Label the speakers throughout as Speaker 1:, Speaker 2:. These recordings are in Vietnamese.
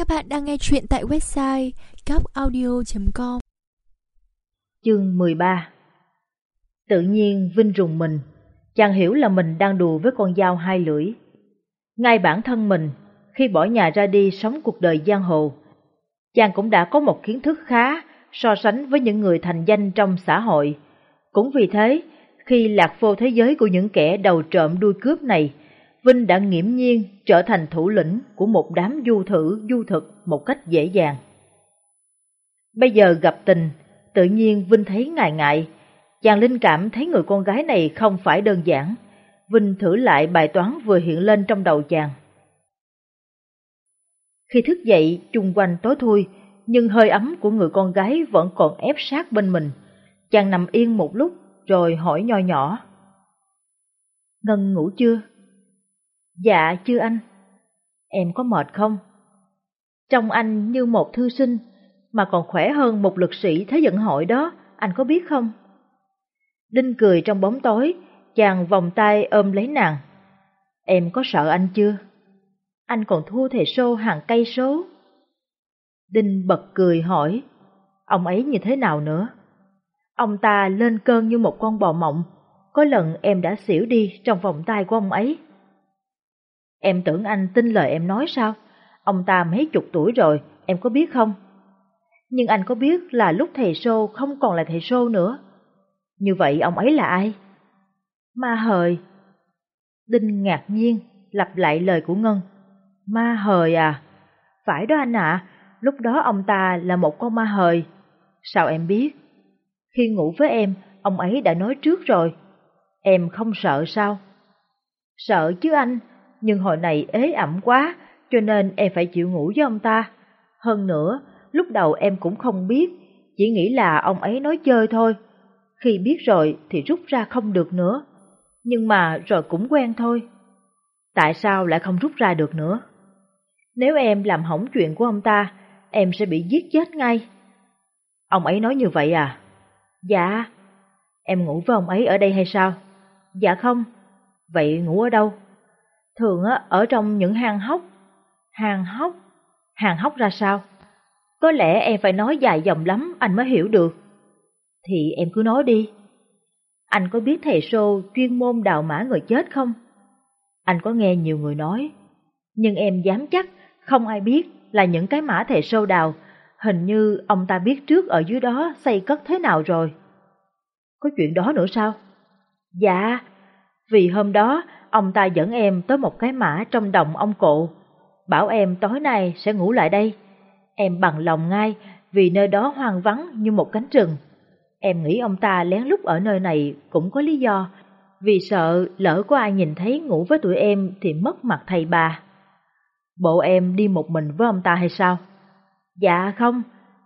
Speaker 1: Các bạn đang nghe chuyện tại website gocaudio.com
Speaker 2: Chương 13 Tự nhiên Vinh rùng mình, chàng hiểu là mình đang đùa với con dao hai lưỡi. Ngay bản thân mình, khi bỏ nhà ra đi sống cuộc đời giang hồ, chàng cũng đã có một kiến thức khá so sánh với những người thành danh trong xã hội. Cũng vì thế, khi lạc vô thế giới của những kẻ đầu trộm đuôi cướp này, Vinh đã nghiễm nhiên trở thành thủ lĩnh của một đám du thử du thực một cách dễ dàng. Bây giờ gặp tình, tự nhiên Vinh thấy ngại ngại, chàng linh cảm thấy người con gái này không phải đơn giản. Vinh thử lại bài toán vừa hiện lên trong đầu chàng. Khi thức dậy, chung quanh tối thui, nhưng hơi ấm của người con gái vẫn còn ép sát bên mình. Chàng nằm yên một lúc, rồi hỏi nho nhỏ. Ngân ngủ chưa? Dạ chưa anh. Em có mệt không? Trông anh như một thư sinh, mà còn khỏe hơn một lực sĩ Thế vận hội đó, anh có biết không? Đinh cười trong bóng tối, chàng vòng tay ôm lấy nàng. Em có sợ anh chưa? Anh còn thua thầy sô hàng cây số. Đinh bật cười hỏi, ông ấy như thế nào nữa? Ông ta lên cơn như một con bò mộng, có lần em đã xỉu đi trong vòng tay của ông ấy. Em tưởng anh tin lời em nói sao? Ông ta mấy chục tuổi rồi, em có biết không? Nhưng anh có biết là lúc thầy Sô không còn là thầy Sô nữa. Như vậy ông ấy là ai? Ma hời. Đinh ngạc nhiên, lặp lại lời của Ngân. Ma hời à? Phải đó anh ạ, lúc đó ông ta là một con ma hời. Sao em biết? Khi ngủ với em, ông ấy đã nói trước rồi. Em không sợ sao? Sợ chứ anh, nhưng hồi này ế ẩm quá, cho nên em phải chịu ngủ với ông ta. Hơn nữa, lúc đầu em cũng không biết, chỉ nghĩ là ông ấy nói chơi thôi. Khi biết rồi thì rút ra không được nữa, nhưng mà rồi cũng quen thôi. Tại sao lại không rút ra được nữa? Nếu em làm hỏng chuyện của ông ta, em sẽ bị giết chết ngay. Ông ấy nói như vậy à? Dạ. Em ngủ với ông ấy ở đây hay sao? Dạ không. Vậy ngủ ở đâu? Thường ở trong những hang hốc. Hang hốc? Hang hốc ra sao? Có lẽ em phải nói dài dòng lắm anh mới hiểu được. Thì em cứ nói đi. Anh có biết thầy Sô chuyên môn đào mã người chết không? Anh có nghe nhiều người nói. Nhưng em dám chắc không ai biết là những cái mã thầy Sô đào. Hình như ông ta biết trước ở dưới đó xây cất thế nào rồi. Có chuyện đó nữa sao? Dạ, vì hôm đó ông ta dẫn em tới một cái mã trong đồng ông cụ, bảo em tối nay sẽ ngủ lại đây. Em bằng lòng ngay vì nơi đó hoang vắng như một cánh rừng. Em nghĩ ông ta lén lút ở nơi này cũng có lý do, vì sợ lỡ có ai nhìn thấy ngủ với tụi em thì mất mặt thầy bà. Bộ em đi một mình với ông ta hay sao? Dạ không,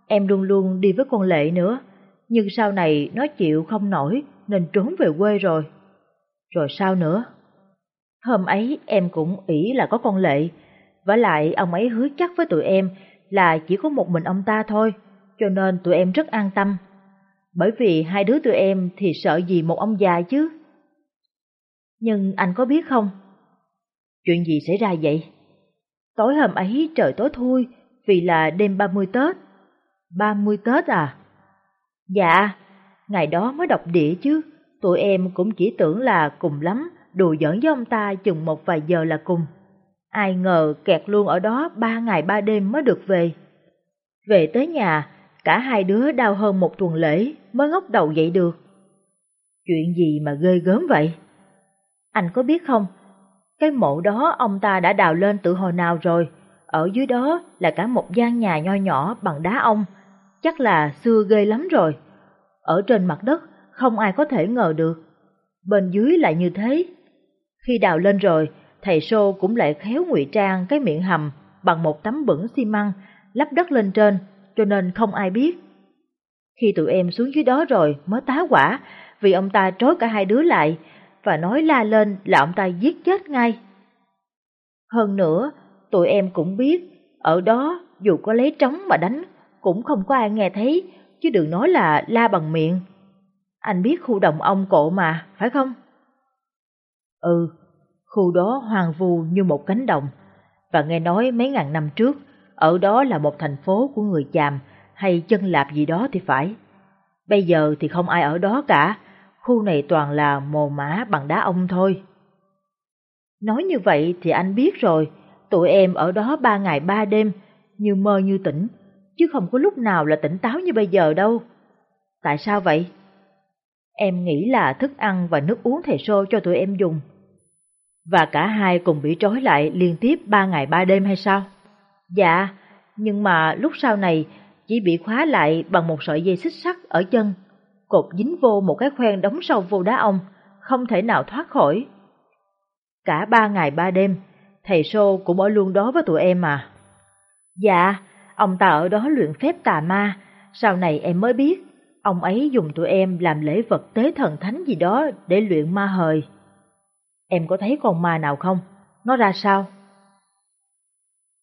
Speaker 2: em luôn luôn đi với con Lệ nữa, nhưng sau này nó chịu không nổi nên trốn về quê rồi. Rồi sao nữa? Hôm ấy em cũng ỷ là có con lệ, và lại ông ấy hứa chắc với tụi em là chỉ có một mình ông ta thôi, cho nên tụi em rất an tâm. Bởi vì hai đứa tụi em thì sợ gì một ông già chứ. Nhưng anh có biết không? Chuyện gì xảy ra vậy? Tối hôm ấy trời tối thui vì là đêm 30 Tết. 30 Tết à? Dạ, ngày đó mới đọc địa chứ, tụi em cũng chỉ tưởng là cùng lắm đùa giỡn với ông ta chừng một vài giờ là cùng. Ai ngờ kẹt luôn ở đó ba ngày ba đêm mới được về. Về tới nhà, cả hai đứa đau hơn một tuần lễ mới ngóc đầu dậy được. Chuyện gì mà ghê gớm vậy? Anh có biết không, cái mộ đó ông ta đã đào lên từ hồi nào rồi, ở dưới đó là cả một gian nhà nho nhỏ bằng đá ong, chắc là xưa ghê lắm rồi. Ở trên mặt đất không ai có thể ngờ được, bên dưới lại như thế. Khi đào lên rồi, thầy Sô cũng lại khéo ngụy trang cái miệng hầm bằng một tấm bẩn xi măng lắp đất lên trên, cho nên không ai biết. Khi tụi em xuống dưới đó rồi mới tá quả, vì ông ta trói cả hai đứa lại và nói la lên là ông ta giết chết ngay. Hơn nữa, tụi em cũng biết, ở đó dù có lấy trống mà đánh cũng không có ai nghe thấy, chứ đừng nói là la bằng miệng. Anh biết khu đồng ông cộ mà, phải không? Ừ, khu đó hoang vu như một cánh đồng, và nghe nói mấy ngàn năm trước, ở đó là một thành phố của người chàm hay chân lạp gì đó thì phải. Bây giờ thì không ai ở đó cả, khu này toàn là mồ mã bằng đá ông thôi. Nói như vậy thì anh biết rồi, tụi em ở đó ba ngày ba đêm, như mơ như tỉnh, chứ không có lúc nào là tỉnh táo như bây giờ đâu. Tại sao vậy? Em nghĩ là thức ăn và nước uống thầy sô cho tụi em dùng. Và cả hai cùng bị trói lại liên tiếp ba ngày ba đêm hay sao? Dạ, nhưng mà lúc sau này chỉ bị khóa lại bằng một sợi dây xích sắt ở chân, cột dính vô một cái khoen đóng sâu vô đá ông, không thể nào thoát khỏi. Cả ba ngày ba đêm, thầy Sô cũng ở luôn đó với tụi em mà. Dạ, ông ta ở đó luyện phép tà ma, sau này em mới biết, ông ấy dùng tụi em làm lễ vật tế thần thánh gì đó để luyện ma hời. Em có thấy con ma nào không? Nó ra sao?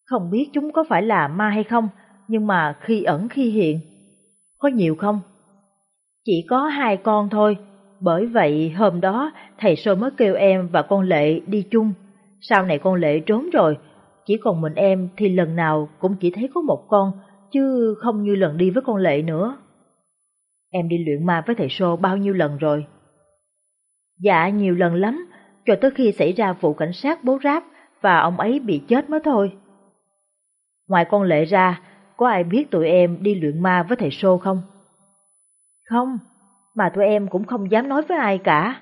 Speaker 2: Không biết chúng có phải là ma hay không, nhưng mà khi ẩn khi hiện. Có nhiều không? Chỉ có hai con thôi, bởi vậy hôm đó thầy Sô mới kêu em và con Lệ đi chung. Sau này con Lệ trốn rồi, chỉ còn mình em thì lần nào cũng chỉ thấy có một con, chứ không như lần đi với con Lệ nữa. Em đi luyện ma với thầy Sô bao nhiêu lần rồi? Dạ nhiều lần lắm, cho tới khi xảy ra vụ cảnh sát bố ráp và ông ấy bị chết mới thôi. Ngoài con Lệ ra, có ai biết tụi em đi luyện ma với thầy Sô không? Không, mà tụi em cũng không dám nói với ai cả.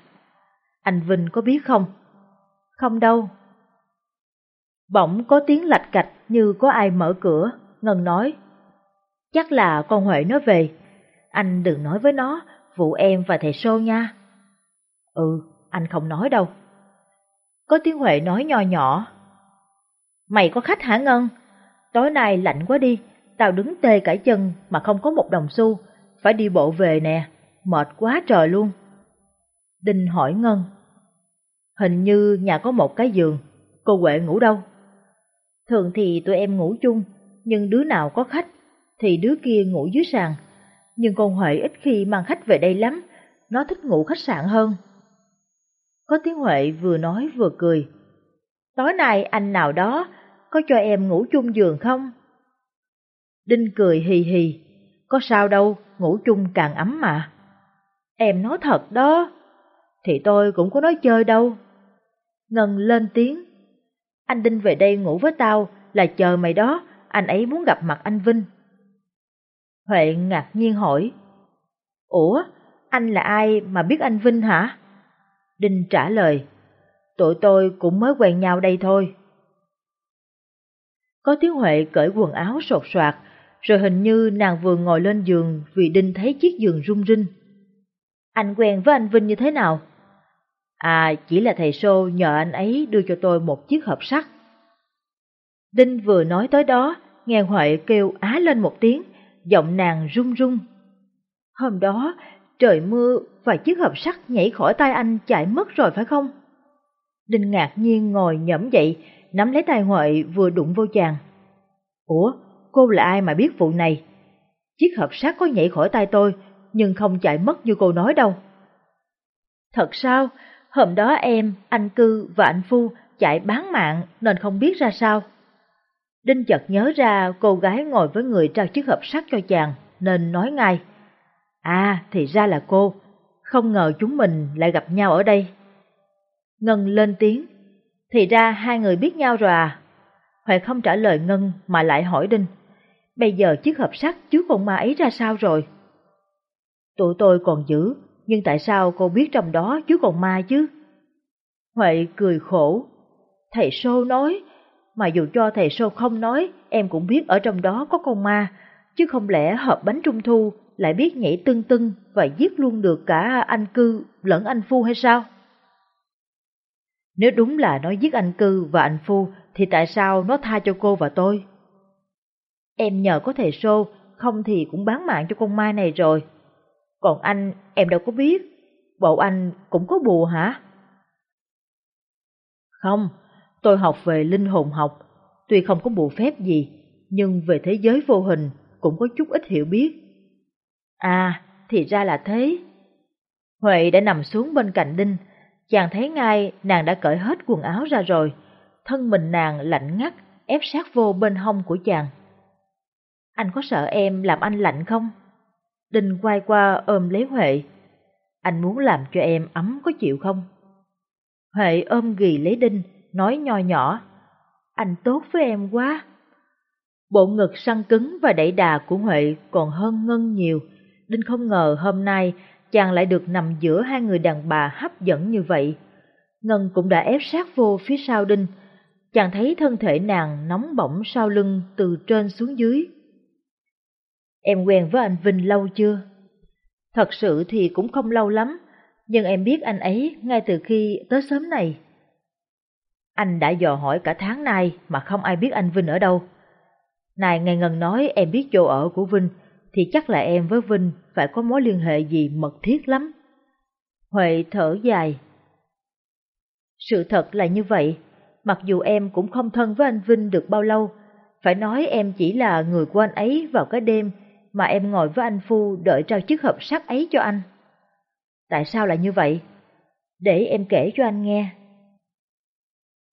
Speaker 2: Anh Vinh có biết không? Không đâu. Bỗng có tiếng lạch cạch như có ai mở cửa, Ngân nói. Chắc là con Huệ nó về, anh đừng nói với nó vụ em và thầy Sô nha. Ừ, anh không nói đâu. Có tiếng Huệ nói nho nhỏ. Mày có khách hả Ngân? Tối nay lạnh quá đi, tao đứng tê cả chân mà không có một đồng xu, phải đi bộ về nè, mệt quá trời luôn. Đinh hỏi Ngân. Hình như nhà có một cái giường, cô Huệ ngủ đâu? Thường thì tụi em ngủ chung, nhưng đứa nào có khách thì đứa kia ngủ dưới sàn. Nhưng con Huệ ít khi mang khách về đây lắm, nó thích ngủ khách sạn hơn. Có tiếng Huệ vừa nói vừa cười. Tối nay anh nào đó có cho em ngủ chung giường không? Đinh cười hì hì, có sao đâu, ngủ chung càng ấm mà. Em nói thật đó, thì tôi cũng có nói chơi đâu. Ngân lên tiếng, anh Đinh về đây ngủ với tao là chờ mày đó, anh ấy muốn gặp mặt anh Vinh. Huệ ngạc nhiên hỏi, Ủa, anh là ai mà biết anh Vinh hả? Đinh trả lời, tụi tôi cũng mới quen nhau đây thôi. Có tiếng Huệ cởi quần áo sột soạt, rồi hình như nàng vừa ngồi lên giường vì Đinh thấy chiếc giường rung rinh. Anh quen với anh Vinh như thế nào? À, chỉ là thầy Sô nhờ anh ấy đưa cho tôi một chiếc hộp sắt. Đinh vừa nói tới đó, nghe Huệ kêu á lên một tiếng, giọng nàng run run. Hôm đó, trời mưa và chiếc hộp sắt nhảy khỏi tay anh chạy mất rồi phải không? Đinh ngạc nhiên ngồi nhẫm dậy, nắm lấy tay Huệ vừa đụng vô chàng. Ủa, cô là ai mà biết vụ này? Chiếc hộp sắt có nhảy khỏi tay tôi, nhưng không chạy mất như cô nói đâu. Thật sao? Hôm đó em, anh Cư và anh Phu chạy bán mạng nên không biết ra sao. Đinh chợt nhớ ra cô gái ngồi với người trao chiếc hộp sắt cho chàng, nên nói ngay. À, thì ra là cô, không ngờ chúng mình lại gặp nhau ở đây. Ngân lên tiếng, thì ra hai người biết nhau rồi à? Huệ không trả lời Ngân mà lại hỏi Đinh. Bây giờ chiếc hộp sắt chứa con ma ấy ra sao rồi? Tụi tôi còn giữ, nhưng tại sao cô biết trong đó chứa con ma chứ? Huệ cười khổ. Thầy Sô nói, mà dù cho thầy Sô không nói, em cũng biết ở trong đó có con ma, chứ không lẽ hộp bánh trung thu lại biết nhảy tưng tưng và giết luôn được cả anh cư lẫn anh phu hay sao? Nếu đúng là nó giết anh cư và anh phu, thì tại sao nó tha cho cô và tôi? Em nhờ có thầy Sô, không thì cũng bán mạng cho con mai này rồi. Còn anh, em đâu có biết. Bộ anh cũng có bùa hả? Không, tôi học về linh hồn học. Tuy không có bùa phép gì, nhưng về thế giới vô hình cũng có chút ít hiểu biết. À, thì ra là thế. Huệ đã nằm xuống bên cạnh Đinh, chàng thấy ngay nàng đã cởi hết quần áo ra rồi, thân mình nàng lạnh ngắt, ép sát vô bên hông của chàng. Anh có sợ em làm anh lạnh không? Đinh quay qua ôm lấy Huệ. Anh muốn làm cho em ấm có chịu không? Huệ ôm ghì lấy Đinh, nói nho nhỏ. Anh tốt với em quá. Bộ ngực săn cứng và đẩy đà của Huệ còn hơn Ngân nhiều. Đinh không ngờ hôm nay chàng lại được nằm giữa hai người đàn bà hấp dẫn như vậy. Ngân cũng đã ép sát vô phía sau Đinh. Chàng thấy thân thể nàng nóng bỏng sau lưng từ trên xuống dưới. Em quen với anh Vinh lâu chưa? Thật sự thì cũng không lâu lắm, nhưng em biết anh ấy ngay từ khi tới sớm này. Anh đã dò hỏi cả tháng nay mà không ai biết anh Vinh ở đâu. Này ngày ngần nói em biết chỗ ở của Vinh, thì chắc là em với Vinh phải có mối liên hệ gì mật thiết lắm. Huệ thở dài. Sự thật là như vậy, mặc dù em cũng không thân với anh Vinh được bao lâu, phải nói em chỉ là người của anh ấy vào cái đêm mà em ngồi với anh Phu đợi trao chiếc hộp sắt ấy cho anh. Tại sao lại như vậy? Để em kể cho anh nghe.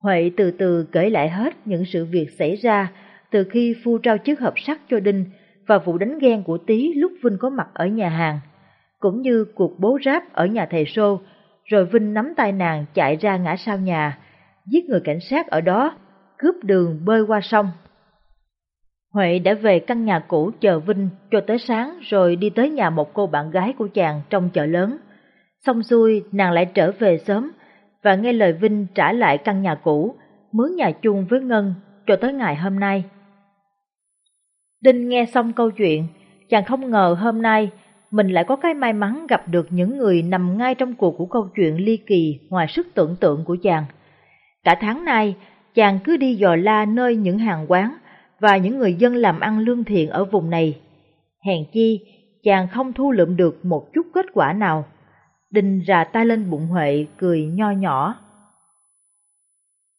Speaker 2: Huệ từ từ kể lại hết những sự việc xảy ra từ khi Phu trao chiếc hộp sắt cho Đinh và vụ đánh ghen của Tý lúc Vinh có mặt ở nhà hàng, cũng như cuộc bố ráp ở nhà thầy Sô, rồi Vinh nắm tay nàng chạy ra ngã sau nhà, giết người cảnh sát ở đó, cướp đường bơi qua sông. Huệ đã về căn nhà cũ chờ Vinh cho tới sáng rồi đi tới nhà một cô bạn gái của chàng trong chợ lớn. Xong xuôi nàng lại trở về sớm và nghe lời Vinh trả lại căn nhà cũ, mướn nhà chung với Ngân cho tới ngày hôm nay. Đinh nghe xong câu chuyện, chàng không ngờ hôm nay mình lại có cái may mắn gặp được những người nằm ngay trong cuộc của câu chuyện ly kỳ ngoài sức tưởng tượng của chàng. Cả tháng nay, chàng cứ đi dò la nơi những hàng quán và những người dân làm ăn lương thiện ở vùng này. Hèn chi, chàng không thu lượm được một chút kết quả nào. Đinh rà tay lên bụng Huệ cười nho nhỏ.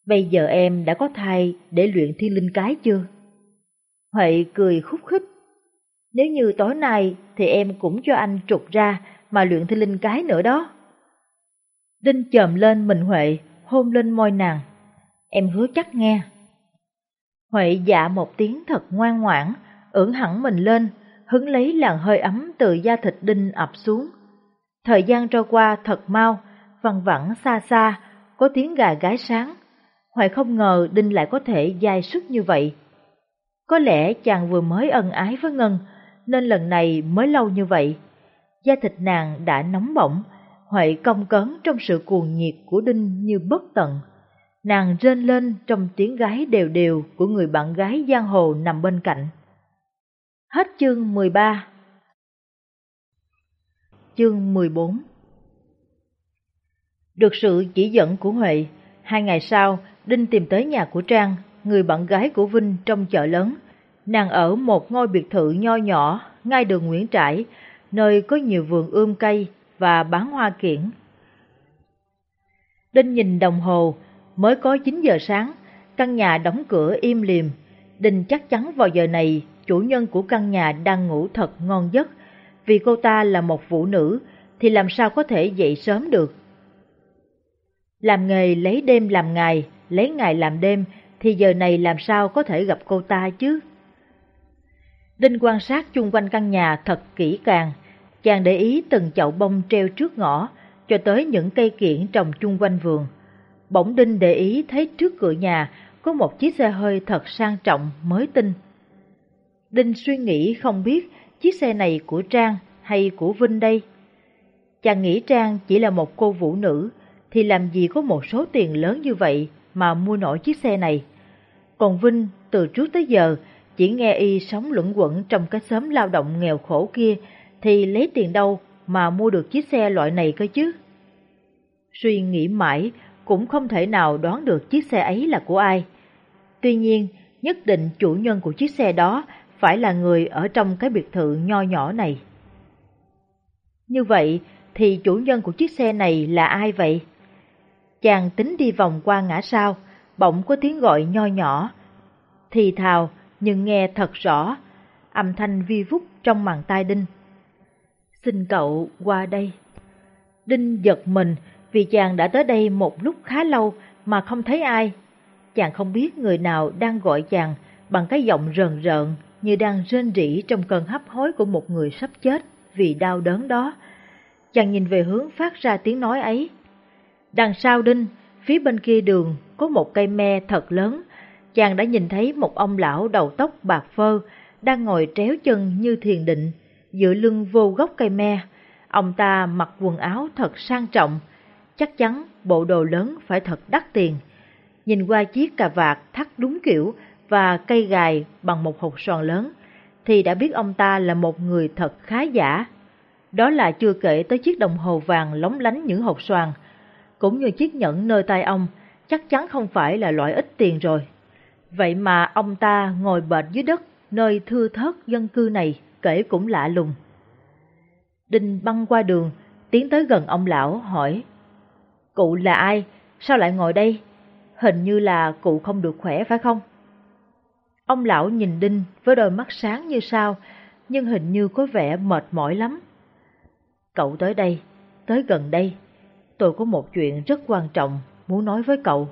Speaker 2: Bây giờ em đã có thai để luyện thiên linh cái chưa? Huệ cười khúc khích. Nếu như tối nay thì em cũng cho anh trục ra mà luyện thi linh cái nữa đó. Đinh chồm lên mình Huệ, hôn lên môi nàng. Em hứa chắc nghe. Huệ dạ một tiếng thật ngoan ngoãn, ưỡn hẳn mình lên, hứng lấy làn hơi ấm từ da thịt đinh ập xuống. Thời gian trôi qua thật mau, văng vẳng xa xa, có tiếng gà gái sáng. Huệ không ngờ đinh lại có thể dai sức như vậy. Có lẽ chàng vừa mới ân ái với Ngân, nên lần này mới lâu như vậy. Da thịt nàng đã nóng bỏng, Huệ công cấn trong sự cuồng nhiệt của Đinh như bất tận. Nàng rên lên trong tiếng gái đều đều của người bạn gái giang hồ nằm bên cạnh. Hết chương 13 Chương 14 Được sự chỉ dẫn của Huệ, hai ngày sau, Đinh tìm tới nhà của Trang, người bạn gái của Vinh trong chợ lớn. Nàng ở một ngôi biệt thự nho nhỏ, ngay đường Nguyễn Trãi, nơi có nhiều vườn ươm cây và bán hoa kiển. Đinh nhìn đồng hồ, mới có 9 giờ sáng, căn nhà đóng cửa im liềm. Đinh chắc chắn vào giờ này, chủ nhân của căn nhà đang ngủ thật ngon giấc, vì cô ta là một phụ nữ, thì làm sao có thể dậy sớm được. Làm nghề lấy đêm làm ngày, lấy ngày làm đêm, thì giờ này làm sao có thể gặp cô ta chứ? Đinh quan sát chung quanh căn nhà thật kỹ càng, chàng để ý từng chậu bông treo trước ngõ, cho tới những cây kiển trồng chung quanh vườn. Bỗng Đinh để ý thấy trước cửa nhà có một chiếc xe hơi thật sang trọng mới tinh. Đinh suy nghĩ không biết chiếc xe này của Trang hay của Vinh đây. Chàng nghĩ Trang chỉ là một cô vũ nữ, thì làm gì có một số tiền lớn như vậy mà mua nổi chiếc xe này. Còn Vinh từ trước tới giờ chỉ nghe y sống luẩn quẩn trong cái xóm lao động nghèo khổ kia thì lấy tiền đâu mà mua được chiếc xe loại này cơ chứ. Suy nghĩ mãi cũng không thể nào đoán được chiếc xe ấy là của ai. Tuy nhiên, nhất định chủ nhân của chiếc xe đó phải là người ở trong cái biệt thự nho nhỏ này. Như vậy thì chủ nhân của chiếc xe này là ai vậy? Chàng tính đi vòng qua ngã sao bỗng có tiếng gọi nho nhỏ. Thì thào nhưng nghe thật rõ, âm thanh vi vút trong màn tai Đinh. Xin cậu qua đây. Đinh giật mình vì chàng đã tới đây một lúc khá lâu mà không thấy ai. Chàng không biết người nào đang gọi chàng bằng cái giọng rờn rợn, như đang rên rỉ trong cơn hấp hối của một người sắp chết vì đau đớn đó. Chàng nhìn về hướng phát ra tiếng nói ấy. Đằng sau đinh, phía bên kia đường có một cây me thật lớn. Chàng đã nhìn thấy một ông lão đầu tóc bạc phơ đang ngồi tréo chân như thiền định, dựa lưng vô gốc cây me. Ông ta mặc quần áo thật sang trọng, chắc chắn bộ đồ lớn phải thật đắt tiền. Nhìn qua chiếc cà vạt thắt đúng kiểu và cây gài bằng một hộp xoàn lớn, thì đã biết ông ta là một người thật khá giả. Đó là chưa kể tới chiếc đồng hồ vàng lóng lánh những hộp xoàn, cũng như chiếc nhẫn nơi tay ông, chắc chắn không phải là loại ít tiền rồi. Vậy mà ông ta ngồi bệt dưới đất nơi thưa thớt dân cư này kể cũng lạ lùng. Đinh băng qua đường, tiến tới gần ông lão hỏi, Cụ là ai? Sao lại ngồi đây? Hình như là cụ không được khỏe phải không? Ông lão nhìn Đinh với đôi mắt sáng như sao, nhưng hình như có vẻ mệt mỏi lắm. Cậu tới đây, tới gần đây. Tôi có một chuyện rất quan trọng muốn nói với cậu.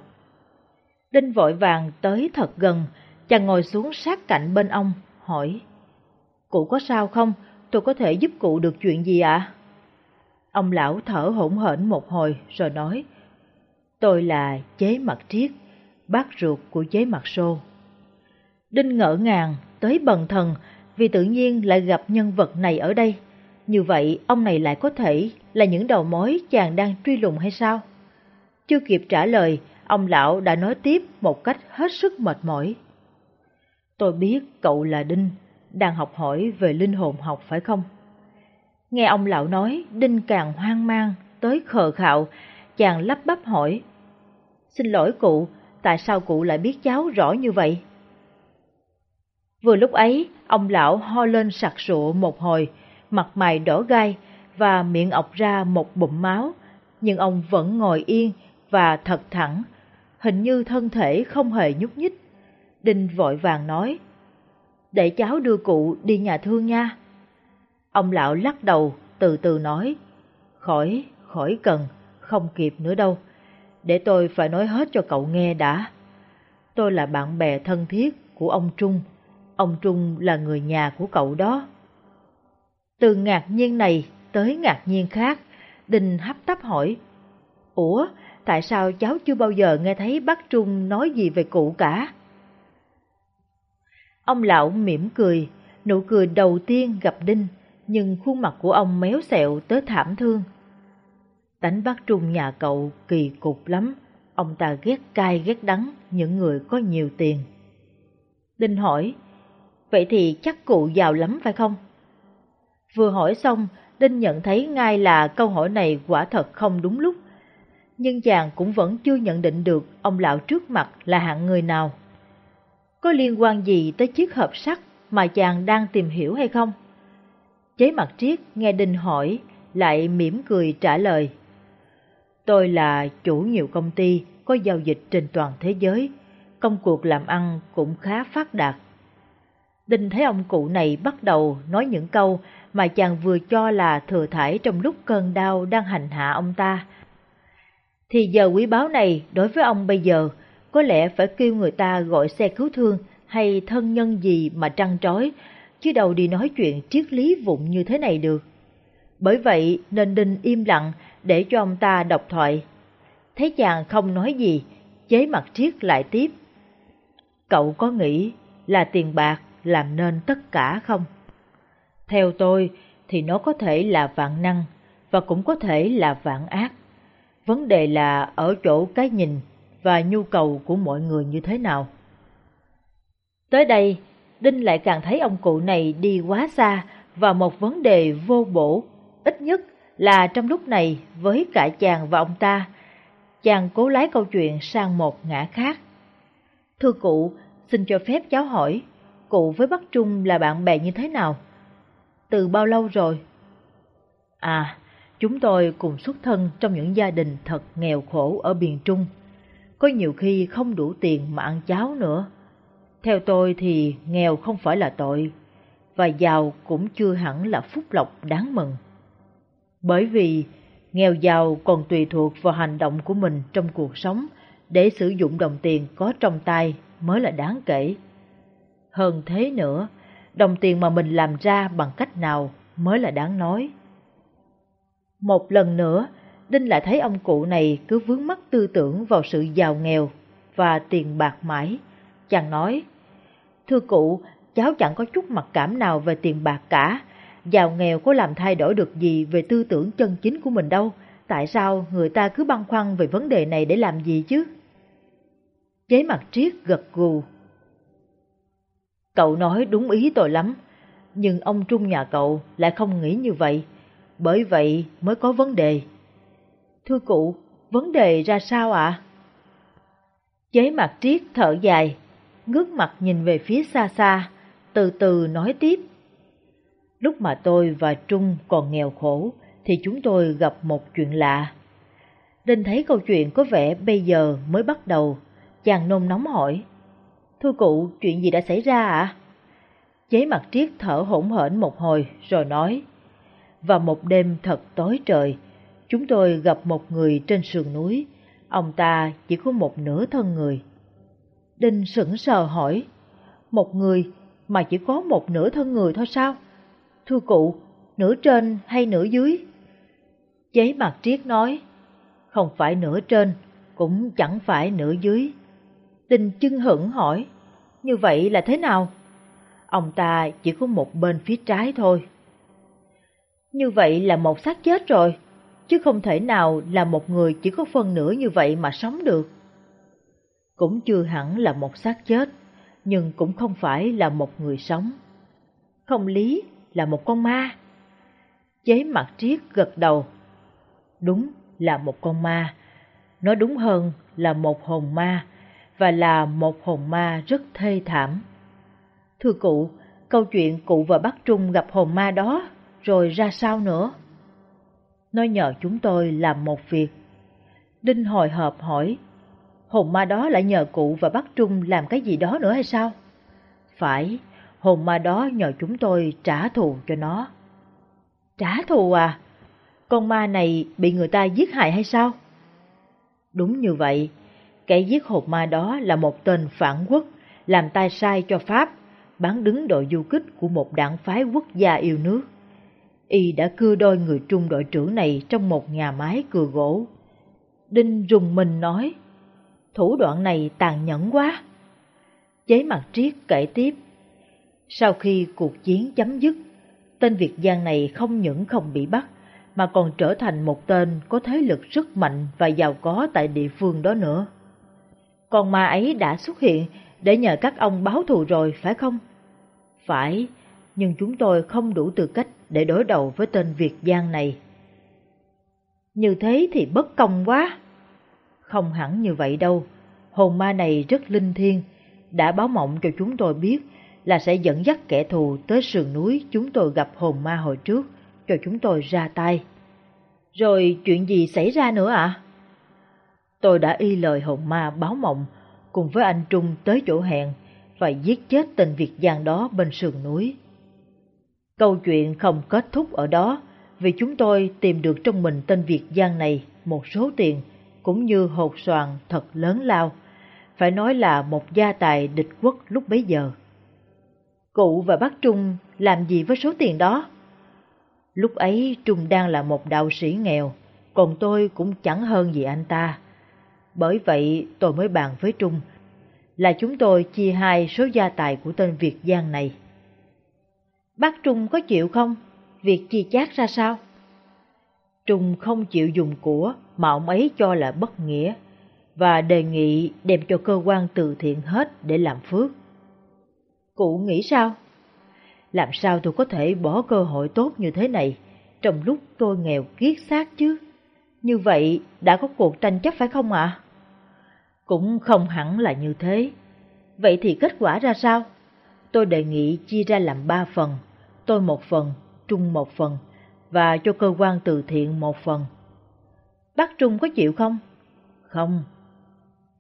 Speaker 2: Đinh vội vàng tới thật gần, chàng ngồi xuống sát cạnh bên ông, hỏi. Cụ có sao không? Tôi có thể giúp cụ được chuyện gì ạ? Ông lão thở hổn hển một hồi rồi nói. Tôi là chế mặt triết, bác ruột của chế mặt sô. Đinh ngỡ ngàng, tới bần thần vì tự nhiên lại gặp nhân vật này ở đây. Như vậy ông này lại có thể là những đầu mối chàng đang truy lùng hay sao? Chưa kịp trả lời, ông lão đã nói tiếp một cách hết sức mệt mỏi. Tôi biết cậu là Đinh, đang học hỏi về linh hồn học phải không? Nghe ông lão nói, Đinh càng hoang mang, tới khờ khạo, chàng lắp bắp hỏi. Xin lỗi cụ, tại sao cụ lại biết cháu rõ như vậy? Vừa lúc ấy, ông lão ho lên sặc sụa một hồi, mặt mày đỏ gai và miệng ọc ra một bụng máu, nhưng ông vẫn ngồi yên và thật thẳng, hình như thân thể không hề nhúc nhích. Đinh vội vàng nói, để cháu đưa cụ đi nhà thương nha. Ông lão lắc đầu, từ từ nói, khỏi, khỏi cần, không kịp nữa đâu, để tôi phải nói hết cho cậu nghe đã. Tôi là bạn bè thân thiết của ông Trung, ông Trung là người nhà của cậu đó. Từ ngạc nhiên này tới ngạc nhiên khác, Đình hấp tấp hỏi, Ủa, tại sao cháu chưa bao giờ nghe thấy bác Trung nói gì về cụ cả? Ông lão mỉm cười, nụ cười đầu tiên gặp Đinh, nhưng khuôn mặt của ông méo xẹo tới thảm thương. Tánh bác Trung nhà cậu kỳ cục lắm, ông ta ghét cay ghét đắng những người có nhiều tiền. Đinh hỏi, vậy thì chắc cụ giàu lắm phải không? Vừa hỏi xong, Đinh nhận thấy ngay là câu hỏi này quả thật không đúng lúc. Nhưng chàng cũng vẫn chưa nhận định được ông lão trước mặt là hạng người nào. Có liên quan gì tới chiếc hộp sắt mà chàng đang tìm hiểu hay không? Chế mặt triết nghe Đinh hỏi, lại mỉm cười trả lời. Tôi là chủ nhiều công ty có giao dịch trên toàn thế giới, công cuộc làm ăn cũng khá phát đạt. Đinh thấy ông cụ này bắt đầu nói những câu mà chàng vừa cho là thừa thải trong lúc cơn đau đang hành hạ ông ta. Thì giờ quý báo này đối với ông bây giờ có lẽ phải kêu người ta gọi xe cứu thương hay thân nhân gì mà trăng trói, chứ đâu đi nói chuyện triết lý vụng như thế này được. Bởi vậy nên Đinh im lặng để cho ông ta đọc thoại. Thấy chàng không nói gì, chế mặt triết lại tiếp. Cậu có nghĩ là tiền bạc làm nên tất cả không? Theo tôi thì nó có thể là vạn năng và cũng có thể là vạn ác. Vấn đề là ở chỗ cái nhìn và nhu cầu của mọi người như thế nào. Tới đây, Đinh lại càng thấy ông cụ này đi quá xa vào một vấn đề vô bổ, ít nhất là trong lúc này với cả chàng và ông ta, chàng cố lái câu chuyện sang một ngã khác. Thưa cụ, xin cho phép cháu hỏi, cụ với Bắc Trung là bạn bè như thế nào? Từ bao lâu rồi? À, chúng tôi cùng xuất thân trong những gia đình thật nghèo khổ ở miền Trung. Có nhiều khi không đủ tiền mà ăn cháo nữa. Theo tôi thì nghèo không phải là tội, và giàu cũng chưa hẳn là phúc lộc đáng mừng. Bởi vì nghèo giàu còn tùy thuộc vào hành động của mình trong cuộc sống để sử dụng đồng tiền có trong tay mới là đáng kể. Hơn thế nữa, đồng tiền mà mình làm ra bằng cách nào mới là đáng nói. Một lần nữa, Đinh lại thấy ông cụ này cứ vướng mắc tư tưởng vào sự giàu nghèo và tiền bạc mãi. Chàng nói, Thưa cụ, cháu chẳng có chút mặc cảm nào về tiền bạc cả. Giàu nghèo có làm thay đổi được gì về tư tưởng chân chính của mình đâu. Tại sao người ta cứ băn khoăn về vấn đề này để làm gì chứ? Chế mặt triết gật gù. Cậu nói đúng ý tôi lắm, nhưng ông Trung nhà cậu lại không nghĩ như vậy, bởi vậy mới có vấn đề. Thưa cụ, vấn đề ra sao ạ? À? Chế mặt triết thở dài, ngước mặt nhìn về phía xa xa, từ từ nói tiếp. Lúc mà tôi và Trung còn nghèo khổ, thì chúng tôi gặp một chuyện lạ. Đinh thấy câu chuyện có vẻ bây giờ mới bắt đầu, chàng nôn nóng hỏi. Thưa cụ, chuyện gì đã xảy ra ạ? À? Chế mặt triết thở hỗn hển một hồi rồi nói. và một đêm thật tối trời, chúng tôi gặp một người trên sườn núi. Ông ta chỉ có một nửa thân người. Đinh sững sờ hỏi. Một người mà chỉ có một nửa thân người thôi sao? Thưa cụ, nửa trên hay nửa dưới? Giấy mặt triết nói. Không phải nửa trên, cũng chẳng phải nửa dưới tình chưng hững hỏi. Như vậy là thế nào? Ông ta chỉ có một bên phía trái thôi. Như vậy là một xác chết rồi, chứ không thể nào là một người chỉ có phần nửa như vậy mà sống được. Cũng chưa hẳn là một xác chết, nhưng cũng không phải là một người sống. Không lý là một con ma. Chế mặt triết gật đầu. Đúng là một con ma, nói đúng hơn là một hồn ma, và là một hồn ma rất thê thảm. Thưa cụ, câu chuyện cụ và bác Trung gặp hồn ma đó, rồi ra sao nữa? Nó nhờ chúng tôi làm một việc. Đinh hồi hộp hỏi, hồn ma đó lại nhờ cụ và bác Trung làm cái gì đó nữa hay sao? Phải, hồn ma đó nhờ chúng tôi trả thù cho nó. Trả thù à? Con ma này bị người ta giết hại hay sao? Đúng như vậy, kẻ giết hồn ma đó là một tên phản quốc, làm tai sai cho Pháp bán đứng đội du kích của một đảng phái quốc gia yêu nước. Y đã cưa đôi người trung đội trưởng này trong một nhà máy cưa gỗ. Đinh rùng mình nói, thủ đoạn này tàn nhẫn quá. Chế mặt triết kể tiếp, sau khi cuộc chiến chấm dứt, tên Việt Giang này không những không bị bắt, mà còn trở thành một tên có thế lực rất mạnh và giàu có tại địa phương đó nữa. Con ma ấy đã xuất hiện để nhờ các ông báo thù rồi, phải không? Phải, nhưng chúng tôi không đủ tư cách để đối đầu với tên Việt Giang này. Như thế thì bất công quá. Không hẳn như vậy đâu, hồn ma này rất linh thiêng, đã báo mộng cho chúng tôi biết là sẽ dẫn dắt kẻ thù tới sườn núi chúng tôi gặp hồn ma hồi trước, cho chúng tôi ra tay. Rồi chuyện gì xảy ra nữa ạ? À? Tôi đã y lời hồn ma báo mộng cùng với anh Trung tới chỗ hẹn và giết chết tên Việt Giang đó bên sườn núi. Câu chuyện không kết thúc ở đó vì chúng tôi tìm được trong mình tên Việt Giang này một số tiền cũng như hột xoàn thật lớn lao, phải nói là một gia tài địch quốc lúc bấy giờ. Cụ và bác Trung làm gì với số tiền đó? Lúc ấy Trung đang là một đạo sĩ nghèo, còn tôi cũng chẳng hơn gì anh ta. Bởi vậy tôi mới bàn với Trung, là chúng tôi chia hai số gia tài của tên Việt Giang này. Bác Trung có chịu không? Việc chia chác ra sao? Trung không chịu dùng của mà ông ấy cho là bất nghĩa và đề nghị đem cho cơ quan từ thiện hết để làm phước. Cụ nghĩ sao? Làm sao tôi có thể bỏ cơ hội tốt như thế này trong lúc tôi nghèo kiết xác chứ? Như vậy đã có cuộc tranh chấp phải không ạ? À? Cũng không hẳn là như thế. Vậy thì kết quả ra sao? Tôi đề nghị chia ra làm ba phần, tôi một phần, Trung một phần, và cho cơ quan từ thiện một phần. Bác Trung có chịu không? Không.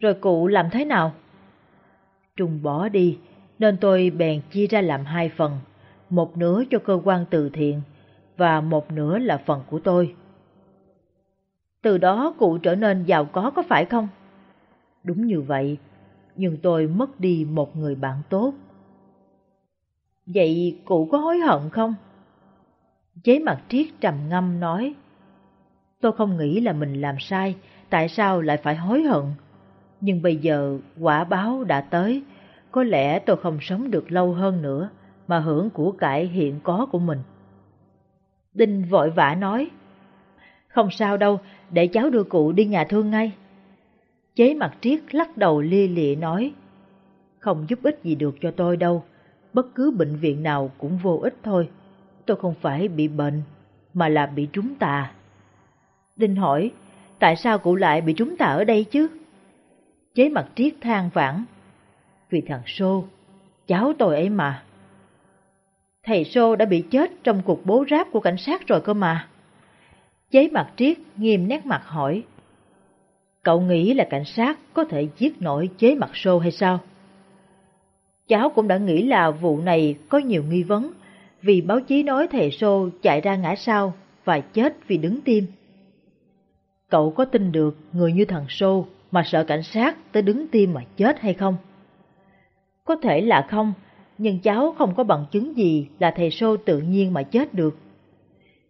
Speaker 2: Rồi cụ làm thế nào? Trung bỏ đi, nên tôi bèn chia ra làm hai phần, một nửa cho cơ quan từ thiện và một nửa là phần của tôi. Từ đó cụ trở nên giàu có có phải không? Đúng như vậy, nhưng tôi mất đi một người bạn tốt. Vậy cụ có hối hận không? Chế mặt triết trầm ngâm nói, Tôi không nghĩ là mình làm sai, tại sao lại phải hối hận? Nhưng bây giờ quả báo đã tới, có lẽ tôi không sống được lâu hơn nữa mà hưởng của cải hiện có của mình. Đinh vội vã nói, không sao đâu, để cháu đưa cụ đi nhà thương ngay. Chế mặt triết lắc đầu lia lịa nói, Không giúp ích gì được cho tôi đâu, bất cứ bệnh viện nào cũng vô ích thôi. Tôi không phải bị bệnh, mà là bị trúng tà. Đinh hỏi, tại sao cụ lại bị trúng tà ở đây chứ? Chế mặt triết than vãn, vì thằng Sô, cháu tôi ấy mà. Thầy Sô đã bị chết trong cuộc bố ráp của cảnh sát rồi cơ mà. Chế mặt triết nghiêm nét mặt hỏi, cậu nghĩ là cảnh sát có thể giết nổi chế mặt Sô hay sao? Cháu cũng đã nghĩ là vụ này có nhiều nghi vấn, vì báo chí nói thầy Sô chạy ra ngã sau và chết vì đứng tim. Cậu có tin được người như thằng Sô mà sợ cảnh sát tới đứng tim mà chết hay không? Có thể là không, nhưng cháu không có bằng chứng gì là thầy Sô tự nhiên mà chết được.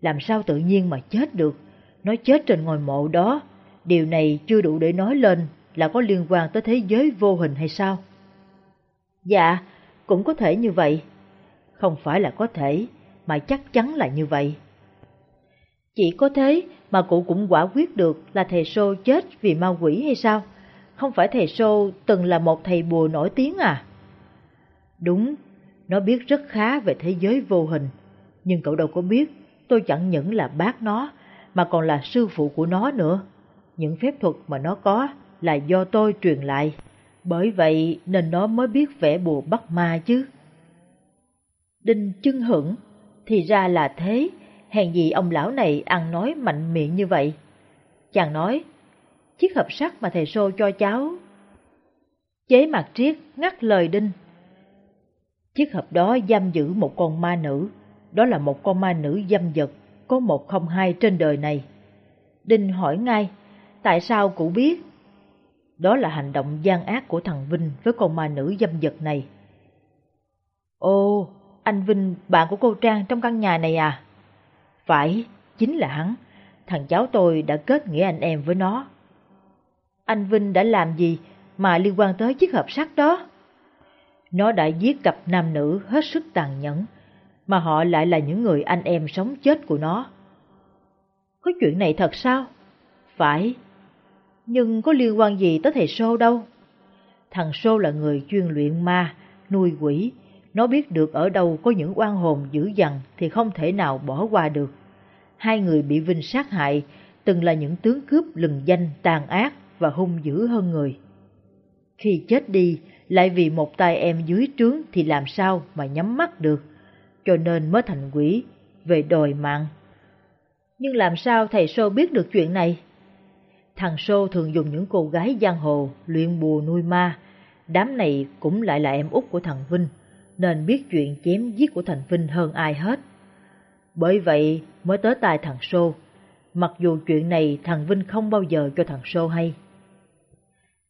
Speaker 2: Làm sao tự nhiên mà chết được? Nói chết trên ngôi mộ đó, điều này chưa đủ để nói lên là có liên quan tới thế giới vô hình hay sao? Dạ, cũng có thể như vậy. Không phải là có thể, mà chắc chắn là như vậy. Chỉ có thế mà cụ cũng quả quyết được là thầy Sô chết vì ma quỷ hay sao? Không phải thầy Sô từng là một thầy bùa nổi tiếng à? Đúng, nó biết rất khá về thế giới vô hình, nhưng cậu đâu có biết tôi chẳng những là bác nó, mà còn là sư phụ của nó nữa. Những phép thuật mà nó có là do tôi truyền lại, bởi vậy nên nó mới biết vẽ bùa bắt ma chứ. Đinh chưng hững, thì ra là thế, hèn gì ông lão này ăn nói mạnh miệng như vậy. Chàng nói, chiếc hộp sắt mà thầy xô cho cháu. Chế mặt triết ngắt lời Đinh. Chiếc hộp đó giam giữ một con ma nữ, đó là một con ma nữ dâm vật, có một không hai trên đời này. Đinh hỏi ngay, tại sao cụ biết? Đó là hành động gian ác của thằng Vinh với con ma nữ dâm vật này. Ô, anh Vinh, bạn của cô Trang trong căn nhà này à? Phải, chính là hắn. Thằng cháu tôi đã kết nghĩa anh em với nó. Anh Vinh đã làm gì mà liên quan tới chiếc hộp sắt đó? Nó đã giết cặp nam nữ hết sức tàn nhẫn, mà họ lại là những người anh em sống chết của nó. Có chuyện này thật sao? Phải, nhưng có liên quan gì tới thầy Sô đâu. Thằng Sô là người chuyên luyện ma, nuôi quỷ, nó biết được ở đâu có những oan hồn dữ dằn thì không thể nào bỏ qua được. Hai người bị Vinh sát hại từng là những tướng cướp lừng danh tàn ác và hung dữ hơn người. Khi chết đi, lại vì một tay em dưới trướng thì làm sao mà nhắm mắt được, cho nên mới thành quỷ, về đòi mạng. Nhưng làm sao thầy Sô biết được chuyện này? Thằng Sô thường dùng những cô gái giang hồ luyện bùa nuôi ma, đám này cũng lại là em út của thằng Vinh nên biết chuyện chém giết của Thành Vinh hơn ai hết. Bởi vậy mới tới tai thằng Sô, mặc dù chuyện này thằng Vinh không bao giờ cho thằng Sô hay.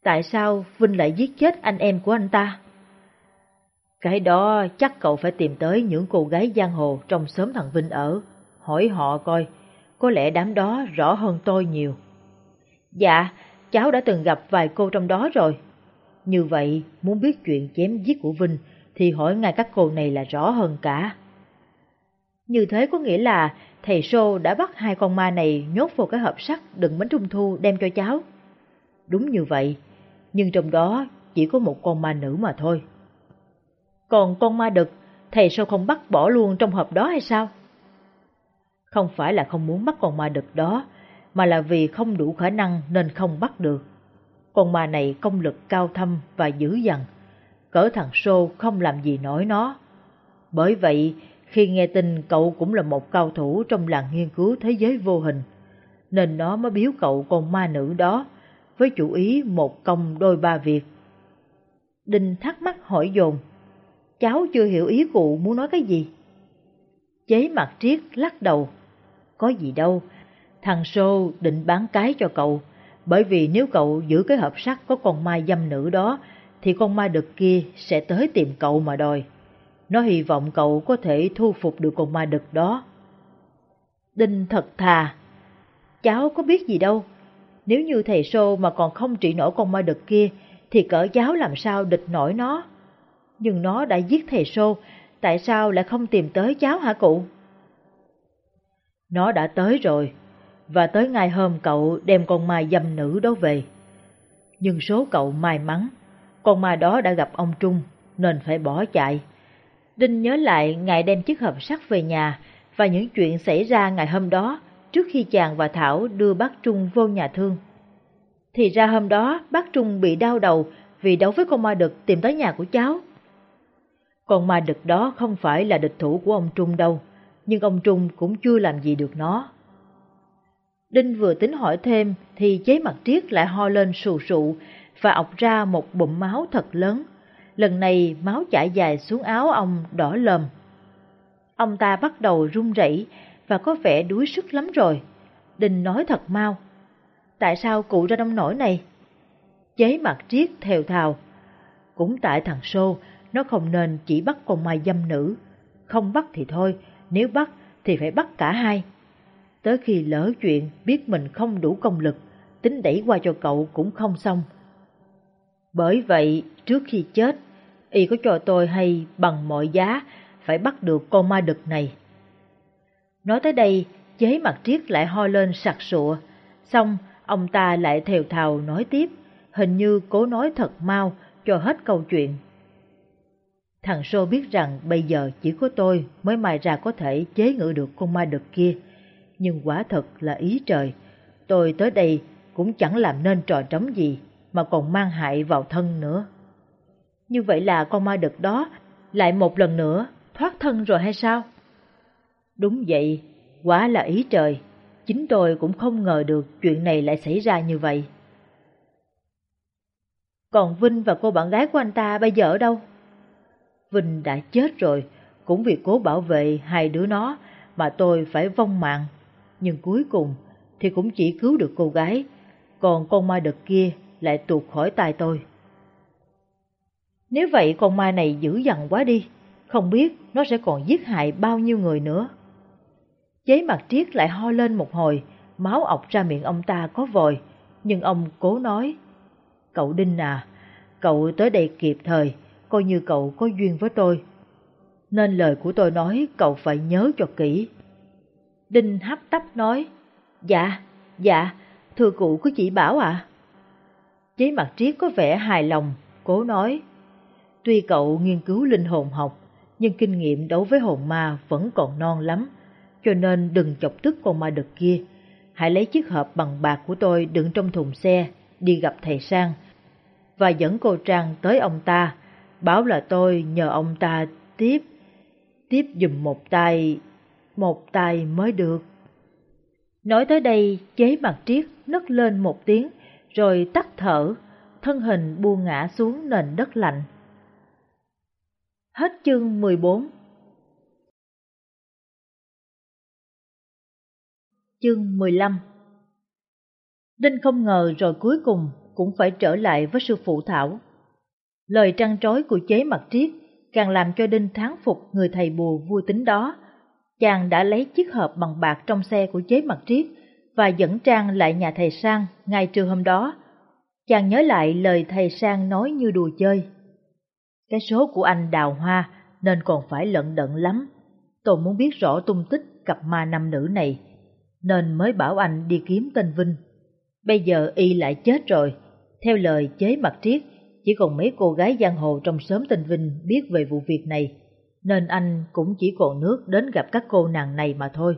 Speaker 2: Tại sao Vinh lại giết chết anh em của anh ta? Cái đó chắc cậu phải tìm tới những cô gái giang hồ trong xóm thằng Vinh ở, hỏi họ coi, có lẽ đám đó rõ hơn tôi nhiều. Dạ, cháu đã từng gặp vài cô trong đó rồi. Như vậy, muốn biết chuyện chém giết của Vinh thì hỏi ngay các cô này là rõ hơn cả. Như thế có nghĩa là thầy Sô đã bắt hai con ma này nhốt vào cái hộp sắt đựng bánh trung thu đem cho cháu. Đúng như vậy, nhưng trong đó chỉ có một con ma nữ mà thôi. Còn con ma đực, thầy Sô không bắt bỏ luôn trong hộp đó hay sao? Không phải là không muốn bắt con ma đực đó, mà là vì không đủ khả năng nên không bắt được. Con ma này công lực cao thâm và dữ dằn, cỡ thằng Sô không làm gì nổi nó. Bởi vậy, khi nghe tin cậu cũng là một cao thủ trong làng nghiên cứu thế giới vô hình, nên nó mới biếu cậu con ma nữ đó, với chủ ý một công đôi ba việc. Đinh thắc mắc hỏi dồn, cháu chưa hiểu ý cụ muốn nói cái gì? Chế mặt triết lắc đầu, có gì đâu, thằng Sô định bán cái cho cậu, bởi vì nếu cậu giữ cái hộp sắt có con ma dâm nữ đó thì con ma đực kia sẽ tới tìm cậu mà đòi. Nó hy vọng cậu có thể thu phục được con ma đực đó. Đinh thật thà. Cháu có biết gì đâu. Nếu như thầy Sô mà còn không trị nổi con ma đực kia, thì cỡ giáo làm sao địch nổi nó. Nhưng nó đã giết thầy Sô, tại sao lại không tìm tới cháu hả cụ? Nó đã tới rồi, và tới ngày hôm cậu đem con ma dâm nữ đó về. Nhưng số cậu may mắn, con ma đó đã gặp ông Trung nên phải bỏ chạy. Đinh nhớ lại ngày đem chiếc hộp sắt về nhà và những chuyện xảy ra ngày hôm đó trước khi chàng và Thảo đưa bác Trung vô nhà thương. Thì ra hôm đó bác Trung bị đau đầu vì đấu với con ma đực tìm tới nhà của cháu. Con ma đực đó không phải là địch thủ của ông Trung đâu, nhưng ông Trung cũng chưa làm gì được nó. Đinh vừa tính hỏi thêm thì chế mặt triết lại ho lên sù sụ và ọc ra một bụng máu thật lớn. Lần này máu chảy dài xuống áo ông đỏ lầm Ông ta bắt đầu run rẩy và có vẻ đuối sức lắm rồi. Đinh nói thật mau. Tại sao cụ ra nông nổi này? Chế mặt triết thều thào. Cũng tại thằng Sô, nó không nên chỉ bắt con mai dâm nữ. Không bắt thì thôi, nếu bắt thì phải bắt cả hai. Tới khi lỡ chuyện biết mình không đủ công lực, tính đẩy qua cho cậu cũng không xong. Bởi vậy, trước khi chết, y có cho tôi hay bằng mọi giá phải bắt được con ma đực này. Nói tới đây, chế mặt triết lại ho lên sặc sụa, xong ông ta lại thều thào nói tiếp, hình như cố nói thật mau cho hết câu chuyện. Thằng Sô biết rằng bây giờ chỉ có tôi mới mài ra có thể chế ngự được con ma đực kia, nhưng quả thật là ý trời. Tôi tới đây cũng chẳng làm nên trò trống gì, mà còn mang hại vào thân nữa. Như vậy là con ma đực đó lại một lần nữa thoát thân rồi hay sao? Đúng vậy, quả là ý trời. Chính tôi cũng không ngờ được chuyện này lại xảy ra như vậy. Còn Vinh và cô bạn gái của anh ta bây giờ ở đâu? Vinh đã chết rồi, cũng vì cố bảo vệ hai đứa nó mà tôi phải vong mạng. Nhưng cuối cùng thì cũng chỉ cứu được cô gái, còn con ma đực kia lại tuột khỏi tay tôi. Nếu vậy con ma này dữ dằn quá đi, không biết nó sẽ còn giết hại bao nhiêu người nữa. Chế mặt triết lại ho lên một hồi, máu ọc ra miệng ông ta có vòi, nhưng ông cố nói, Cậu Đinh à, cậu tới đây kịp thời, coi như cậu có duyên với tôi. Nên lời của tôi nói cậu phải nhớ cho kỹ. Đinh hấp tấp nói, Dạ, dạ, thưa cụ cứ chỉ bảo ạ. À? Chế mặt triết có vẻ hài lòng, cố nói, Tuy cậu nghiên cứu linh hồn học, nhưng kinh nghiệm đấu với hồn ma vẫn còn non lắm, cho nên đừng chọc tức con ma đực kia. Hãy lấy chiếc hộp bằng bạc của tôi đựng trong thùng xe, đi gặp thầy Sang, và dẫn cô Trang tới ông ta, báo là tôi nhờ ông ta tiếp, tiếp dùm một tay, một tay mới được. Nói tới đây, chế mặt triết nấc lên một tiếng, rồi tắt thở, thân hình buông ngã xuống nền đất lạnh. Hết chương 14 Chương 15 Đinh không ngờ rồi cuối cùng cũng phải trở lại với sư phụ Thảo. Lời trăn trối của chế mặt triết càng làm cho Đinh thán phục người thầy bùa vui tính đó. Chàng đã lấy chiếc hộp bằng bạc trong xe của chế mặt triết và dẫn Trang lại nhà thầy Sang ngay trưa hôm đó. Chàng nhớ lại lời thầy Sang nói như đùa chơi. Cái số của anh đào hoa nên còn phải lận đận lắm. Tôi muốn biết rõ tung tích cặp ma nam nữ này, nên mới bảo anh đi kiếm tên Vinh. Bây giờ y lại chết rồi, theo lời chế mặt triết, chỉ còn mấy cô gái giang hồ trong xóm tinh Vinh biết về vụ việc này, nên anh cũng chỉ còn nước đến gặp các cô nàng này mà thôi.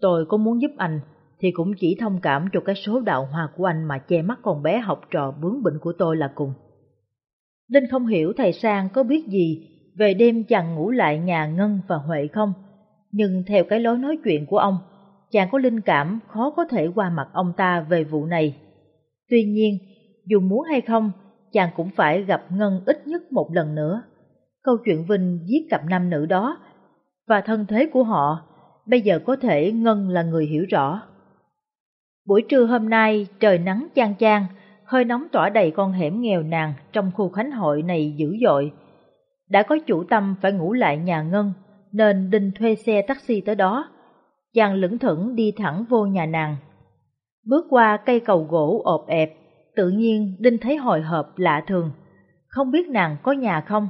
Speaker 2: Tôi có muốn giúp anh, thì cũng chỉ thông cảm cho cái số đạo hoa của anh mà che mắt con bé học trò bướng bỉnh của tôi là cùng. linh không hiểu thầy Sang có biết gì về đêm chàng ngủ lại nhà Ngân và Huệ không, nhưng theo cái lối nói chuyện của ông, chàng có linh cảm khó có thể qua mặt ông ta về vụ này. Tuy nhiên, dù muốn hay không, chàng cũng phải gặp Ngân ít nhất một lần nữa. Câu chuyện Vinh giết cặp nam nữ đó và thân thế của họ, bây giờ có thể Ngân là người hiểu rõ. Buổi trưa hôm nay trời nắng chang chang, hơi nóng tỏa đầy con hẻm nghèo nàn trong khu khánh hội này dữ dội. Đã có chủ tâm phải ngủ lại nhà Ngân, nên Đinh thuê xe taxi tới đó. Chàng lững thững đi thẳng vô nhà nàng. Bước qua cây cầu gỗ ộp ẹp, tự nhiên Đinh thấy hồi hộp lạ thường. Không biết nàng có nhà không?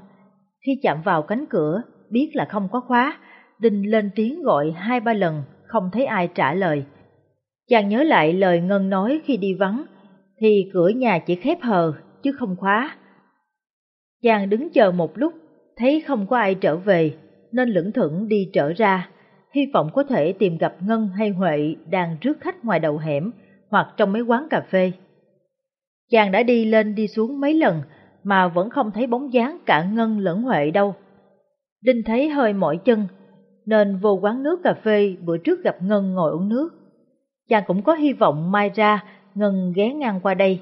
Speaker 2: Khi chạm vào cánh cửa, biết là không có khóa, Đinh lên tiếng gọi hai ba lần, không thấy ai trả lời. Chàng nhớ lại lời Ngân nói khi đi vắng, thì cửa nhà chỉ khép hờ, chứ không khóa. Chàng đứng chờ một lúc, thấy không có ai trở về, nên lững thững đi trở ra, hy vọng có thể tìm gặp Ngân hay Huệ đang rước khách ngoài đầu hẻm hoặc trong mấy quán cà phê. Chàng đã đi lên đi xuống mấy lần mà vẫn không thấy bóng dáng cả Ngân lẫn Huệ đâu. Đinh thấy hơi mỏi chân, nên vô quán nước cà phê bữa trước gặp Ngân ngồi uống nước. Chàng cũng có hy vọng mai ra Ngân ghé ngang qua đây.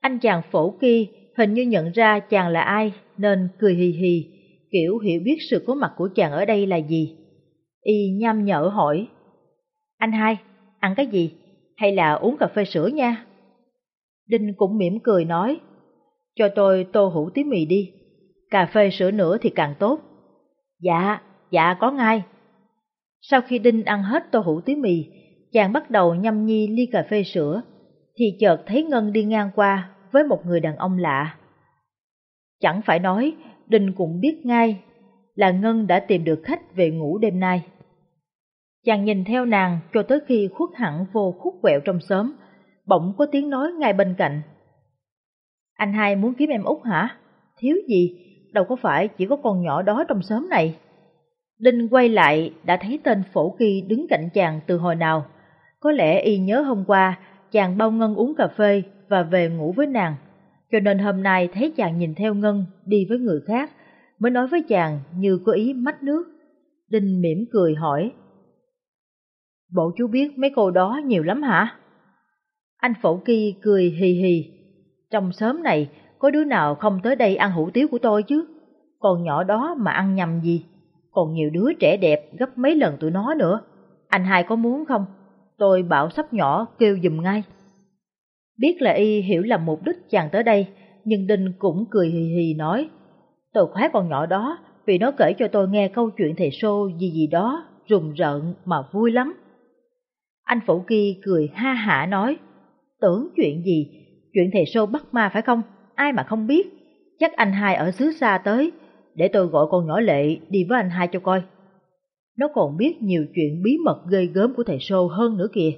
Speaker 2: Anh chàng phổ kia hình như nhận ra chàng là ai nên cười hì hì, kiểu hiểu biết sự có mặt của chàng ở đây là gì. Y nham nhở hỏi, anh hai, ăn cái gì? Hay là uống cà phê sữa nha? Đinh cũng mỉm cười nói, cho tôi tô hủ tí mì đi, cà phê sữa nữa thì càng tốt. Dạ, dạ có ngay. Sau khi Đinh ăn hết tô hủ tí mì, chàng bắt đầu nhâm nhi ly cà phê sữa, thì chợt thấy Ngân đi ngang qua với một người đàn ông lạ. Chẳng phải nói, Đinh cũng biết ngay là Ngân đã tìm được khách về ngủ đêm nay. Chàng nhìn theo nàng cho tới khi khuất hẳn vô khúc quẹo trong xóm, bỗng có tiếng nói ngay bên cạnh. Anh hai muốn kiếm em út hả? Thiếu gì, đâu có phải chỉ có con nhỏ đó trong xóm này. Đinh quay lại đã thấy tên phổ kỳ đứng cạnh chàng từ hồi nào. Có lẽ y nhớ hôm qua chàng bao Ngân uống cà phê và về ngủ với nàng, cho nên hôm nay thấy chàng nhìn theo Ngân đi với người khác, mới nói với chàng như có ý mách nước. Đinh mỉm cười hỏi. Bộ chú biết mấy cô đó nhiều lắm hả? Anh Phổ Kỳ cười hì hì. Trong sớm này, có đứa nào không tới đây ăn hủ tiếu của tôi chứ? Còn nhỏ đó mà ăn nhầm gì? Còn nhiều đứa trẻ đẹp gấp mấy lần tụi nó nữa. Anh hai có muốn không? Tôi bảo sắp nhỏ kêu dùm ngay. Biết là y hiểu lầm mục đích chàng tới đây, nhưng Đinh cũng cười hì hì nói. Tôi khoái con nhỏ đó vì nó kể cho tôi nghe câu chuyện thầy Sô gì gì đó, rùng rợn mà vui lắm. Anh Phổ Kỳ cười ha hả nói, tưởng chuyện gì, chuyện thầy Sô bắt ma phải không, ai mà không biết, chắc anh hai ở xứ xa tới, để tôi gọi con nhỏ lệ đi với anh hai cho coi. Nó còn biết nhiều chuyện bí mật gây gớm của thầy Sô hơn nữa kìa.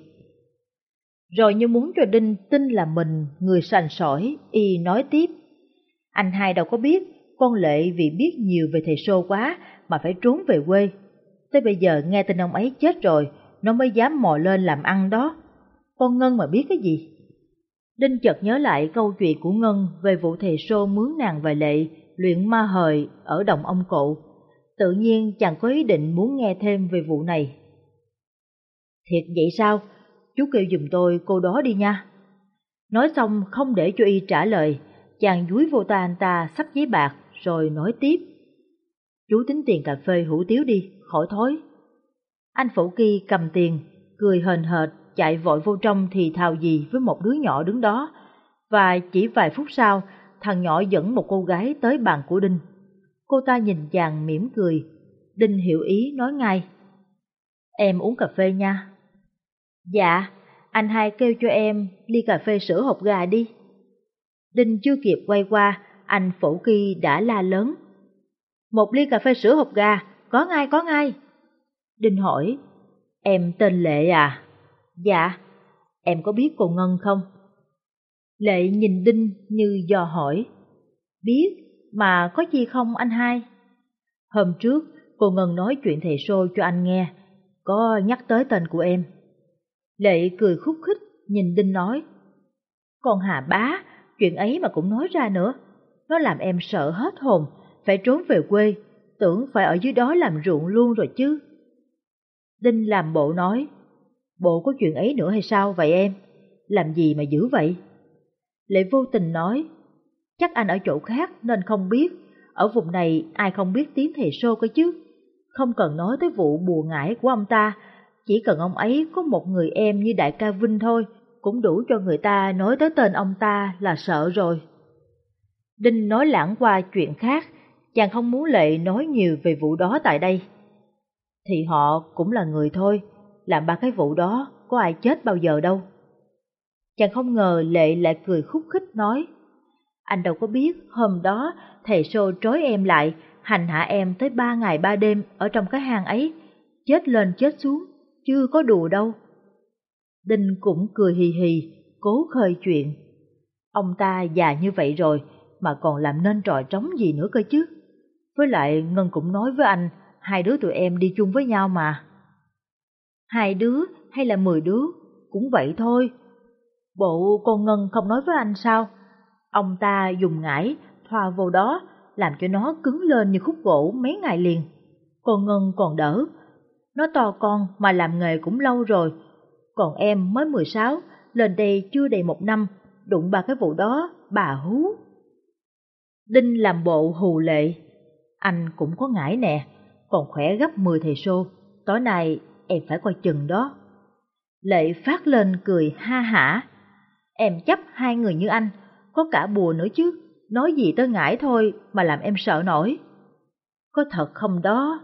Speaker 2: Rồi như muốn cho Đinh tin là mình, người sành sỏi, y nói tiếp. Anh hai đâu có biết, con Lệ vì biết nhiều về thầy Sô quá mà phải trốn về quê. Tới bây giờ nghe tin ông ấy chết rồi, nó mới dám mò lên làm ăn đó. Con Ngân mà biết cái gì? Đinh chợt nhớ lại câu chuyện của Ngân về vụ thầy Sô mướn nàng về Lệ luyện ma hời ở đồng ông cộ. Tự nhiên chàng có ý định muốn nghe thêm về vụ này. Thiệt vậy sao? Chú kêu giùm tôi cô đó đi nha. Nói xong không để cho y trả lời, chàng dúi vô tay anh ta sắp giấy bạc rồi nói tiếp. Chú tính tiền cà phê hủ tiếu đi, khỏi thối. Anh Phổ Kỳ cầm tiền, cười hờn hệt, chạy vội vô trong thì thào gì với một đứa nhỏ đứng đó, và chỉ vài phút sau, thằng nhỏ dẫn một cô gái tới bàn của Đinh. Cô ta nhìn chàng mỉm cười, Đinh hiểu ý nói ngay. Em uống cà phê nha. Dạ, anh hai kêu cho em ly cà phê sữa hộp gà đi. Đinh chưa kịp quay qua, anh Phổ Kỳ đã la lớn. Một ly cà phê sữa hộp gà, có ngay có ngay. Đinh hỏi, em tên Lệ à? Dạ, em có biết cô Ngân không? Lệ nhìn Đinh như dò hỏi. Biết, mà có gì không anh hai? Hôm trước, cô Ngân nói chuyện thầy sôi cho anh nghe, có nhắc tới tên của em. Lệ cười khúc khích, nhìn Đinh nói. Con Hà bá, chuyện ấy mà cũng nói ra nữa. Nó làm em sợ hết hồn, phải trốn về quê, tưởng phải ở dưới đó làm ruộng luôn rồi chứ. Đinh làm bộ nói, bộ có chuyện ấy nữa hay sao vậy em? Làm gì mà dữ vậy? Lệ vô tình nói, chắc anh ở chỗ khác nên không biết, ở vùng này ai không biết tiếng thầy sô cơ chứ. Không cần nói tới vụ bùa ngải của ông ta, chỉ cần ông ấy có một người em như đại ca Vinh thôi, cũng đủ cho người ta nói tới tên ông ta là sợ rồi. Đinh nói lãng qua chuyện khác, Chàng không muốn Lệ nói nhiều về vụ đó tại đây. Thì họ cũng là người thôi, làm ba cái vụ đó có ai chết bao giờ đâu. Chàng không ngờ Lệ lại cười khúc khích nói, anh đâu có biết hôm đó thầy Sô trói em lại, hành hạ em tới ba ngày ba đêm ở trong cái hang ấy, chết lên chết xuống, chưa có đùa đâu. Đinh cũng cười hì hì, cố khơi chuyện. Ông ta già như vậy rồi mà còn làm nên trò trống gì nữa cơ chứ. Với lại Ngân cũng nói với anh, hai đứa tụi em đi chung với nhau mà. Hai đứa hay là mười đứa, cũng vậy thôi. Bộ con Ngân không nói với anh sao? Ông ta dùng ngải thoa vô đó, làm cho nó cứng lên như khúc gỗ mấy ngày liền. Con Ngân còn đỡ, nó to con mà làm nghề cũng lâu rồi, còn em mới 16, lên đây chưa đầy một năm, đụng ba cái vụ đó, bà hú. Đinh làm bộ hù lệ, anh cũng có ngải nè, còn khỏe gấp 10 thầy xô, tối nay em phải coi chừng đó. Lệ phát lên cười ha hả, em chấp hai người như anh, có cả bùa nữa chứ, nói gì tới ngải thôi mà làm em sợ nổi. Có thật không đó?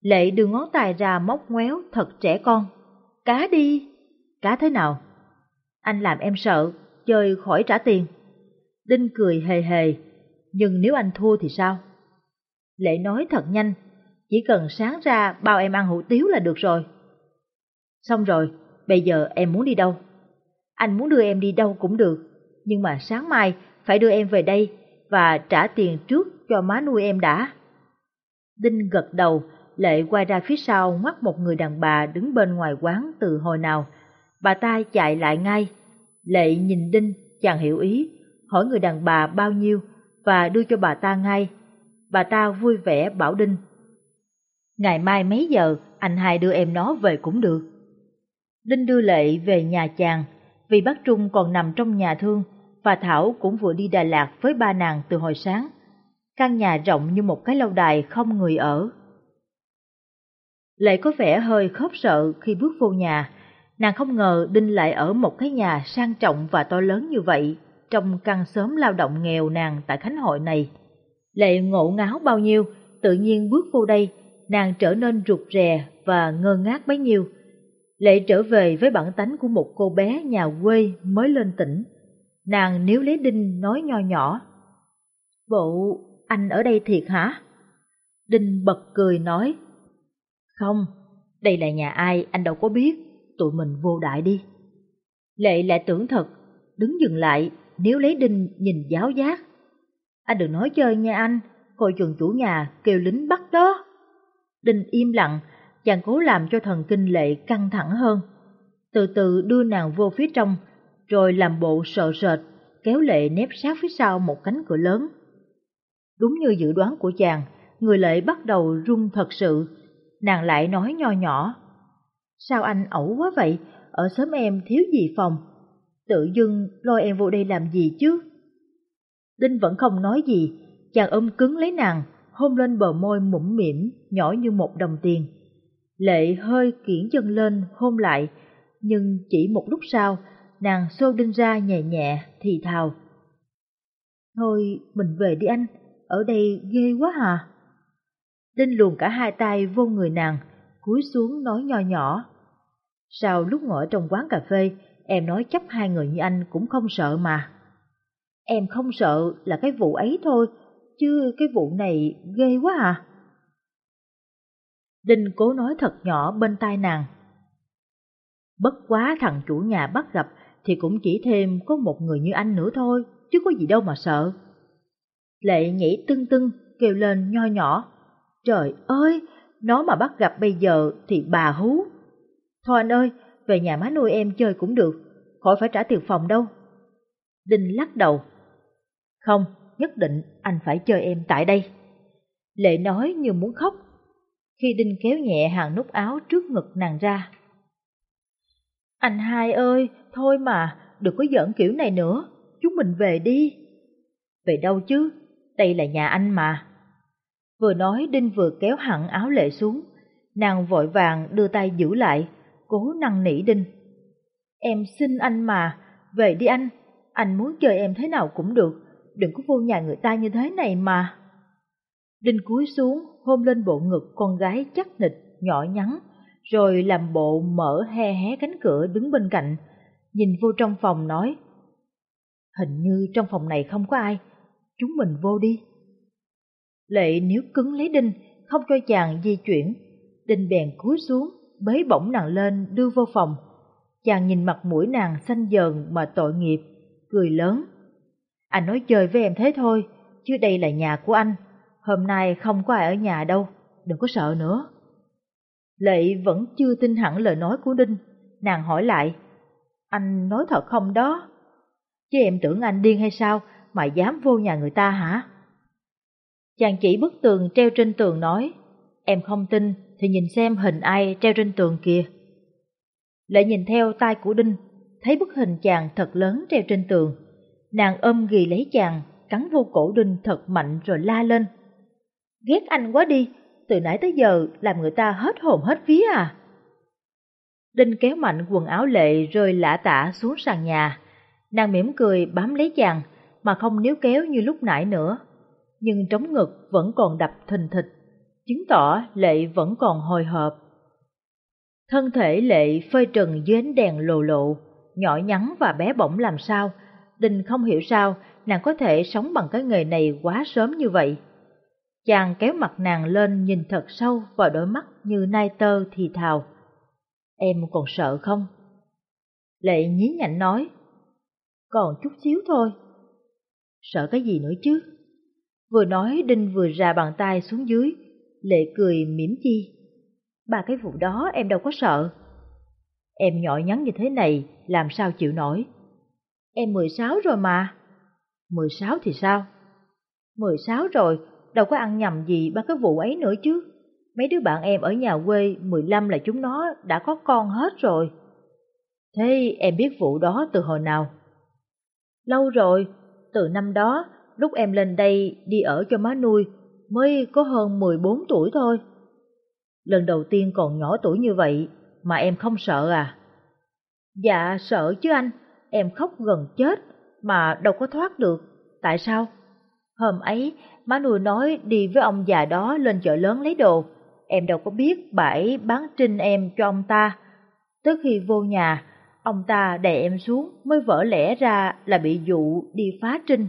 Speaker 2: Lệ đưa ngón tay ra móc ngoéo thật trẻ con. Cá đi! Cá thế nào? Anh làm em sợ, chơi khỏi trả tiền. Đinh cười hề hề, nhưng nếu anh thua thì sao? Lệ nói thật nhanh, chỉ cần sáng ra bao em ăn hủ tiếu là được rồi. Xong rồi, bây giờ em muốn đi đâu? Anh muốn đưa em đi đâu cũng được, nhưng mà sáng mai phải đưa em về đây và trả tiền trước cho má nuôi em đã. Đinh gật đầu, Lệ quay ra phía sau ngoắt một người đàn bà đứng bên ngoài quán từ hồi nào. Bà ta chạy lại ngay. Lệ nhìn Đinh, chàng hiểu ý, hỏi người đàn bà bao nhiêu và đưa cho bà ta ngay. Bà ta vui vẻ bảo Đinh. Ngày mai mấy giờ anh hai đưa em nó về cũng được. Đinh đưa Lệ về nhà chàng, vì bác Trung còn nằm trong nhà thương và Thảo cũng vừa đi Đà Lạt với ba nàng từ hồi sáng. Căn nhà rộng như một cái lâu đài không người ở. Lệ có vẻ hơi khóc sợ khi bước vô nhà, nàng không ngờ Đinh lại ở một cái nhà sang trọng và to lớn như vậy, trong căn xóm lao động nghèo nàng tại Khánh Hội này. Lệ ngộ ngáo bao nhiêu, tự nhiên bước vô đây, nàng trở nên rụt rè và ngơ ngác bấy nhiêu. Lệ trở về với bản tánh của một cô bé nhà quê mới lên tỉnh. Nàng nếu lấy Đinh nói nho nhỏ. Bộ, anh ở đây thiệt hả? Đinh bật cười nói. Không, đây là nhà ai anh đâu có biết, tụi mình vô đại đi. Lệ lại tưởng thật, đứng dừng lại, nếu lấy đinh nhìn giáo giác. Anh đừng nói chơi nha anh, coi chừng chủ nhà kêu lính bắt đó. Đinh im lặng, chàng cố làm cho thần kinh lệ căng thẳng hơn. Từ từ đưa nàng vô phía trong, rồi làm bộ sợ sệt, kéo lệ nép sát phía sau một cánh cửa lớn. Đúng như dự đoán của chàng, người lệ bắt đầu run thật sự, nàng lại nói nho nhỏ. Sao anh ẩu quá vậy, ở sớm em thiếu gì phòng, tự dưng lôi em vô đây làm gì chứ? Đinh vẫn không nói gì, chàng ôm cứng lấy nàng, hôn lên bờ môi mũm mỉm, nhỏ như một đồng tiền. Lệ hơi kiển chân lên, hôn lại, nhưng chỉ một lúc sau, nàng xô đinh ra nhẹ nhẹ, thì thào. Thôi, mình về đi anh, ở đây ghê quá hả? Đinh luồn cả hai tay vô người nàng, cúi xuống nói nho nhỏ. Sao lúc ngồi trong quán cà phê, em nói chấp hai người như anh cũng không sợ mà. Em không sợ là cái vụ ấy thôi, chứ cái vụ này ghê quá à. Đinh cố nói thật nhỏ bên tai nàng. Bất quá thằng chủ nhà bắt gặp thì cũng chỉ thêm có một người như anh nữa thôi, chứ có gì đâu mà sợ. Lệ nhảy tưng tưng, kêu lên nho nhỏ. Trời ơi, nó mà bắt gặp bây giờ thì bà hú. Thôi anh ơi, về nhà má nuôi em chơi cũng được, khỏi phải trả tiền phòng đâu. Đinh lắc đầu. Không, nhất định anh phải chơi em tại đây. Lệ nói như muốn khóc. Khi Đinh kéo nhẹ hàng nút áo trước ngực nàng ra. Anh hai ơi, thôi mà, đừng có giỡn kiểu này nữa, chúng mình về đi. Về đâu chứ, đây là nhà anh mà. Vừa nói Đinh vừa kéo hẳn áo lệ xuống, nàng vội vàng đưa tay giữ lại, cố năn nỉ Đinh. Em xin anh mà, về đi anh, anh muốn chơi em thế nào cũng được, đừng có vô nhà người ta như thế này mà. Đinh cúi xuống, hôn lên bộ ngực con gái chắc nịch, nhỏ nhắn, rồi làm bộ mở he hé cánh cửa đứng bên cạnh, nhìn vô trong phòng nói, Hình như trong phòng này không có ai, chúng mình vô đi. Lệ nếu cứng lấy Đinh, không cho chàng di chuyển, Đinh bèn cúi xuống, bế bổng nàng lên đưa vô phòng. Chàng nhìn mặt mũi nàng xanh dờn mà tội nghiệp, cười lớn. Anh nói chơi với em thế thôi, chứ đây là nhà của anh. Hôm nay không có ai ở nhà đâu, đừng có sợ nữa. Lệ vẫn chưa tin hẳn lời nói của Đinh, nàng hỏi lại. Anh nói thật không đó? Chứ em tưởng anh điên hay sao mà dám vô nhà người ta hả? Chàng chỉ bức tường treo trên tường nói, em không tin thì nhìn xem hình ai treo trên tường kìa. Lệ nhìn theo tay của Đinh, thấy bức hình chàng thật lớn treo trên tường. Nàng ôm ghì lấy chàng, cắn vô cổ Đinh thật mạnh rồi la lên. Ghét anh quá đi, từ nãy tới giờ làm người ta hết hồn hết vía à. Đinh kéo mạnh quần áo lệ rơi lả tả xuống sàn nhà. Nàng mỉm cười bám lấy chàng, mà không níu kéo như lúc nãy nữa. Nhưng trống ngực vẫn còn đập thình thịch, chứng tỏ lệ vẫn còn hồi hộp. Thân thể lệ phơi trần dưới ánh đèn lồ lộ, nhỏ nhắn và bé bỏng làm sao. Đình không hiểu sao nàng có thể sống bằng cái nghề này quá sớm như vậy. Chàng kéo mặt nàng lên nhìn thật sâu vào đôi mắt như nai tơ thì thào. Em còn sợ không? Lệ nhí nhảnh nói. Còn chút xíu thôi. Sợ cái gì nữa chứ? Vừa nói Đinh vừa ra bàn tay xuống dưới, Lệ cười mỉm chi. Ba cái vụ đó em đâu có sợ. Em nhỏ nhắn như thế này, làm sao chịu nổi? Em 16 rồi mà. 16 thì sao? 16 rồi, đâu có ăn nhầm gì ba cái vụ ấy nữa chứ. Mấy đứa bạn em ở nhà quê 15 là chúng nó đã có con hết rồi. Thế em biết vụ đó từ hồi nào? Lâu rồi, từ năm đó, lúc em lên đây đi ở cho má nuôi, mới có hơn 14 tuổi thôi. Lần đầu tiên còn nhỏ tuổi như vậy mà em không sợ à? Dạ sợ chứ anh, em khóc gần chết mà đâu có thoát được. Tại sao? Hôm ấy, má nuôi nói đi với ông già đó lên chợ lớn lấy đồ. Em đâu có biết bà ấy bán trinh em cho ông ta. Tới khi vô nhà, ông ta đè em xuống mới vỡ lẽ ra là bị dụ đi phá trinh.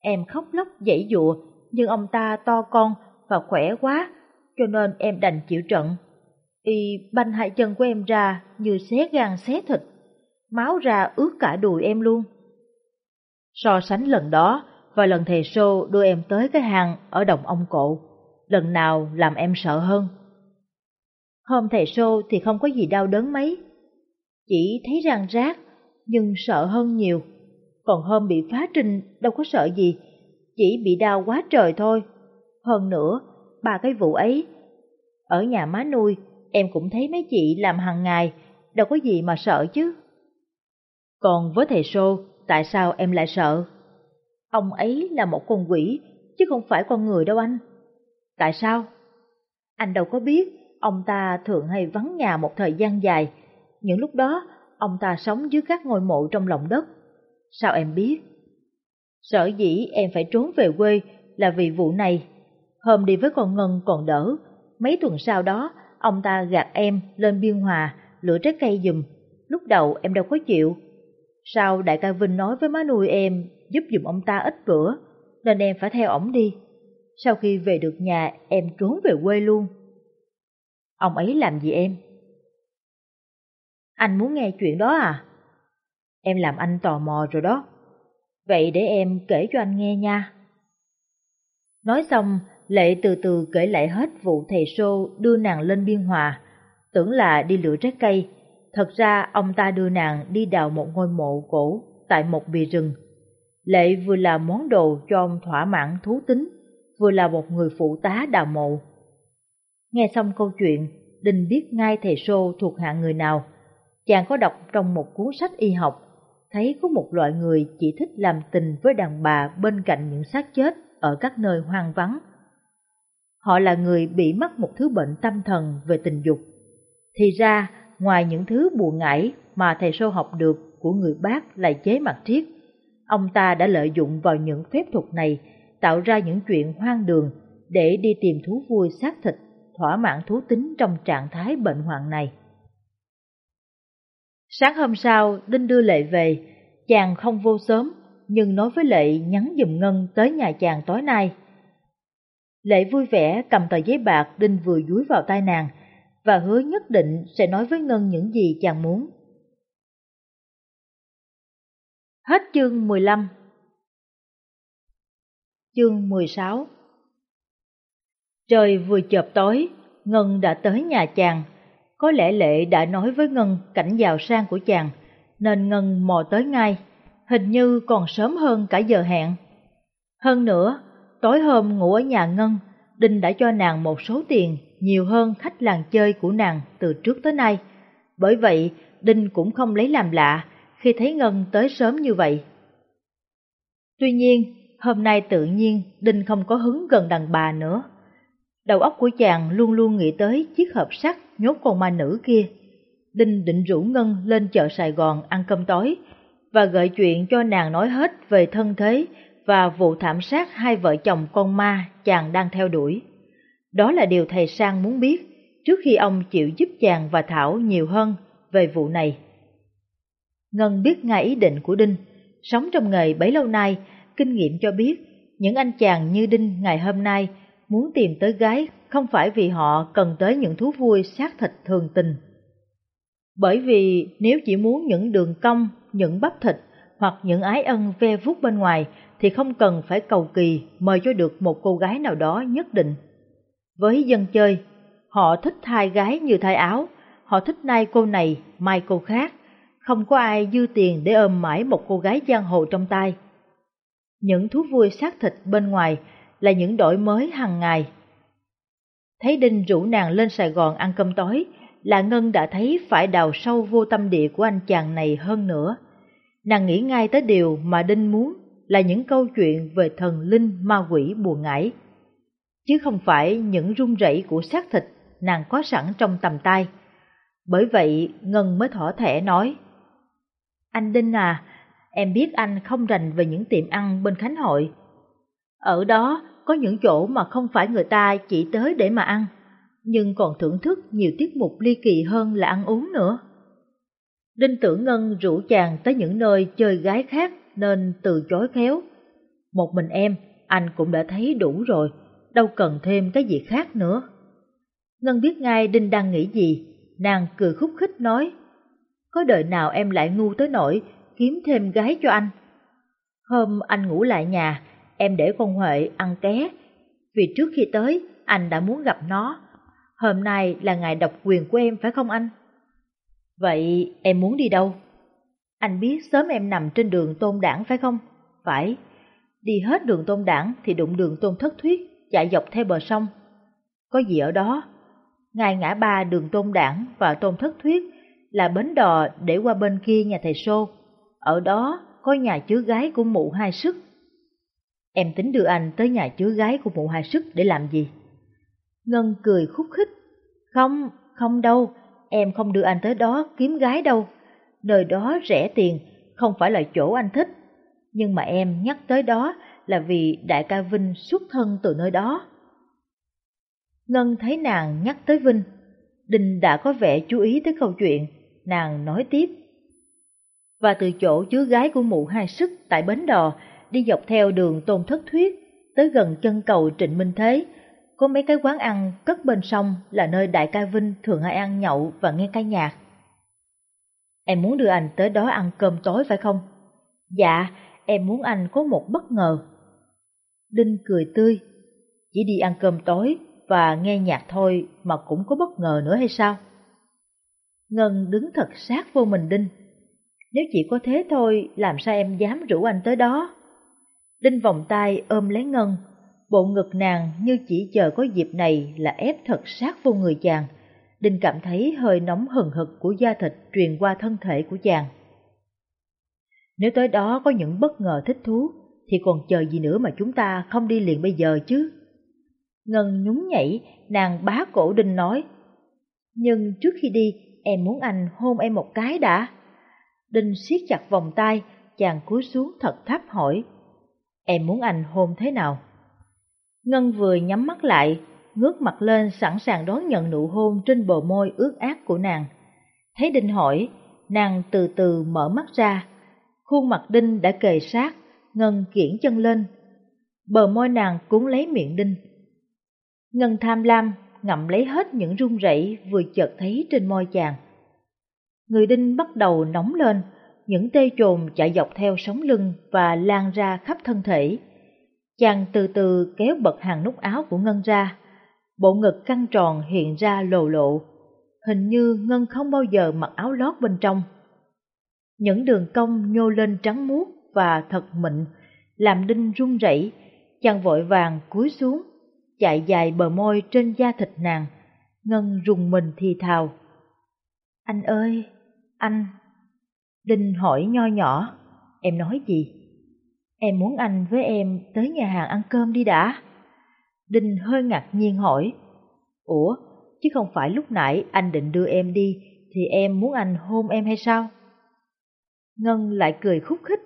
Speaker 2: Em khóc lóc dãy dụa, nhưng ông ta to con và khỏe quá, cho nên em đành chịu trận. Y banh hai chân của em ra như xé gan xé thịt, máu ra ướt cả đùi em luôn. So sánh lần đó và lần thầy Sô đưa em tới cái hang ở đồng ông cộ, lần nào làm em sợ hơn. Hôm thầy Sô thì không có gì đau đớn mấy, chỉ thấy răng rác, nhưng sợ hơn nhiều. Còn hôm bị phá trinh đâu có sợ gì, chỉ bị đau quá trời thôi. Hơn nữa, ba cái vụ ấy, ở nhà má nuôi, em cũng thấy mấy chị làm hàng ngày, đâu có gì mà sợ chứ. Còn với thầy Sô, tại sao em lại sợ? Ông ấy là một con quỷ, chứ không phải con người đâu anh. Tại sao? Anh đâu có biết, ông ta thường hay vắng nhà một thời gian dài. Những lúc đó, ông ta sống dưới các ngôi mộ trong lòng đất. Sao em biết? Sở dĩ em phải trốn về quê là vì vụ này. Hôm đi với con Ngân còn đỡ, mấy tuần sau đó, ông ta gạt em lên biên hòa, lửa trái cây giùm. Lúc đầu em đâu có chịu. Sau đại ca Vinh nói với má nuôi em giúp dùm ông ta ít bữa, nên em phải theo ổng đi. Sau khi về được nhà, em trốn về quê luôn. Ông ấy làm gì em? Anh muốn nghe chuyện đó à? Em làm anh tò mò rồi đó. Vậy để em kể cho anh nghe nha. Nói xong, Lệ từ từ kể lại hết vụ thầy Sô đưa nàng lên biên hòa, tưởng là đi lựa trái cây. Thật ra ông ta đưa nàng đi đào một ngôi mộ cổ tại một bìa rừng. Lệ vừa là món đồ cho ông thỏa mãn thú tính, vừa là một người phụ tá đào mộ. Nghe xong câu chuyện, đình biết ngay thầy Sô thuộc hạng người nào. Chàng có đọc trong một cuốn sách y học, thấy có một loại người chỉ thích làm tình với đàn bà bên cạnh những xác chết ở các nơi hoang vắng. Họ là người bị mắc một thứ bệnh tâm thần về tình dục. Thì ra, ngoài những thứ buồn ngải mà thầy sâu học được của người bác là chế mặt triết, ông ta đã lợi dụng vào những phép thuật này tạo ra những chuyện hoang đường để đi tìm thú vui xác thịt, thỏa mãn thú tính trong trạng thái bệnh hoạn này. Sáng hôm sau, Đinh đưa Lệ về, chàng không vô sớm, nhưng nói với Lệ nhắn dùm Ngân tới nhà chàng tối nay. Lệ vui vẻ cầm tờ giấy bạc Đinh vừa dúi vào tay nàng và hứa nhất định sẽ nói với Ngân những gì chàng muốn. Hết chương 15 Chương 16 Trời vừa chợp tối, Ngân đã tới nhà chàng. Có lẽ Lệ đã nói với Ngân cảnh giàu sang của chàng, nên Ngân mò tới ngay, hình như còn sớm hơn cả giờ hẹn. Hơn nữa, tối hôm ngủ ở nhà Ngân, Đinh đã cho nàng một số tiền nhiều hơn khách làng chơi của nàng từ trước tới nay. Bởi vậy, Đinh cũng không lấy làm lạ khi thấy Ngân tới sớm như vậy. Tuy nhiên, hôm nay tự nhiên Đinh không có hứng gần đàn bà nữa. Đầu óc của chàng luôn luôn nghĩ tới chiếc hộp sắt nhốt con ma nữ kia. Đinh định rủ Ngân lên chợ Sài Gòn ăn cơm tối và gợi chuyện cho nàng nói hết về thân thế và vụ thảm sát hai vợ chồng con ma chàng đang theo đuổi. Đó là điều thầy Sang muốn biết trước khi ông chịu giúp chàng và Thảo nhiều hơn về vụ này. Ngân biết ngay ý định của Đinh, sống trong nghề bấy lâu nay, kinh nghiệm cho biết những anh chàng như Đinh ngày hôm nay muốn tìm tới gái không phải vì họ cần tới những thú vui xác thịt thường tình. Bởi vì nếu chỉ muốn những đường cong, những bắp thịt hoặc những ái ân ve vuốt bên ngoài thì không cần phải cầu kỳ mời cho được một cô gái nào đó nhất định. Với dân chơi, họ thích thai gái như thai áo, họ thích nay cô này, mai cô khác, không có ai dư tiền để ôm mãi một cô gái giang hồ trong tay. Những thú vui xác thịt bên ngoài là những đổi mới hàng ngày. Thấy Đinh rủ nàng lên Sài Gòn ăn cơm tối, là Ngân đã thấy phải đào sâu vô tâm địa của anh chàng này hơn nữa. Nàng nghĩ ngay tới điều mà Đinh muốn là những câu chuyện về thần linh ma quỷ buồn ngải, chứ không phải những rung rẩy của xác thịt nàng có sẵn trong tầm tay. Bởi vậy Ngân mới thỏ thẻ nói, Anh Đinh à, em biết anh không rành về những tiệm ăn bên Khánh Hội. Ở đó có những chỗ mà không phải người ta chỉ tới để mà ăn, nhưng còn thưởng thức nhiều tiết mục ly kỳ hơn là ăn uống nữa. Đinh Tử Ngân rủ chàng tới những nơi chơi gái khác nên từ chối khéo. Một mình em, anh cũng đã thấy đủ rồi, đâu cần thêm cái gì khác nữa. Ngân biết ngay Đinh đang nghĩ gì, nàng cười khúc khích nói, có đời nào em lại ngu tới nỗi kiếm thêm gái cho anh. Hôm anh ngủ lại nhà, em để con Huệ ăn ké, vì trước khi tới anh đã muốn gặp nó. Hôm nay là ngày độc quyền của em phải không anh? Vậy em muốn đi đâu? Anh biết sớm em nằm trên đường tôn đảng phải không? Phải. Đi hết đường tôn đảng thì đụng đường tôn thất thuyết, chạy dọc theo bờ sông. Có gì ở đó? Ngay ngã ba đường tôn đảng và tôn thất thuyết là bến đò để qua bên kia nhà thầy Sô. Ở đó có nhà chứa gái của mụ hai sức. Em tính đưa anh tới nhà chứa gái của mụ hai sức để làm gì? Ngân cười khúc khích. Không, không đâu, em không đưa anh tới đó kiếm gái đâu nơi đó rẻ tiền, không phải là chỗ anh thích. Nhưng mà em nhắc tới đó là vì đại ca Vinh xuất thân từ nơi đó. Ngân thấy nàng nhắc tới Vinh, Đình đã có vẻ chú ý tới câu chuyện, nàng nói tiếp. Và từ chỗ chứa gái của mụ hai sức tại Bến Đò, đi dọc theo đường Tôn Thất Thuyết, tới gần chân cầu Trịnh Minh Thế, có mấy cái quán ăn cất bên sông là nơi đại ca Vinh thường hay ăn nhậu và nghe ca nhạc. Em muốn đưa anh tới đó ăn cơm tối phải không? Dạ, em muốn anh có một bất ngờ. Đinh cười tươi. Chỉ đi ăn cơm tối và nghe nhạc thôi mà cũng có bất ngờ nữa hay sao? Ngân đứng thật sát vô mình Đinh. Nếu chỉ có thế thôi, làm sao em dám rủ anh tới đó? Đinh vòng tay ôm lấy Ngân, bộ ngực nàng như chỉ chờ có dịp này là ép thật sát vô người chàng, Đinh cảm thấy hơi nóng hừng hực của da thịt truyền qua thân thể của chàng. Nếu tới đó có những bất ngờ thích thú, thì còn chờ gì nữa mà chúng ta không đi liền bây giờ chứ? Ngân nhún nhảy, nàng bá cổ Đinh nói. Nhưng trước khi đi, em muốn anh hôn em một cái đã. Đinh siết chặt vòng tay, chàng cúi xuống thật thấp hỏi. Em muốn anh hôn thế nào? Ngân vừa nhắm mắt lại, ngước mặt lên sẵn sàng đón nhận nụ hôn trên bờ môi ướt át của nàng. Thấy Đinh hỏi, nàng từ từ mở mắt ra. Khuôn mặt Đinh đã kề sát, Ngân kiển chân lên. Bờ môi nàng cuốn lấy miệng Đinh. Ngân tham lam, ngậm lấy hết những run rẩy vừa chợt thấy trên môi chàng. Người Đinh bắt đầu nóng lên, những tê trồn chạy dọc theo sống lưng và lan ra khắp thân thể. Chàng từ từ kéo bật hàng nút áo của Ngân ra, bộ ngực căng tròn hiện ra lồ lộ. Hình như Ngân không bao giờ mặc áo lót bên trong. Những đường cong nhô lên trắng muốt và thật mịn, làm đinh run rẩy. Chàng vội vàng cúi xuống, chạy dài bờ môi trên da thịt nàng. Ngân rùng mình thì thào. Anh ơi, anh... Đinh hỏi nho nhỏ, em nói gì? Em muốn anh với em tới nhà hàng ăn cơm đi đã. Đinh hơi ngạc nhiên hỏi, Ủa, chứ không phải lúc nãy anh định đưa em đi thì em muốn anh hôn em hay sao? Ngân lại cười khúc khích,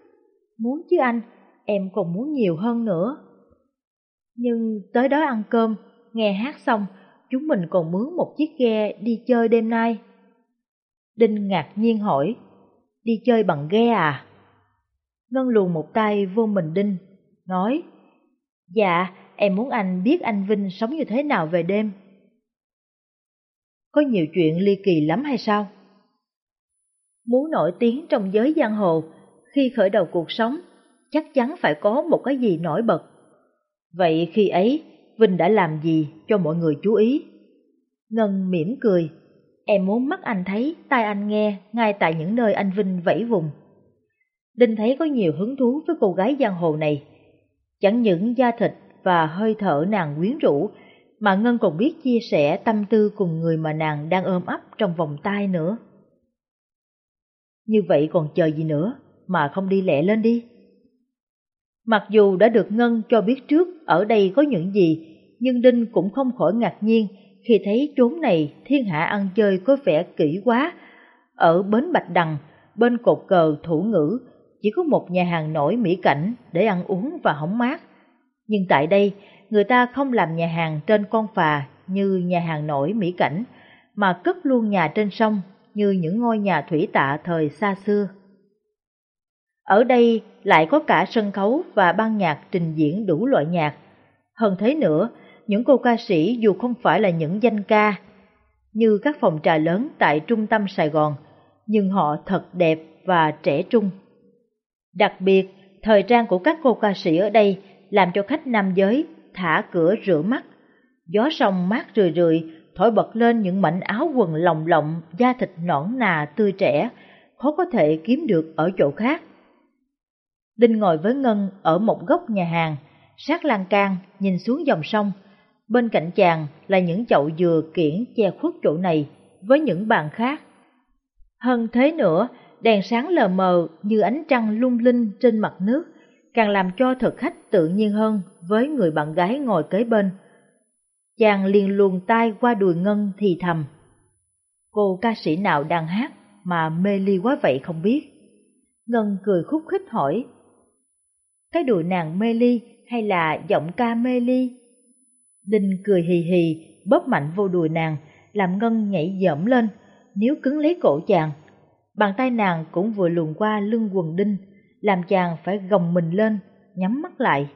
Speaker 2: muốn chứ anh, em còn muốn nhiều hơn nữa. Nhưng tới đó ăn cơm, nghe hát xong, chúng mình còn mướn một chiếc ghe đi chơi đêm nay. Đinh ngạc nhiên hỏi, đi chơi bằng ghe à? Ngân luồn một tay vô mình Đinh, nói, dạ, em muốn anh biết anh Vinh sống như thế nào về đêm. Có nhiều chuyện ly kỳ lắm hay sao? Muốn nổi tiếng trong giới giang hồ, khi khởi đầu cuộc sống, chắc chắn phải có một cái gì nổi bật. Vậy khi ấy, Vinh đã làm gì cho mọi người chú ý? Ngân mỉm cười, em muốn mắt anh thấy, tai anh nghe, ngay tại những nơi anh Vinh vẫy vùng. Đinh thấy có nhiều hứng thú với cô gái giang hồ này. Chẳng những da thịt và hơi thở nàng quyến rũ, mà Ngân còn biết chia sẻ tâm tư cùng người mà nàng đang ôm ấp trong vòng tay nữa. Như vậy còn chờ gì nữa, mà không đi lẹ lên đi. Mặc dù đã được Ngân cho biết trước ở đây có những gì, nhưng Đinh cũng không khỏi ngạc nhiên khi thấy chốn này thiên hạ ăn chơi có vẻ kỹ quá. Ở bến Bạch Đằng, bên cột cờ thủ ngữ, chỉ có một nhà hàng nổi mỹ cảnh để ăn uống và hóng mát. Nhưng tại đây, người ta không làm nhà hàng trên con phà như nhà hàng nổi mỹ cảnh, mà cất luôn nhà trên sông như những ngôi nhà thủy tạ thời xa xưa. Ở đây lại có cả sân khấu và ban nhạc trình diễn đủ loại nhạc. Hơn thế nữa, những cô ca sĩ dù không phải là những danh ca, như các phòng trà lớn tại trung tâm Sài Gòn, nhưng họ thật đẹp và trẻ trung. Đặc biệt, thời trang của các cô ca sĩ ở đây làm cho khách nam giới thả cửa rửa mắt. Gió sông mát rười rượi thổi bật lên những mảnh áo quần lồng lộng, da thịt nõn nà tươi trẻ, khó có thể kiếm được ở chỗ khác. Đinh ngồi với Ngân ở một góc nhà hàng, sát lan can, nhìn xuống dòng sông. Bên cạnh chàng là những chậu dừa kiển che khuất chỗ này với những bàn khác. Hơn thế nữa, đèn sáng lờ mờ như ánh trăng lung linh trên mặt nước, càng làm cho thực khách tự nhiên hơn với người bạn gái ngồi kế bên. Chàng liền luồn tay qua đùi Ngân thì thầm. Cô ca sĩ nào đang hát mà mê ly quá vậy không biết. Ngân cười khúc khích hỏi. Cái đùi nàng mê ly hay là giọng ca mê ly? Đinh cười hì hì, bóp mạnh vô đùi nàng, làm Ngân nhảy dẫm lên, nếu cứng lấy cổ chàng. Bàn tay nàng cũng vừa luồn qua lưng quần Đinh, làm chàng phải gồng mình lên, nhắm mắt lại.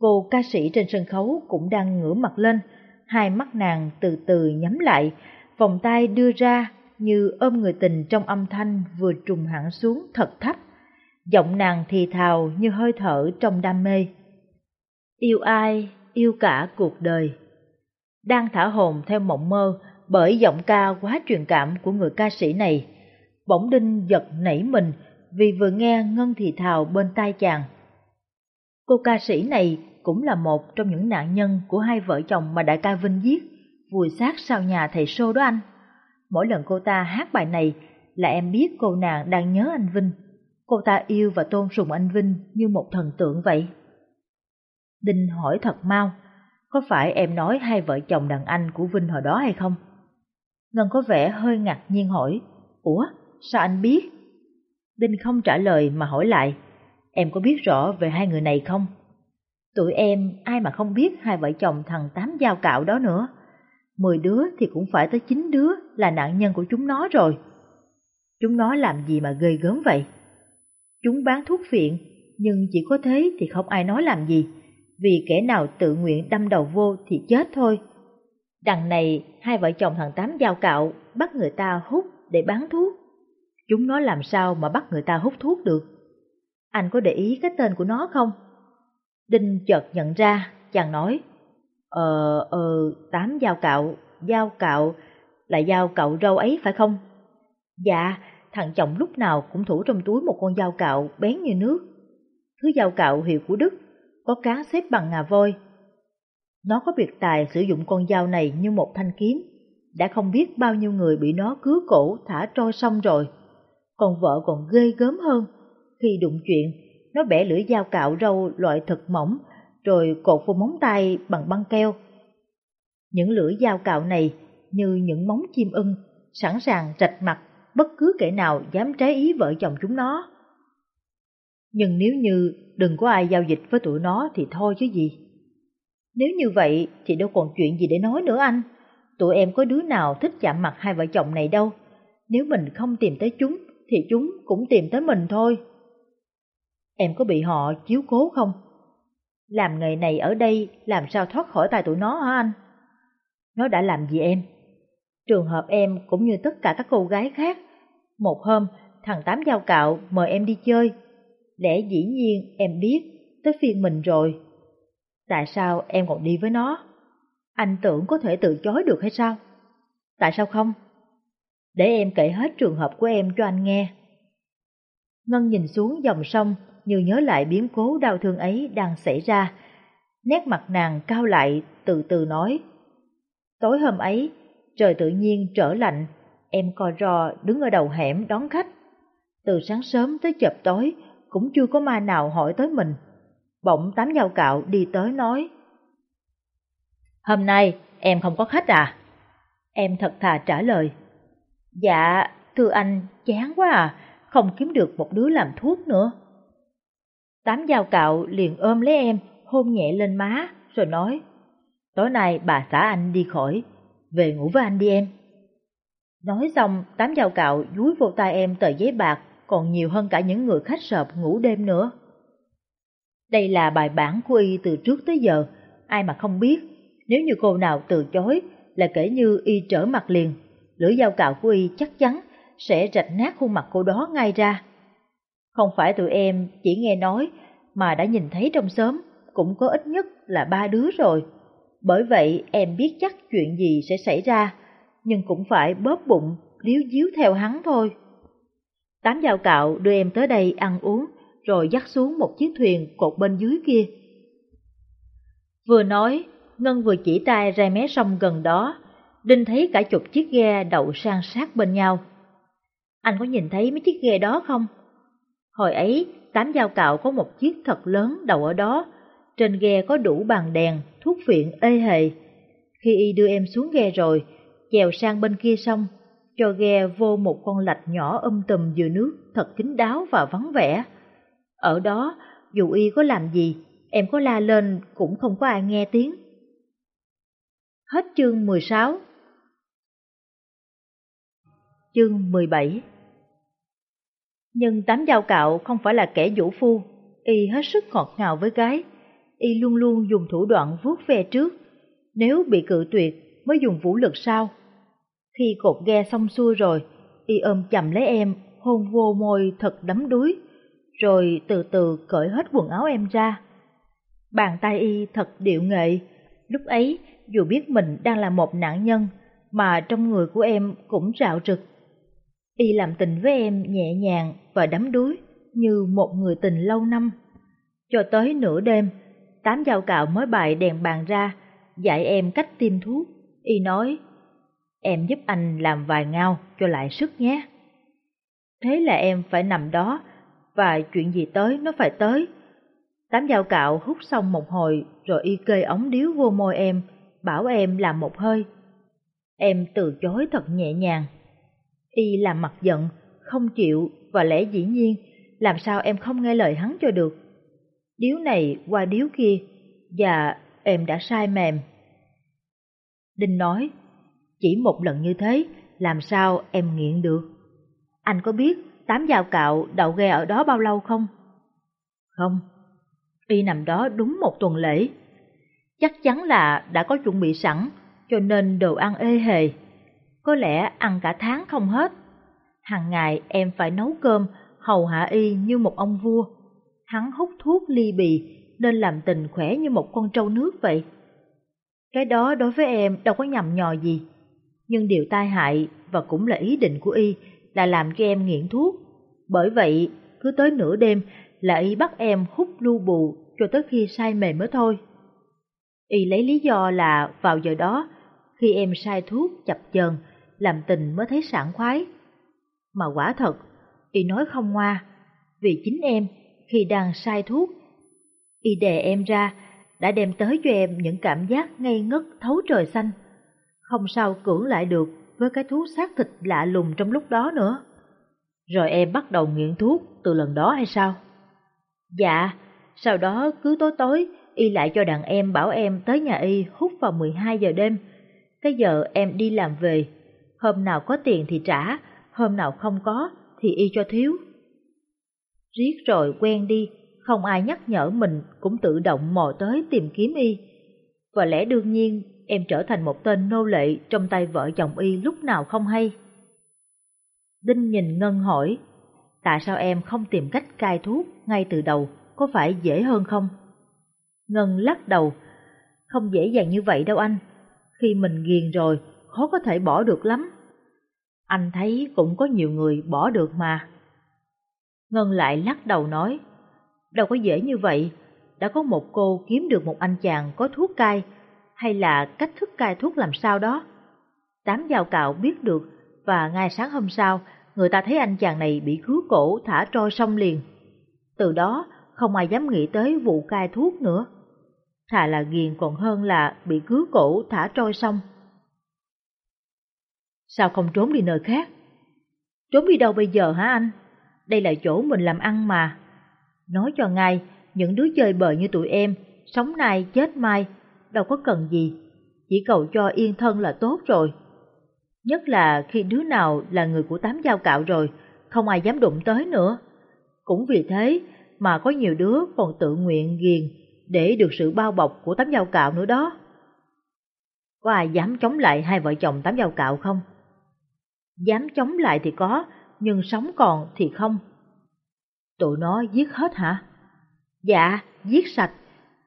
Speaker 2: Cô ca sĩ trên sân khấu cũng đang ngửa mặt lên, hai mắt nàng từ từ nhắm lại, vòng tay đưa ra như ôm người tình trong âm thanh vừa trùng hẳn xuống thật thấp. Giọng nàng thì thào như hơi thở trong đam mê. Yêu ai, yêu cả cuộc đời. Đang thả hồn theo mộng mơ bởi giọng ca quá truyền cảm của người ca sĩ này. Bỗng đinh giật nảy mình vì vừa nghe Ngân thì thào bên tai chàng. Cô ca sĩ này cũng là một trong những nạn nhân của hai vợ chồng mà đại ca Vinh giết, vùi xác sau nhà thầy Sô đó anh. Mỗi lần cô ta hát bài này là em biết cô nàng đang nhớ anh Vinh. Cô ta yêu và tôn sùng anh Vinh như một thần tượng vậy. Đinh hỏi thật mau, có phải em nói hai vợ chồng đàn anh của Vinh hồi đó hay không? Ngân có vẻ hơi ngạc nhiên hỏi, Ủa, sao anh biết? Đinh không trả lời mà hỏi lại, em có biết rõ về hai người này không? Tụi em ai mà không biết hai vợ chồng thằng Tám giao cạo đó nữa. Mười đứa thì cũng phải tới chín đứa là nạn nhân của chúng nó rồi. Chúng nó làm gì mà ghê gớm vậy? Chúng bán thuốc phiện, nhưng chỉ có thế thì không ai nói làm gì, vì kẻ nào tự nguyện đâm đầu vô thì chết thôi. Đằng này, hai vợ chồng thằng Tám giao cạo bắt người ta hút để bán thuốc. Chúng nó làm sao mà bắt người ta hút thuốc được? Anh có để ý cái tên của nó không? Đinh chợt nhận ra, chàng nói, Ờ, ờ, tám dao cạo, dao cạo, là dao cạo râu ấy phải không? Dạ, thằng chồng lúc nào cũng thủ trong túi một con dao cạo bén như nước. Thứ dao cạo hiệu của Đức, có cán xếp bằng ngà voi. Nó có biệt tài sử dụng con dao này như một thanh kiếm, đã không biết bao nhiêu người bị nó cứa cổ thả trôi xong rồi. Còn vợ còn ghê gớm hơn, khi đụng chuyện, nó bẻ lưỡi dao cạo râu loại thật mỏng, rồi cột vào móng tay bằng băng keo. Những lưỡi dao cạo này như những móng chim ưng, sẵn sàng rạch mặt bất cứ kẻ nào dám trái ý vợ chồng chúng nó. Nhưng nếu như đừng có ai giao dịch với tụi nó thì thôi chứ gì. Nếu như vậy thì đâu còn chuyện gì để nói nữa anh. Tụi em có đứa nào thích chạm mặt hai vợ chồng này đâu. Nếu mình không tìm tới chúng thì chúng cũng tìm tới mình thôi. Em có bị họ chiếu cố không? Làm nghề này ở đây làm sao thoát khỏi tay tụi nó hả anh? Nó đã làm gì em? Trường hợp em cũng như tất cả các cô gái khác. Một hôm, thằng Tám Giao Cạo mời em đi chơi. Lẽ dĩ nhiên em biết tới phiên mình rồi. Tại sao em còn đi với nó? Anh tưởng có thể từ chối được hay sao? Tại sao không? Để em kể hết trường hợp của em cho anh nghe. Ngân nhìn xuống dòng sông như nhớ lại biến cố đau thương ấy đang xảy ra. Nét mặt nàng cao lại, từ từ nói. Tối hôm ấy, trời tự nhiên trở lạnh, em co ro đứng ở đầu hẻm đón khách. Từ sáng sớm tới chập tối, cũng chưa có ma nào hỏi tới mình. Bỗng tám dao cạo đi tới nói. Hôm nay em không có khách à? Em thật thà trả lời. Dạ, thưa anh, chán quá à, không kiếm được một đứa làm thuốc nữa. Tám dao cạo liền ôm lấy em, hôn nhẹ lên má, rồi nói, tối nay bà xã anh đi khỏi, về ngủ với anh đi em. Nói xong, tám dao cạo dúi vô tay em tờ giấy bạc còn nhiều hơn cả những người khách sợp ngủ đêm nữa. Đây là bài bản của y từ trước tới giờ, ai mà không biết, nếu như cô nào từ chối là kể như y trở mặt liền, lưỡi dao cạo của y chắc chắn sẽ rạch nát khuôn mặt cô đó ngay ra. Không phải tụi em chỉ nghe nói mà đã nhìn thấy trong xóm cũng có ít nhất là ba đứa rồi. Bởi vậy em biết chắc chuyện gì sẽ xảy ra, nhưng cũng phải bóp bụng, liếu díu theo hắn thôi. Tám dao cạo đưa em tới đây ăn uống, rồi dắt xuống một chiếc thuyền cột bên dưới kia. Vừa nói, Ngân vừa chỉ tay ra mé sông gần đó, Đinh thấy cả chục chiếc ghe đậu sang sát bên nhau. Anh có nhìn thấy mấy chiếc ghe đó không? Hồi ấy, tám dao cạo có một chiếc thật lớn đầu ở đó, trên ghe có đủ bàn đèn, thuốc phiện ê hề. Khi y đưa em xuống ghe rồi, chèo sang bên kia sông, cho ghe vô một con lạch nhỏ âm tùm vừa nước thật kín đáo và vắng vẻ. Ở đó, dù y có làm gì, em có la lên cũng không có ai nghe tiếng. Hết chương 16 Chương 17 nhưng tám dao cạo không phải là kẻ vũ phu, y hết sức ngọt ngào với gái. Y luôn luôn dùng thủ đoạn vuốt ve trước, nếu bị cự tuyệt mới dùng vũ lực sau. Khi cột ghe xong xuôi rồi, y ôm chầm lấy em, hôn vô môi thật đắm đuối, rồi từ từ cởi hết quần áo em ra. Bàn tay y thật điệu nghệ, lúc ấy dù biết mình đang là một nạn nhân, mà trong người của em cũng rạo rực. Y làm tình với em nhẹ nhàng và đắm đuối như một người tình lâu năm. Cho tới nửa đêm, tám dao cạo mới bày đèn bàn ra, dạy em cách tiêm thuốc. Y nói, em giúp anh làm vài ngao cho lại sức nhé. Thế là em phải nằm đó, và chuyện gì tới nó phải tới. Tám dao cạo hút xong một hồi rồi y kê ống điếu vô môi em, bảo em làm một hơi. Em từ chối thật nhẹ nhàng. Y làm mặt giận, không chịu và lẽ dĩ nhiên, làm sao em không nghe lời hắn cho được. Điếu này qua điếu kia, và em đã sai mềm. Đinh nói, chỉ một lần như thế, làm sao em nghiện được? Anh có biết tám dao cạo đậu ghe ở đó bao lâu không? Không, y nằm đó đúng một tuần lễ. Chắc chắn là đã có chuẩn bị sẵn, cho nên đồ ăn ê hề. Có lẽ ăn cả tháng không hết. Hằng ngày em phải nấu cơm, hầu hạ y như một ông vua. Hắn hút thuốc ly bì, nên làm tình khỏe như một con trâu nước vậy. Cái đó đối với em đâu có nhầm nhò gì. Nhưng điều tai hại và cũng là ý định của y là làm cho em nghiện thuốc. Bởi vậy, cứ tới nửa đêm là y bắt em hút lu bù cho tới khi say mềm mới thôi. Y lấy lý do là vào giờ đó, khi em sai thuốc chập chờn, làm tình mới thấy sảng khoái. Mà quả thật, y nói không ngoa, vì chính em khi đang sai thuốc, y đè em ra đã đem tới cho em những cảm giác ngây ngất thấu trời xanh. Không sao cưỡng lại được với cái thuốc xác thịt lạ lùng trong lúc đó nữa. Rồi em bắt đầu nghiện thuốc từ lần đó hay sao? Dạ, sau đó cứ tối tối y lại cho đàn em bảo em tới nhà y hút vào 12 giờ đêm. Cái giờ em đi làm về, hôm nào có tiền thì trả, hôm nào không có thì y cho thiếu. Riết rồi quen đi, không ai nhắc nhở mình cũng tự động mò tới tìm kiếm y. Và lẽ đương nhiên em trở thành một tên nô lệ trong tay vợ chồng y lúc nào không hay. Đinh nhìn Ngân hỏi, tại sao em không tìm cách cai thuốc ngay từ đầu, có phải dễ hơn không? Ngân lắc đầu, không dễ dàng như vậy đâu anh, khi mình ghiền rồi, khó có thể bỏ được lắm. Anh thấy cũng có nhiều người bỏ được mà. Ngân lại lắc đầu nói, đâu có dễ như vậy, đã có một cô kiếm được một anh chàng có thuốc cai, hay là cách thức cai thuốc làm sao đó. Tám giao cạo biết được, và ngay sáng hôm sau, người ta thấy anh chàng này bị cứu cổ thả trôi sông liền. Từ đó, không ai dám nghĩ tới vụ cai thuốc nữa. Thà là ghiền còn hơn là bị cứu cổ thả trôi sông. Sao không trốn đi nơi khác? Trốn đi đâu bây giờ hả anh? Đây là chỗ mình làm ăn mà. Nói cho ngay, những đứa chơi bời như tụi em, sống nay chết mai, đâu có cần gì, chỉ cầu cho yên thân là tốt rồi. Nhất là khi đứa nào là người của tám giao cạo rồi, không ai dám đụng tới nữa. Cũng vì thế mà có nhiều đứa còn tự nguyện ghiền để được sự bao bọc của tấm giao cạo nữa đó. Có ai dám chống lại hai vợ chồng tấm giao cạo không? Dám chống lại thì có, nhưng sống còn thì không. Tụi nó giết hết hả? Dạ, giết sạch,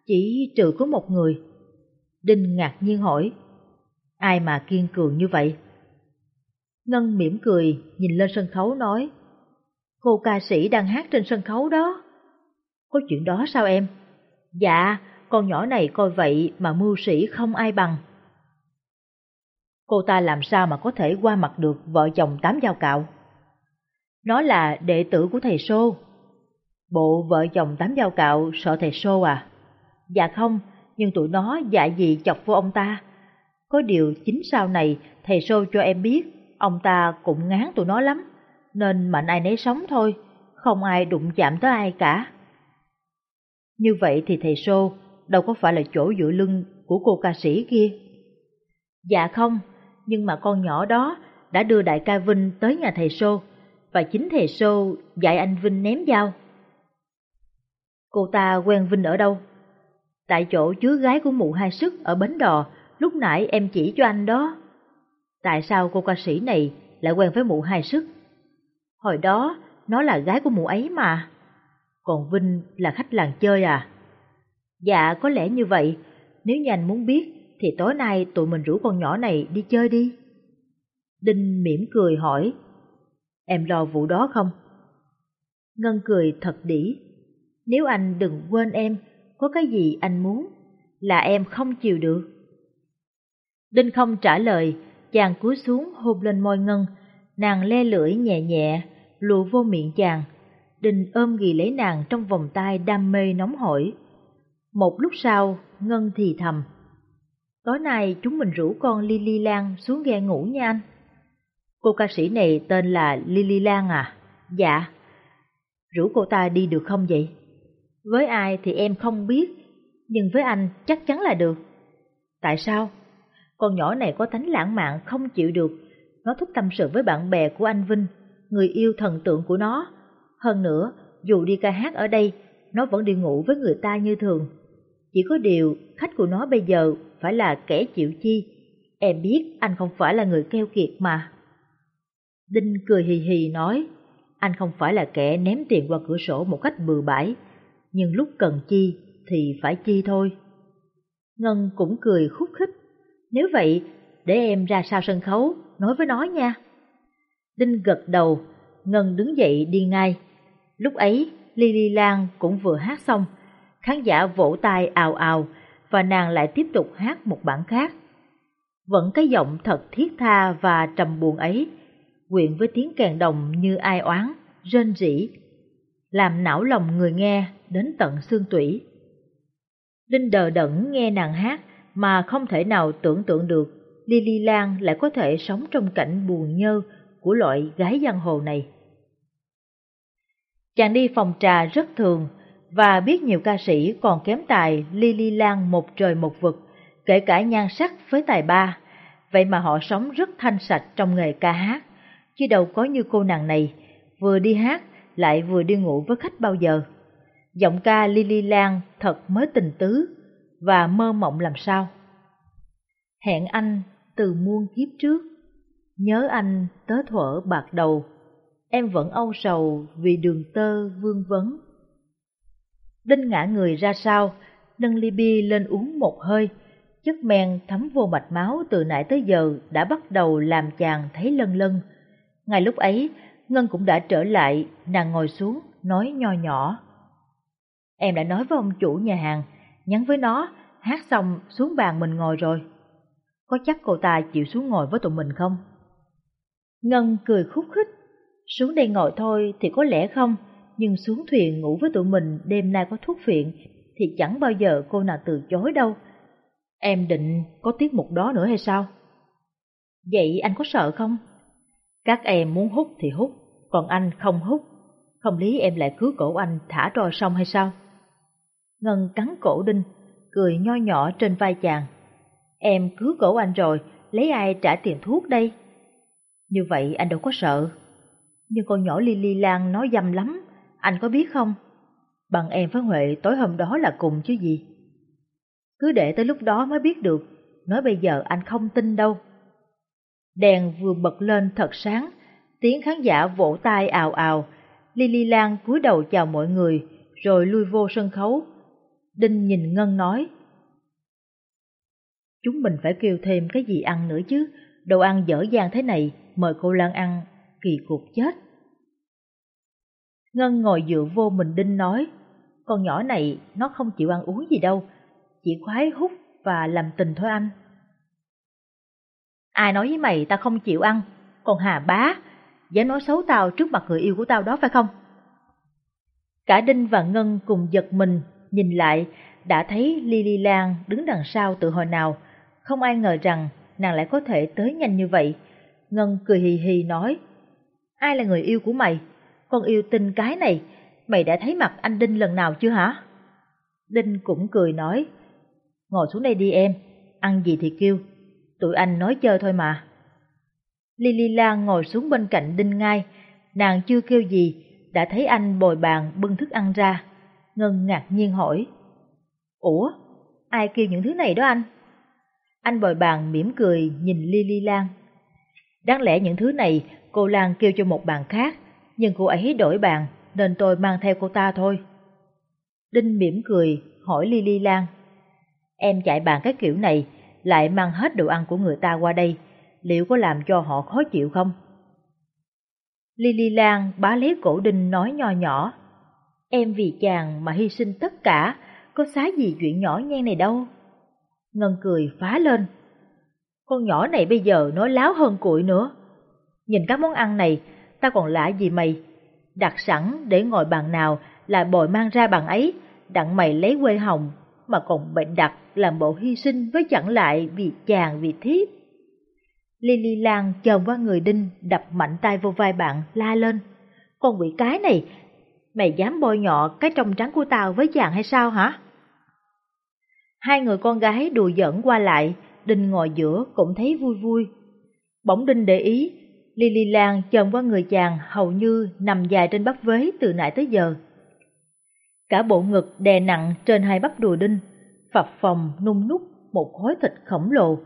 Speaker 2: chỉ trừ có một người. Đinh ngạc nhiên hỏi, ai mà kiên cường như vậy? Ngân mỉm cười, nhìn lên sân khấu nói, cô ca sĩ đang hát trên sân khấu đó. Có chuyện đó sao em? Dạ, con nhỏ này coi vậy mà mưu sĩ không ai bằng. Cô ta làm sao mà có thể qua mặt được vợ chồng tám giao cạo? Nó là đệ tử của thầy Sô. Bộ vợ chồng tám giao cạo sợ thầy Sô à? Dạ không, nhưng tụi nó dạ gì chọc vô ông ta. Có điều chính sau này thầy Sô cho em biết, ông ta cũng ngán tụi nó lắm, nên mạnh ai nấy sống thôi, không ai đụng chạm tới ai cả. Như vậy thì thầy Sô đâu có phải là chỗ dựa lưng của cô ca sĩ kia. Dạ không, nhưng mà con nhỏ đó đã đưa đại ca Vinh tới nhà thầy Sô, và chính thầy Sô dạy anh Vinh ném dao. Cô ta quen Vinh ở đâu? Tại chỗ chứa gái của mụ hai sức ở Bến Đò, lúc nãy em chỉ cho anh đó. Tại sao cô ca sĩ này lại quen với mụ hai sức? Hồi đó, nó là gái của mụ ấy mà. Còn Vinh là khách làng chơi à? Dạ, có lẽ như vậy. Nếu như anh muốn biết, thì tối nay tụi mình rủ con nhỏ này đi chơi đi. Đinh mỉm cười hỏi, em lo vụ đó không? Ngân cười thật đỉ, nếu anh đừng quên em, có cái gì anh muốn, là em không chịu được. Đinh không trả lời, chàng cúi xuống hôn lên môi Ngân, nàng le lưỡi nhẹ nhẹ, lùa vô miệng chàng đình ôm ghì lấy nàng trong vòng tay đam mê nóng hổi. Một lúc sau, Ngân thì thầm. Tối nay chúng mình rủ con Lily Lan xuống ghe ngủ nha anh. Cô ca sĩ này tên là Lily Lan à? Dạ. Rủ cô ta đi được không vậy? Với ai thì em không biết, Nhưng với anh chắc chắn là được. Tại sao? Con nhỏ này có tánh lãng mạn không chịu được. Nó thích tâm sự với bạn bè của anh Vinh, người yêu thần tượng của nó. Hơn nữa, dù đi ca hát ở đây, nó vẫn đi ngủ với người ta như thường. Chỉ có điều, khách của nó bây giờ phải là kẻ chịu chi. Em biết anh không phải là người keo kiệt mà. Đinh cười hì hì nói, anh không phải là kẻ ném tiền qua cửa sổ một cách bừa bãi, nhưng lúc cần chi thì phải chi thôi. Ngân cũng cười khúc khích, nếu vậy để em ra sau sân khấu, nói với nó nha. Đinh gật đầu, Ngân đứng dậy đi ngay. Lúc ấy, Lily Lan cũng vừa hát xong, khán giả vỗ tay ào ào và nàng lại tiếp tục hát một bản khác. Vẫn cái giọng thật thiết tha và trầm buồn ấy, quyện với tiếng kèn đồng như ai oán, rên rỉ, làm não lòng người nghe đến tận xương tủy. Linh đờ đẫn nghe nàng hát mà không thể nào tưởng tượng được Lily Lan lại có thể sống trong cảnh buồn nhơ của loại gái giang hồ này. Chàng đi phòng trà rất thường và biết nhiều ca sĩ còn kém tài Lily Lan một trời một vực, kể cả nhan sắc với tài ba, vậy mà họ sống rất thanh sạch trong nghề ca hát, chứ đâu có như cô nàng này, vừa đi hát lại vừa đi ngủ với khách bao giờ. Giọng ca Lily Lan thật mới tình tứ và mơ mộng làm sao. Hẹn anh từ muôn kiếp trước, nhớ anh tớ thuở bạc đầu, em vẫn âu sầu vì đường tơ vương vấn. Đinh ngã người ra sau, nâng ly bia lên uống một hơi, chất men thấm vô mạch máu từ nãy tới giờ đã bắt đầu làm chàng thấy lân lân. Ngay lúc ấy, Ngân cũng đã trở lại, nàng ngồi xuống, nói nho nhỏ. Em đã nói với ông chủ nhà hàng, nhắn với nó, hát xong xuống bàn mình ngồi rồi. Có chắc cô ta chịu xuống ngồi với tụi mình không? Ngân cười khúc khích, xuống đây ngồi thôi thì có lẽ không, nhưng xuống thuyền ngủ với tụi mình đêm nay có thuốc phiện thì chẳng bao giờ cô nào từ chối đâu. Em định có tiết mục đó nữa hay sao? Vậy anh có sợ không? Các em muốn hút thì hút, còn anh không hút. Không lý em lại cứu cổ anh thả trò xong hay sao? Ngân cắn cổ Đinh, cười nho nhỏ trên vai chàng. Em cứu cổ anh rồi, lấy ai trả tiền thuốc đây? Như vậy anh đâu có sợ. Nhưng con nhỏ Lily Lan nói dâm lắm, anh có biết không? Bằng em với Huệ tối hôm đó là cùng chứ gì. Cứ để tới lúc đó mới biết được, nói bây giờ anh không tin đâu. Đèn vừa bật lên thật sáng, tiếng khán giả vỗ tay ào ào. Lily Lan cúi đầu chào mọi người, rồi lui vô sân khấu. Đinh nhìn Ngân nói. Chúng mình phải kêu thêm cái gì ăn nữa chứ, đồ ăn dở dang thế này, mời cô Lan ăn, kỳ cục chết. Ngân ngồi dựa vô mình Đinh nói, con nhỏ này nó không chịu ăn uống gì đâu, chỉ khoái hút và làm tình thôi anh. Ai nói với mày tao không chịu ăn, còn Hà bá, dám nói xấu tao trước mặt người yêu của tao đó phải không? Cả Đinh và Ngân cùng giật mình, nhìn lại, đã thấy Lily Lan đứng đằng sau từ hồi nào, không ai ngờ rằng nàng lại có thể tới nhanh như vậy. Ngân cười hì hì nói, ai là người yêu của mày? Con yêu tinh cái này, mày đã thấy mặt anh Đinh lần nào chưa hả? Đinh cũng cười nói, ngồi xuống đây đi em, ăn gì thì kêu, tụi anh nói chơi thôi mà. Lily Lan ngồi xuống bên cạnh Đinh ngay, nàng chưa kêu gì, đã thấy anh bồi bàn bưng thức ăn ra. Ngân ngạc nhiên hỏi, Ủa, ai kêu những thứ này đó anh? Anh bồi bàn mỉm cười nhìn Lily Lan. Đáng lẽ những thứ này cô Lan kêu cho một bàn khác, nhưng cô ấy đổi bàn nên tôi mang theo cô ta thôi. Đinh mỉm cười hỏi Lily Lan. Em chạy bàn cái kiểu này lại mang hết đồ ăn của người ta qua đây, liệu có làm cho họ khó chịu không? Lily Lan bá lấy cổ Đinh nói nho nhỏ. Em vì chàng mà hy sinh tất cả, có xá gì chuyện nhỏ nhen này đâu. Ngân cười phá lên. Con nhỏ này bây giờ nói láo hơn cuội nữa. Nhìn các món ăn này, ta còn lạ gì mày? Đặt sẵn để ngồi bàn nào là bồi mang ra bàn ấy, đặng mày lấy quê hồng, mà còn bệnh đặt làm bộ hy sinh với chẳng lại vì chàng vì thiếp. Lily Lan chồm qua người Đinh đập mạnh tay vô vai bạn la lên. Con quỷ cái này, mày dám bôi nhọ cái trong trắng của tao với chàng hay sao hả? Hai người con gái đùa giỡn qua lại, Đinh ngồi giữa cũng thấy vui vui. Bỗng Đinh để ý, Lily Lan chồng qua người chàng hầu như nằm dài trên bắp vế từ nãy tới giờ. Cả bộ ngực đè nặng trên hai bắp đùi Đinh, phập phồng nung nút một khối thịt khổng lồ,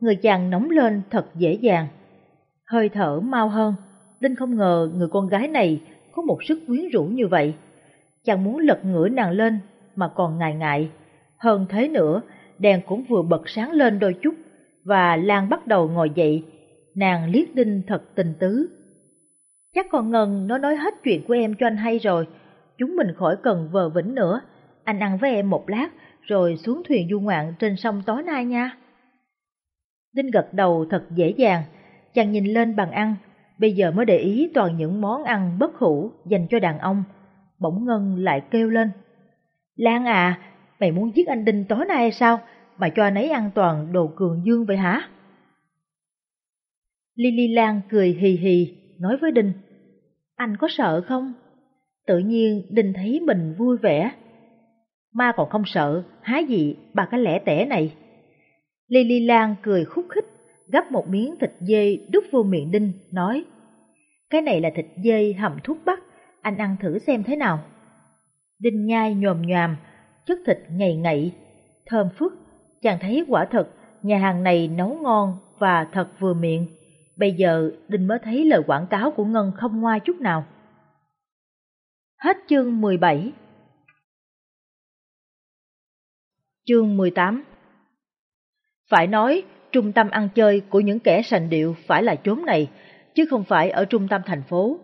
Speaker 2: người chàng nóng lên thật dễ dàng. Hơi thở mau hơn, Đinh không ngờ người con gái này có một sức quyến rũ như vậy. Chàng muốn lật ngửa nàng lên mà còn ngại ngại. Hơn thế nữa, đèn cũng vừa bật sáng lên đôi chút và Lan bắt đầu ngồi dậy. Nàng liếc Đinh thật tình tứ. Chắc con Ngân nó nói hết chuyện của em cho anh hay rồi, chúng mình khỏi cần vờ vĩnh nữa. Anh ăn với em một lát rồi xuống thuyền du ngoạn trên sông tối nay nha. Đinh gật đầu thật dễ dàng, chàng nhìn lên bàn ăn, bây giờ mới để ý toàn những món ăn bất hủ dành cho đàn ông. Bỗng Ngân lại kêu lên. Lan à, mày muốn giết anh Đinh tối nay hay sao? Mà cho anh ấy ăn toàn đồ cường dương vậy hả? Lily Lan cười hì hì, nói với Đinh. Anh có sợ không? Tự nhiên Đinh thấy mình vui vẻ. Ma còn không sợ, há gì bà cái lẻ tẻ này. Lily Lan cười khúc khích, gắp một miếng thịt dê đút vô miệng Đinh, nói Cái này là thịt dê hầm thuốc bắc, anh ăn thử xem thế nào. Đinh nhai nhòm nhòm, chất thịt ngầy ngậy, thơm phức, chàng thấy quả thật nhà hàng này nấu ngon và thật vừa miệng. Bây giờ Đinh mới thấy lời quảng cáo của Ngân không ngoa chút nào. Hết chương 17 Chương 18 Phải nói, trung tâm ăn chơi của những kẻ sành điệu phải là chốn này, chứ không phải ở trung tâm thành phố.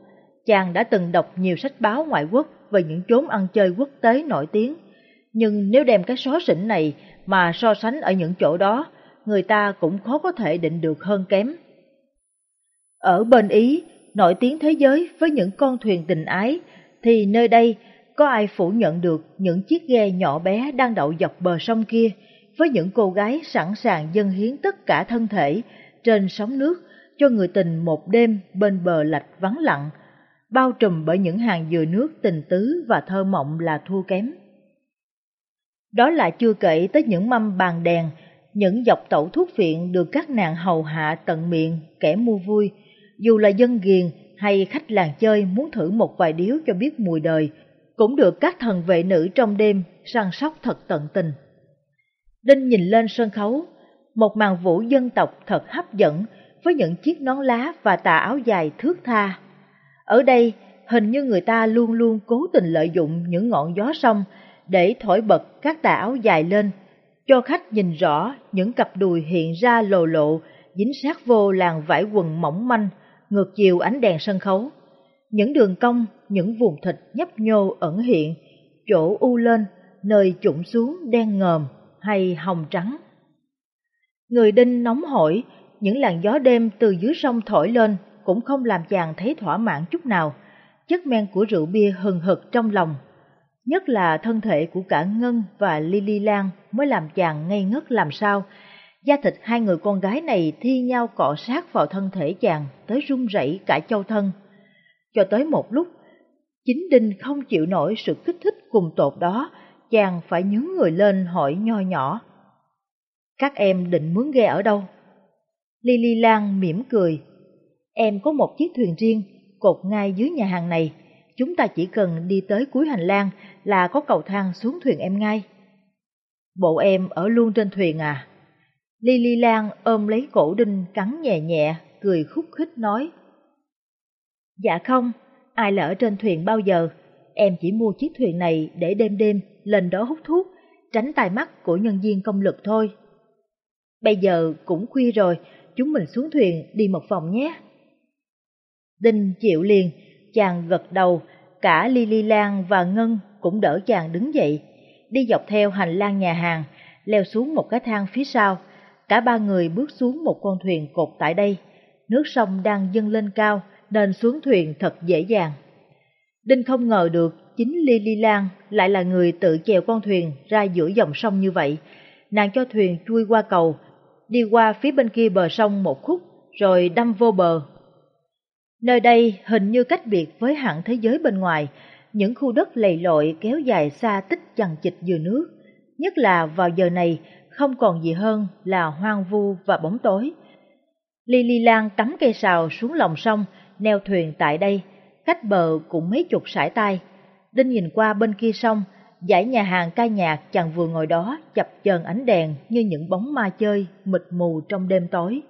Speaker 2: Chàng đã từng đọc nhiều sách báo ngoại quốc về những chốn ăn chơi quốc tế nổi tiếng, nhưng nếu đem cái xó xỉnh này mà so sánh ở những chỗ đó, người ta cũng khó có thể định được hơn kém. Ở bên Ý, nổi tiếng thế giới với những con thuyền tình ái, thì nơi đây có ai phủ nhận được những chiếc ghe nhỏ bé đang đậu dọc bờ sông kia với những cô gái sẵn sàng dâng hiến tất cả thân thể trên sóng nước cho người tình một đêm bên bờ lạch vắng lặng, bao trùm bởi những hàng dừa nước tình tứ và thơ mộng là thua kém. Đó là chưa kể tới những mâm bàn đèn, những dọc tẩu thuốc viện được các nàng hầu hạ tận miệng, kẻ mua vui, dù là dân ghiền hay khách làng chơi muốn thử một vài điếu cho biết mùi đời, cũng được các thần vệ nữ trong đêm săn sóc thật tận tình. Đinh nhìn lên sân khấu, một màn vũ dân tộc thật hấp dẫn với những chiếc nón lá và tà áo dài thước tha. Ở đây, hình như người ta luôn luôn cố tình lợi dụng những ngọn gió sông để thổi bật các tà áo dài lên, cho khách nhìn rõ những cặp đùi hiện ra lồ lộ, dính sát vô làn vải quần mỏng manh, ngược chiều ánh đèn sân khấu. Những đường cong, những vùng thịt nhấp nhô ẩn hiện, chỗ u lên, nơi trụng xuống đen ngòm hay hồng trắng. Người đinh nóng hổi, những làn gió đêm từ dưới sông thổi lên cũng không làm chàng thấy thỏa mãn chút nào. Chất men của rượu bia hừng hực trong lòng. Nhất là thân thể của cả Ngân và Lily Lan mới làm chàng ngây ngất làm sao. Da thịt hai người con gái này thi nhau cọ sát vào thân thể chàng tới run rẩy cả châu thân. Cho tới một lúc, chính Đinh không chịu nổi sự kích thích cùng tột đó, chàng phải nhướng người lên hỏi nho nhỏ. Các em định mướn ghe ở đâu? Lily Lan mỉm cười. Em có một chiếc thuyền riêng, cột ngay dưới nhà hàng này. Chúng ta chỉ cần đi tới cuối hành lang là có cầu thang xuống thuyền em ngay. Bộ em ở luôn trên thuyền à? Lily Lan ôm lấy cổ đinh cắn nhẹ nhẹ, cười khúc khích nói. Dạ không, ai lỡ trên thuyền bao giờ, em chỉ mua chiếc thuyền này để đêm đêm lên đó hút thuốc, tránh tai mắt của nhân viên công lực thôi. Bây giờ cũng khuya rồi, chúng mình xuống thuyền đi một phòng nhé. Đinh chịu liền, chàng gật đầu, cả Lily Lan và Ngân cũng đỡ chàng đứng dậy, đi dọc theo hành lang nhà hàng, leo xuống một cái thang phía sau. Cả ba người bước xuống một con thuyền cột tại đây. Nước sông đang dâng lên cao, nên xuống thuyền thật dễ dàng. Đinh không ngờ được chính Lily Lan lại là người tự chèo con thuyền ra giữa dòng sông như vậy. Nàng cho thuyền chui qua cầu, đi qua phía bên kia bờ sông một khúc, rồi đâm vô bờ. Nơi đây hình như cách biệt với hẳn thế giới bên ngoài, những khu đất lầy lội kéo dài xa tích chằng chịch dừa nước, nhất là vào giờ này không còn gì hơn là hoang vu và bóng tối. Lily Lan cắm cây sào xuống lòng sông, neo thuyền tại đây, cách bờ cũng mấy chục sải tay. Đinh nhìn qua bên kia sông, dãy nhà hàng ca nhạc chàng vừa ngồi đó chập chờn ánh đèn như những bóng ma chơi mịt mù trong đêm tối.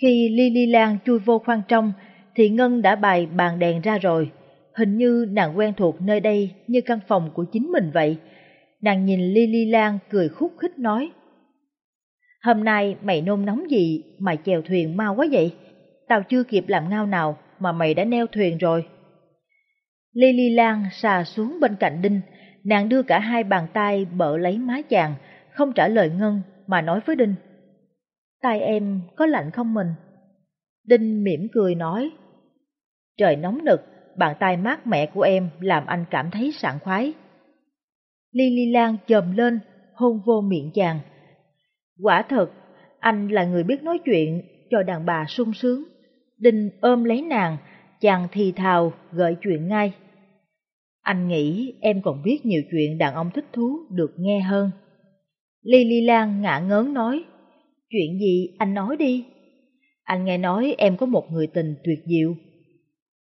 Speaker 2: Khi Lily Lan chui vô khoang trong thì Ngân đã bày bàn đèn ra rồi. Hình như nàng quen thuộc nơi đây như căn phòng của chính mình vậy. Nàng nhìn Lily Lan cười khúc khích nói. Hôm nay mày nôn nóng gì mà chèo thuyền mau quá vậy? Tao chưa kịp làm ngao nào mà mày đã neo thuyền rồi. Lily Lan xà xuống bên cạnh Đinh, nàng đưa cả hai bàn tay bợ lấy má chàng, không trả lời Ngân mà nói với Đinh. tay em có lạnh không mình? Đinh mỉm cười nói. Trời nóng nực, bàn tay mát mẻ của em làm anh cảm thấy sảng khoái. Lily Lan chồm lên, hôn vô miệng chàng. Quả thật, anh là người biết nói chuyện cho đàn bà sung sướng. Đinh ôm lấy nàng, chàng thì thào gợi chuyện ngay. Anh nghĩ em còn biết nhiều chuyện đàn ông thích thú được nghe hơn. Lily Lan ngạ ngớn nói, chuyện gì anh nói đi. Anh nghe nói em có một người tình tuyệt diệu.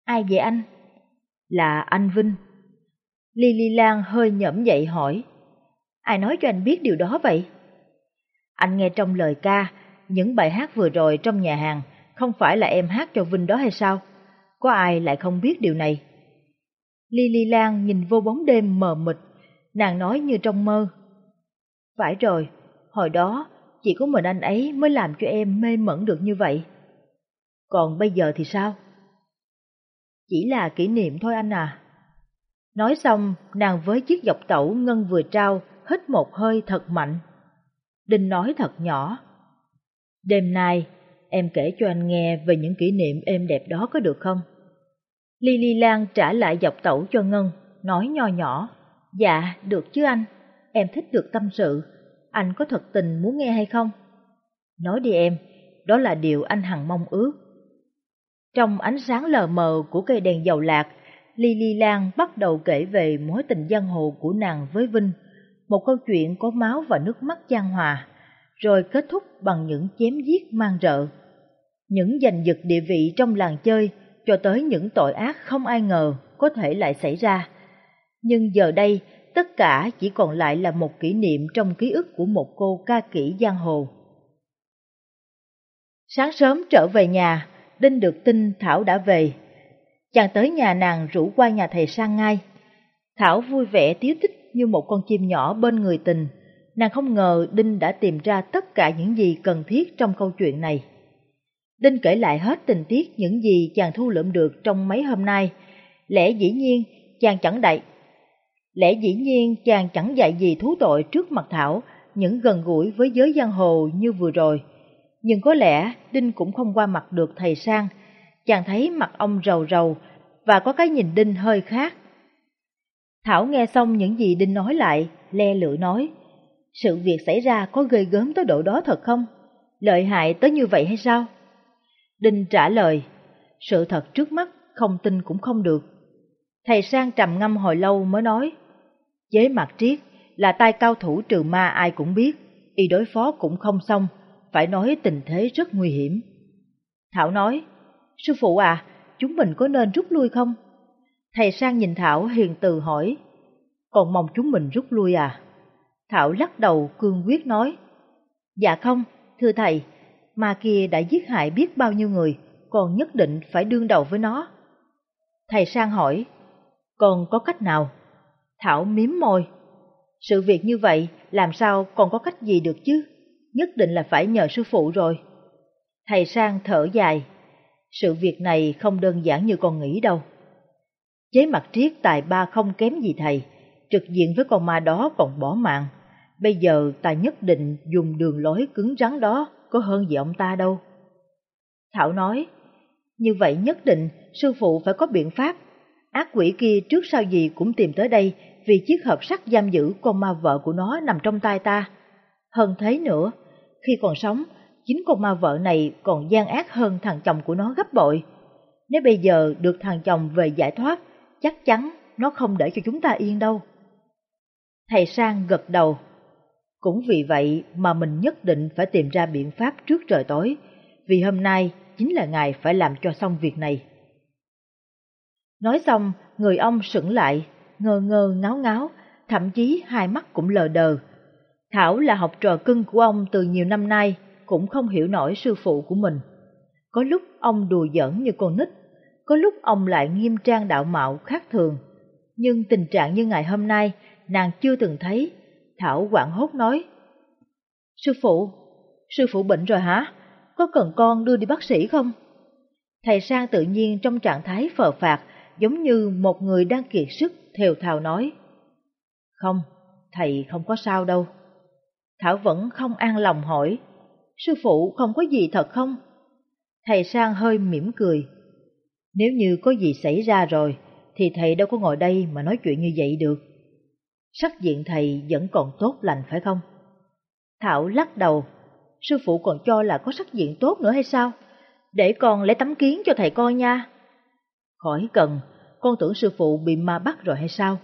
Speaker 2: Ai vậy anh? Là anh Vinh. Lily Lan hơi nhẫm dậy hỏi, ai nói cho anh biết điều đó vậy? Anh nghe trong lời ca, những bài hát vừa rồi trong nhà hàng, không phải là em hát cho Vinh đó hay sao? Có ai lại không biết điều này? Lily Lan nhìn vô bóng đêm mờ mịt, nàng nói như trong mơ. Phải rồi, hồi đó chỉ có mình anh ấy mới làm cho em mê mẩn được như vậy. Còn bây giờ thì sao? Chỉ là kỷ niệm thôi anh à. Nói xong, nàng với chiếc dọc tẩu Ngân vừa trao, hít một hơi thật mạnh. Đinh nói thật nhỏ. Đêm nay, em kể cho anh nghe về những kỷ niệm êm đẹp đó có được không? Lily Lan trả lại dọc tẩu cho Ngân, nói nho nhỏ. Dạ, được chứ anh, em thích được tâm sự, anh có thật tình muốn nghe hay không? Nói đi em, đó là điều anh hằng mong ước. Trong ánh sáng lờ mờ của cây đèn dầu lạc, Lily Lan bắt đầu kể về mối tình giang hồ của nàng với Vinh, một câu chuyện có máu và nước mắt giang hòa, rồi kết thúc bằng những chém giết mang rợ. Những giành giật địa vị trong làng chơi cho tới những tội ác không ai ngờ có thể lại xảy ra. Nhưng giờ đây, tất cả chỉ còn lại là một kỷ niệm trong ký ức của một cô ca kỹ giang hồ. Sáng sớm trở về nhà, Đinh được tin Thảo đã về. Chàng tới nhà nàng rủ qua nhà thầy sang ngay. Thảo vui vẻ tiếu tích như một con chim nhỏ bên người tình. Nàng không ngờ Đinh đã tìm ra tất cả những gì cần thiết trong câu chuyện này. Đinh kể lại hết tình tiết những gì chàng thu lượm được trong mấy hôm nay. Lẽ dĩ nhiên chàng chẳng đại Lẽ dĩ nhiên chàng chẳng dạy gì thú tội trước mặt Thảo, những gần gũi với giới giang hồ như vừa rồi. Nhưng có lẽ Đinh cũng không qua mặt được thầy Sang, chàng thấy mặt ông rầu rầu và có cái nhìn Đinh hơi khác. Thảo nghe xong những gì Đinh nói lại, le lưỡi nói, sự việc xảy ra có gây gớm tới độ đó thật không? Lợi hại tới như vậy hay sao? Đinh trả lời, sự thật trước mắt không tin cũng không được. Thầy Sang trầm ngâm hồi lâu mới nói, Chế mặt triết là tay cao thủ trừ ma ai cũng biết, y đối phó cũng không xong, phải nói tình thế rất nguy hiểm. Thảo nói, sư phụ à, chúng mình có nên rút lui không? Thầy sang nhìn Thảo hiền từ hỏi, còn mong chúng mình rút lui à? Thảo lắc đầu cương quyết nói, dạ không, thưa thầy, ma kia đã giết hại biết bao nhiêu người, còn nhất định phải đương đầu với nó. Thầy sang hỏi, còn có cách nào? Thảo miếm môi. Sự việc như vậy làm sao còn có cách gì được chứ? Nhất định là phải nhờ sư phụ rồi. Thầy sang thở dài. Sự việc này không đơn giản như con nghĩ đâu. Chế mặt triết tài ba không kém gì thầy, trực diện với con ma đó còn bỏ mạng. Bây giờ ta nhất định dùng đường lối cứng rắn đó có hơn gì ông ta đâu. Thảo nói, như vậy nhất định sư phụ phải có biện pháp. Ác quỷ kia trước sau gì cũng tìm tới đây vì chiếc hộp sắt giam giữ con ma vợ của nó nằm trong tay ta. Hơn thế nữa, khi còn sống, chính con ma vợ này còn gian ác hơn thằng chồng của nó gấp bội. Nếu bây giờ được thằng chồng về giải thoát, chắc chắn nó không để cho chúng ta yên đâu. Thầy Sang gật đầu. Cũng vì vậy mà mình nhất định phải tìm ra biện pháp trước trời tối, vì hôm nay chính là ngày phải làm cho xong việc này. Nói xong, người ông sững lại, ngơ ngơ ngáo ngáo, thậm chí hai mắt cũng lờ đờ. Thảo là học trò cưng của ông từ nhiều năm nay, cũng không hiểu nổi sư phụ của mình. Có lúc ông đùa giỡn như con nít, có lúc ông lại nghiêm trang đạo mạo khác thường. Nhưng tình trạng như ngày hôm nay, nàng chưa từng thấy. Thảo quảng hốt nói, Sư phụ, sư phụ bệnh rồi hả? Có cần con đưa đi bác sĩ không? Thầy Sang tự nhiên trong trạng thái phờ phạt, giống như một người đang kiệt sức, thều thào nói. Không, thầy không có sao đâu. Thảo vẫn không an lòng hỏi, sư phụ không có gì thật không? Thầy Sang hơi mỉm cười. Nếu như có gì xảy ra rồi, thì thầy đâu có ngồi đây mà nói chuyện như vậy được. Sắc diện thầy vẫn còn tốt lành phải không? Thảo lắc đầu, sư phụ còn cho là có sắc diện tốt nữa hay sao? Để con lấy tấm kiến cho thầy coi nha. Khỏi cần, con tưởng sư phụ bị ma bắt rồi hay sao?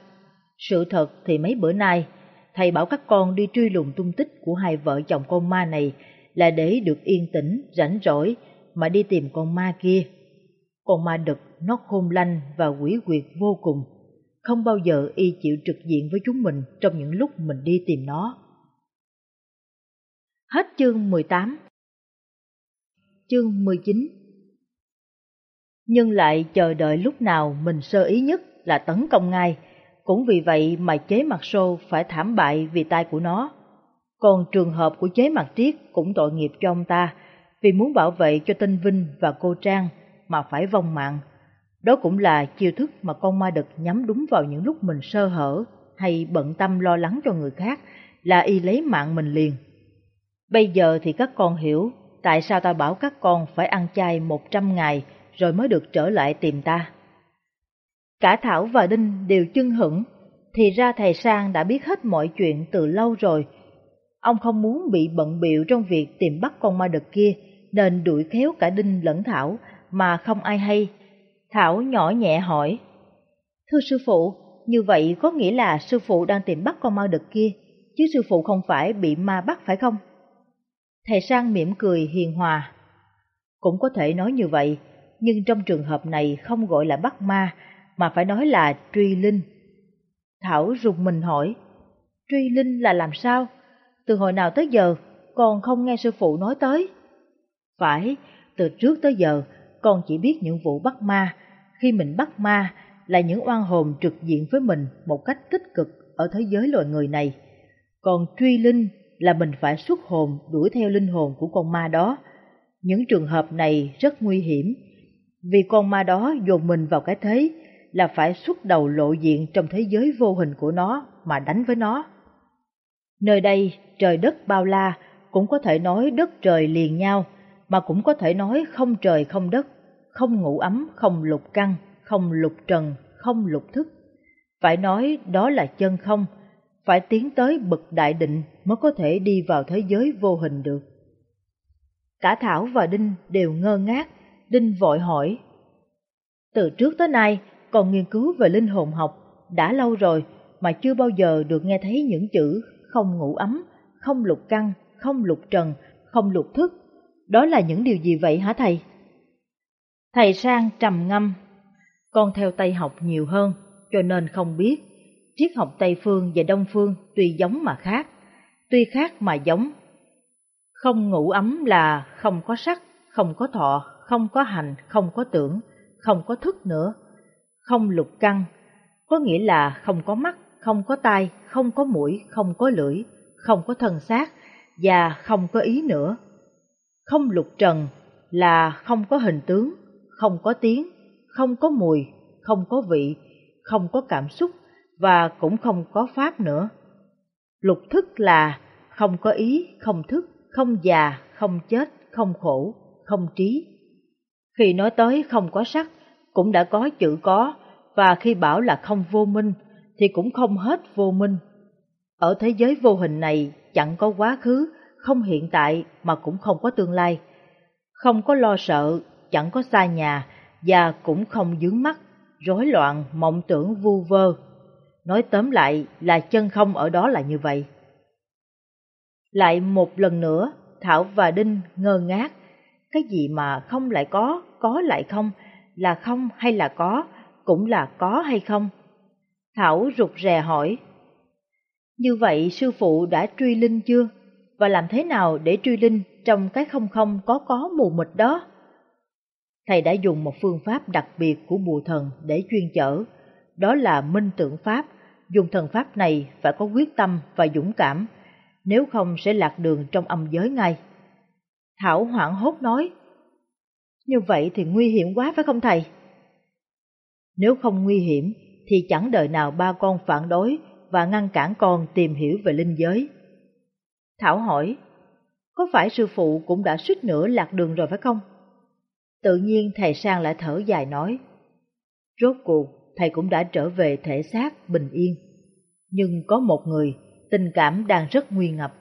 Speaker 2: Sự thật thì mấy bữa nay, thầy bảo các con đi truy lùng tung tích của hai vợ chồng con ma này là để được yên tĩnh, rảnh rỗi mà đi tìm con ma kia. Con ma đực nó khôn lanh và quỷ quyệt vô cùng, không bao giờ y chịu trực diện với chúng mình trong những lúc mình đi tìm nó. Hết chương 18 Chương 19 Nhưng lại chờ đợi lúc nào mình sơ ý nhất là tấn công ngay, cũng vì vậy mà chế mặt sô phải thảm bại vì tay của nó. Còn trường hợp của chế mặt tiết cũng tội nghiệp cho ông ta, vì muốn bảo vệ cho Tinh Vinh và cô Trang mà phải vong mạng. Đó cũng là chiêu thức mà con ma đực nhắm đúng vào những lúc mình sơ hở hay bận tâm lo lắng cho người khác là y lấy mạng mình liền. Bây giờ thì các con hiểu tại sao ta bảo các con phải ăn chay một trăm ngày rồi mới được trở lại tìm ta. Cả Thảo và Đinh đều chưng hững, thì ra thầy Sang đã biết hết mọi chuyện từ lâu rồi. Ông không muốn bị bận biệu trong việc tìm bắt con ma đực kia, nên đuổi khéo cả Đinh lẫn Thảo mà không ai hay. Thảo nhỏ nhẹ hỏi, Thưa sư phụ, như vậy có nghĩa là sư phụ đang tìm bắt con ma đực kia, chứ sư phụ không phải bị ma bắt phải không? Thầy Sang mỉm cười hiền hòa. Cũng có thể nói như vậy, nhưng trong trường hợp này không gọi là bắt ma, mà phải nói là truy linh. Thảo rùng mình hỏi, truy linh là làm sao? Từ hồi nào tới giờ, con không nghe sư phụ nói tới. Phải, từ trước tới giờ, con chỉ biết những vụ bắt ma. Khi mình bắt ma là những oan hồn trực diện với mình một cách tích cực ở thế giới loài người này. Còn truy linh là mình phải xuất hồn đuổi theo linh hồn của con ma đó. Những trường hợp này rất nguy hiểm, vì con ma đó dồn mình vào cái thế là phải xuất đầu lộ diện trong thế giới vô hình của nó mà đánh với nó. Nơi đây trời đất bao la, cũng có thể nói đất trời liền nhau, mà cũng có thể nói không trời không đất, không ngủ ấm, không lục căng, không lục trần, không lục thức. Phải nói đó là chân không, phải tiến tới bậc đại định mới có thể đi vào thế giới vô hình được. Cả Thảo và Đinh đều ngơ ngác, Đinh vội hỏi. Từ trước tới nay, còn nghiên cứu về linh hồn học, đã lâu rồi mà chưa bao giờ được nghe thấy những chữ không ngủ ấm, không lục căng, không lục trần, không lục thức. Đó là những điều gì vậy hả thầy? Thầy Sang trầm ngâm, con theo Tây học nhiều hơn, cho nên không biết triết học Tây phương và Đông phương tuy giống mà khác, tuy khác mà giống. Không ngủ ấm là không có sắc, không có thọ, không có hành, không có tưởng, không có thức nữa. Không lục căng, có nghĩa là không có mắt, không có tai, không có mũi, không có lưỡi, không có thân xác và không có ý nữa. Không lục trần là không có hình tướng, không có tiếng, không có mùi, không có vị, không có cảm xúc, và cũng không có pháp nữa. Lục thức là không có ý, không thức, không già, không chết, không khổ, không trí. Khi nói tới không có sắc, cũng đã có chữ có, và khi bảo là không vô minh, thì cũng không hết vô minh. Ở thế giới vô hình này chẳng có quá khứ, không hiện tại mà cũng không có tương lai. Không có lo sợ, chẳng có xa nhà và cũng không dướng mắt, rối loạn, mộng tưởng vu vơ, Nói tóm lại là chân không ở đó là như vậy. Lại một lần nữa, Thảo và Đinh ngơ ngác. Cái gì mà không lại có, có lại không, là không hay là có, cũng là có hay không? Thảo rụt rè hỏi. Như vậy sư phụ đã truy linh chưa? Và làm thế nào để truy linh trong cái không không có có mù mịt đó? Thầy đã dùng một phương pháp đặc biệt của bùa thần để chuyên chở, đó là minh tượng pháp. Dùng thần pháp này phải có quyết tâm và dũng cảm, nếu không sẽ lạc đường trong âm giới ngay. Thảo hoảng hốt nói, như vậy thì nguy hiểm quá phải không thầy? Nếu không nguy hiểm thì chẳng đời nào ba con phản đối và ngăn cản con tìm hiểu về linh giới. Thảo hỏi, có phải sư phụ cũng đã suýt nữa lạc đường rồi phải không? Tự nhiên thầy Sang lại thở dài nói, rốt cuộc thầy cũng đã trở về thể xác bình yên. Nhưng có một người, tình cảm đang rất nguy ngập.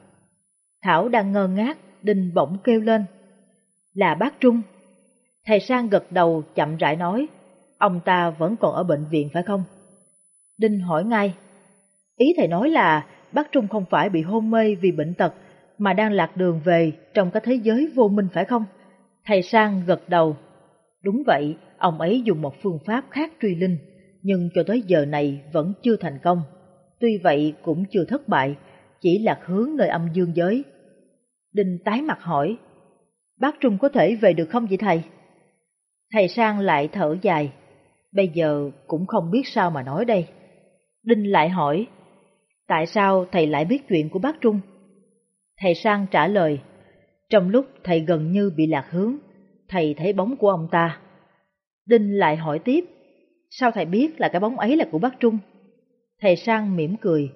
Speaker 2: Thảo đang ngơ ngác, Đinh bỗng kêu lên. Là bác Trung. Thầy Sang gật đầu chậm rãi nói, ông ta vẫn còn ở bệnh viện phải không? Đinh hỏi ngay. Ý thầy nói là bác Trung không phải bị hôn mê vì bệnh tật, mà đang lạc đường về trong cái thế giới vô minh phải không? Thầy Sang gật đầu. Đúng vậy, ông ấy dùng một phương pháp khác truy linh, nhưng cho tới giờ này vẫn chưa thành công. Tuy vậy cũng chưa thất bại, chỉ lạc hướng nơi âm dương giới. Đinh tái mặt hỏi, bác Trung có thể về được không vậy thầy? Thầy Sang lại thở dài, bây giờ cũng không biết sao mà nói đây. Đinh lại hỏi, tại sao thầy lại biết chuyện của bác Trung? Thầy Sang trả lời, trong lúc thầy gần như bị lạc hướng, thầy thấy bóng của ông ta. Đinh lại hỏi tiếp, sao thầy biết là cái bóng ấy là của bác Trung? Thầy Sang mỉm cười,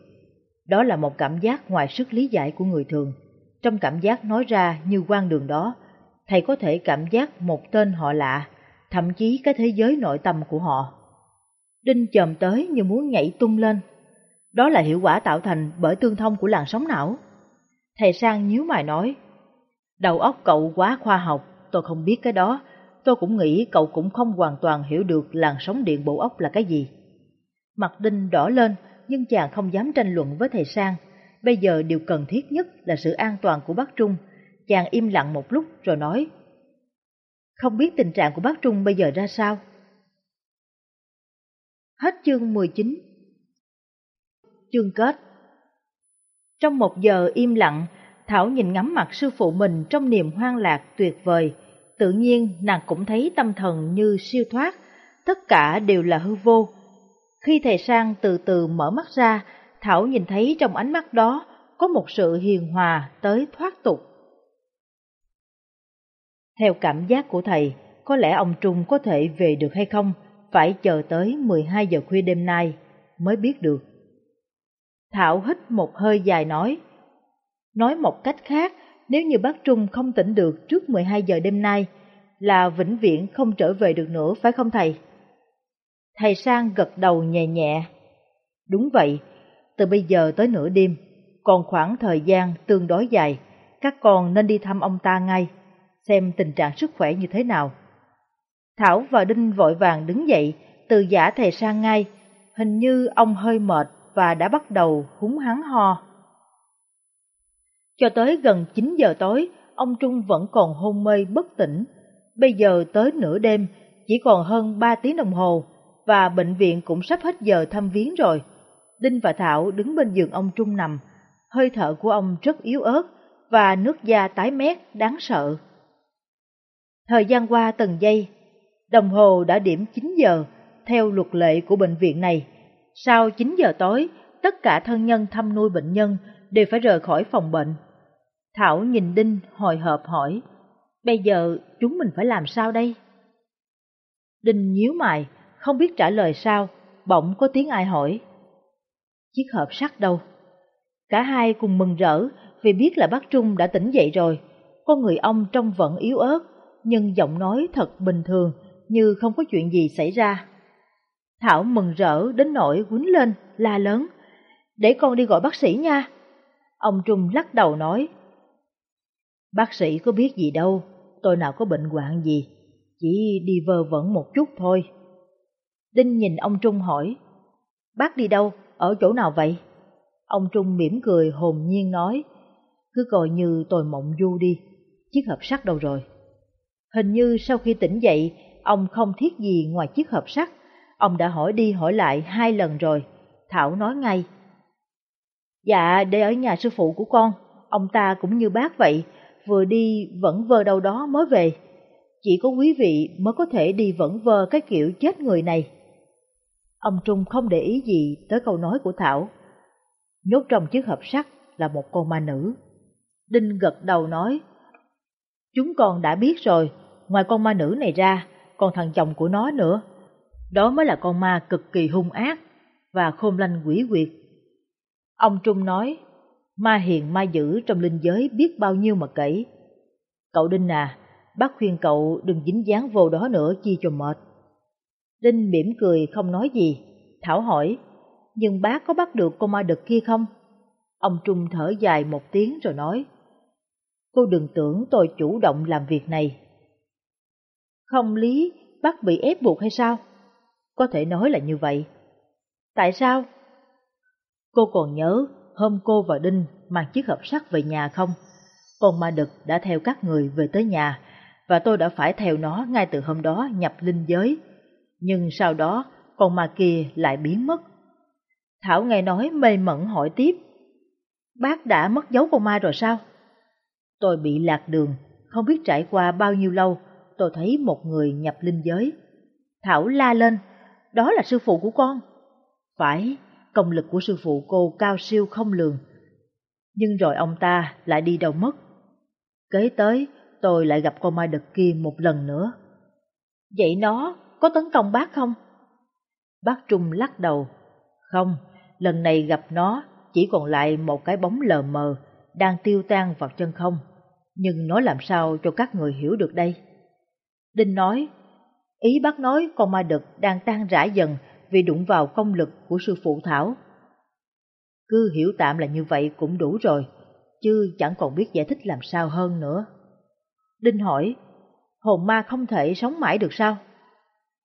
Speaker 2: đó là một cảm giác ngoài sức lý giải của người thường. Trong cảm giác nói ra như quan đường đó, thầy có thể cảm giác một tên họ lạ, thậm chí cái thế giới nội tâm của họ. Đinh chồm tới như muốn nhảy tung lên. Đó là hiệu quả tạo thành bởi tương thông của làn sóng não. Thầy Sang nhíu mày nói, đầu óc cậu quá khoa học, tôi không biết cái đó, tôi cũng nghĩ cậu cũng không hoàn toàn hiểu được làn sóng điện bộ óc là cái gì. Mặt Đinh đỏ lên, nhưng chàng không dám tranh luận với thầy Sang. Bây giờ điều cần thiết nhất là sự an toàn của bác Trung. Chàng im lặng một lúc rồi nói, không biết tình trạng của bác Trung bây giờ ra sao? Hết chương 19 Chương kết Trong một giờ im lặng, Thảo nhìn ngắm mặt sư phụ mình trong niềm hoang lạc tuyệt vời. Tự nhiên nàng cũng thấy tâm thần như siêu thoát, tất cả đều là hư vô. Khi thầy Sang từ từ mở mắt ra, Thảo nhìn thấy trong ánh mắt đó có một sự hiền hòa tới thoát tục. Theo cảm giác của thầy, có lẽ ông Trung có thể về được hay không, phải chờ tới 12 giờ khuya đêm nay mới biết được. Thảo hít một hơi dài nói, nói một cách khác, nếu như bác Trung không tỉnh được trước 12 giờ đêm nay, là vĩnh viễn không trở về được nữa phải không thầy? Thầy Sang gật đầu nhẹ nhẹ. Đúng vậy, từ bây giờ tới nửa đêm, còn khoảng thời gian tương đối dài, các con nên đi thăm ông ta ngay, xem tình trạng sức khỏe như thế nào. Thảo và Đinh vội vàng đứng dậy, từ giả thầy sang ngay, hình như ông hơi mệt và đã bắt đầu húng hắn ho. Cho tới gần 9 giờ tối, ông Trung vẫn còn hôn mê bất tỉnh. Bây giờ tới nửa đêm, chỉ còn hơn 3 tiếng đồng hồ, và bệnh viện cũng sắp hết giờ thăm viếng rồi. Đinh và Thảo đứng bên giường ông Trung nằm, hơi thở của ông rất yếu ớt và nước da tái mét đáng sợ. Thời gian qua từng giây, đồng hồ đã điểm 9 giờ, theo luật lệ của bệnh viện này. Sau 9 giờ tối, tất cả thân nhân thăm nuôi bệnh nhân đều phải rời khỏi phòng bệnh. Thảo nhìn Đinh hồi hộp hỏi, bây giờ chúng mình phải làm sao đây? Đinh nhíu mày, không biết trả lời sao, bỗng có tiếng ai hỏi. Chiếc hộp sắt đâu? Cả hai cùng mừng rỡ vì biết là bác Trung đã tỉnh dậy rồi. Con người ông trông vẫn yếu ớt, nhưng giọng nói thật bình thường như không có chuyện gì xảy ra. Thảo mừng rỡ đến nỗi quýnh lên, la lớn. Để con đi gọi bác sĩ nha. Ông Trung lắc đầu nói. Bác sĩ có biết gì đâu, tôi nào có bệnh hoạn gì, chỉ đi vơ vẩn một chút thôi. Đinh nhìn ông Trung hỏi, bác đi đâu, ở chỗ nào vậy? Ông Trung mỉm cười hồn nhiên nói, cứ coi như tôi mộng du đi, chiếc hộp sắt đâu rồi? Hình như sau khi tỉnh dậy, ông không thiết gì ngoài chiếc hộp sắt. Ông đã hỏi đi hỏi lại hai lần rồi. Thảo nói ngay. Dạ, để ở nhà sư phụ của con, ông ta cũng như bác vậy, vừa đi vẫn vơ đâu đó mới về. Chỉ có quý vị mới có thể đi vẫn vơ cái kiểu chết người này. Ông Trung không để ý gì tới câu nói của Thảo. Nhốt trong chiếc hộp sắt là một con ma nữ. Đinh gật đầu nói, Chúng con đã biết rồi, ngoài con ma nữ này ra, còn thằng chồng của nó nữa. Đó mới là con ma cực kỳ hung ác và khôn lanh quỷ quyệt. Ông Trung nói, ma hiền ma dữ trong linh giới biết bao nhiêu mà kể. Cậu Đinh à, bác khuyên cậu đừng dính dáng vô đó nữa chi cho mệt. Đinh mỉm cười không nói gì, Thảo hỏi, nhưng bác có bắt được con ma đực kia không? Ông Trung thở dài một tiếng rồi nói, cô đừng tưởng tôi chủ động làm việc này. Không lý, bác bị ép buộc hay sao? Có thể nói là như vậy. Tại sao? Cô còn nhớ hôm cô và Đinh mang chiếc hộp sắt về nhà không? Con ma đực đã theo các người về tới nhà, và tôi đã phải theo nó ngay từ hôm đó nhập linh giới. Nhưng sau đó, con ma kia lại biến mất. Thảo nghe nói mê mẩn hỏi tiếp. Bác đã mất dấu con ma rồi sao? Tôi bị lạc đường, không biết trải qua bao nhiêu lâu, tôi thấy một người nhập linh giới. Thảo la lên, đó là sư phụ của con. Phải, công lực của sư phụ cô cao siêu không lường. Nhưng rồi ông ta lại đi đâu mất. Kế tới, tôi lại gặp con mai đực kia một lần nữa. Vậy nó có tấn công bác không? Bác Trung lắc đầu. Không, lần này gặp nó chỉ còn lại một cái bóng lờ mờ đang tiêu tan vào chân không. Nhưng nó làm sao cho các người hiểu được đây? Đinh nói, ý bác nói con ma đực đang tan rã dần vì đụng vào công lực của sư phụ Thảo. Cứ hiểu tạm là như vậy cũng đủ rồi, chứ chẳng còn biết giải thích làm sao hơn nữa. Đinh hỏi, hồn ma không thể sống mãi được sao?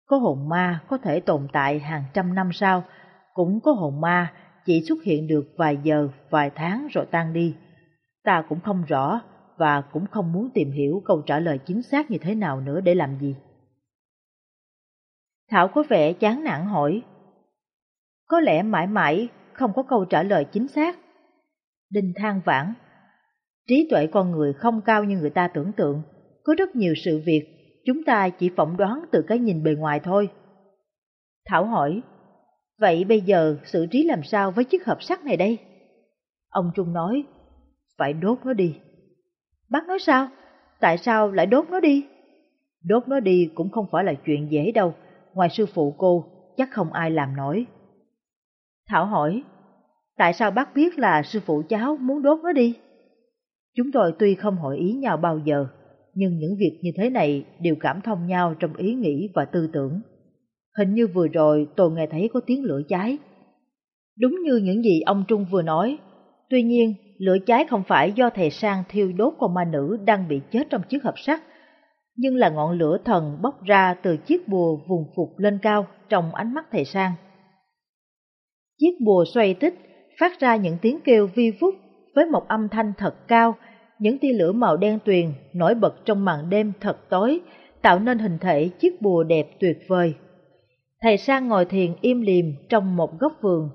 Speaker 2: Có hồn ma có thể tồn tại hàng trăm năm sau, cũng có hồn ma chỉ xuất hiện được vài giờ, vài tháng rồi tan đi. Ta cũng không rõ và cũng không muốn tìm hiểu câu trả lời chính xác như thế nào nữa để làm gì. Thảo có vẻ chán nản hỏi. Có lẽ mãi mãi không có câu trả lời chính xác. Đinh than vãn. Trí tuệ con người không cao như người ta tưởng tượng. Có rất nhiều sự việc chúng ta chỉ phỏng đoán từ cái nhìn bề ngoài thôi. Thảo hỏi, vậy bây giờ xử trí làm sao với chiếc hộp sắt này đây? Ông Trung nói, phải đốt nó đi. Bác nói sao? Tại sao lại đốt nó đi? Đốt nó đi cũng không phải là chuyện dễ đâu, ngoài sư phụ cô, chắc không ai làm nổi. Thảo hỏi, tại sao bác biết là sư phụ cháu muốn đốt nó đi? Chúng tôi tuy không hội ý nhau bao giờ, nhưng những việc như thế này đều cảm thông nhau trong ý nghĩ và tư tưởng. Hình như vừa rồi tôi nghe thấy có tiếng lửa cháy. Đúng như những gì ông Trung vừa nói, tuy nhiên lửa cháy không phải do thầy sang thiêu đốt con ma nữ đang bị chết trong chiếc hộp sắt, nhưng là ngọn lửa thần bốc ra từ chiếc bùa vùng phục lên cao trong ánh mắt thầy sang. Chiếc bùa xoay tích, phát ra những tiếng kêu vi vút với một âm thanh thật cao, những tia lửa màu đen tuyền nổi bật trong màn đêm thật tối, tạo nên hình thể chiếc bùa đẹp tuyệt vời. Thầy sang ngồi thiền im lìm trong một góc vườn,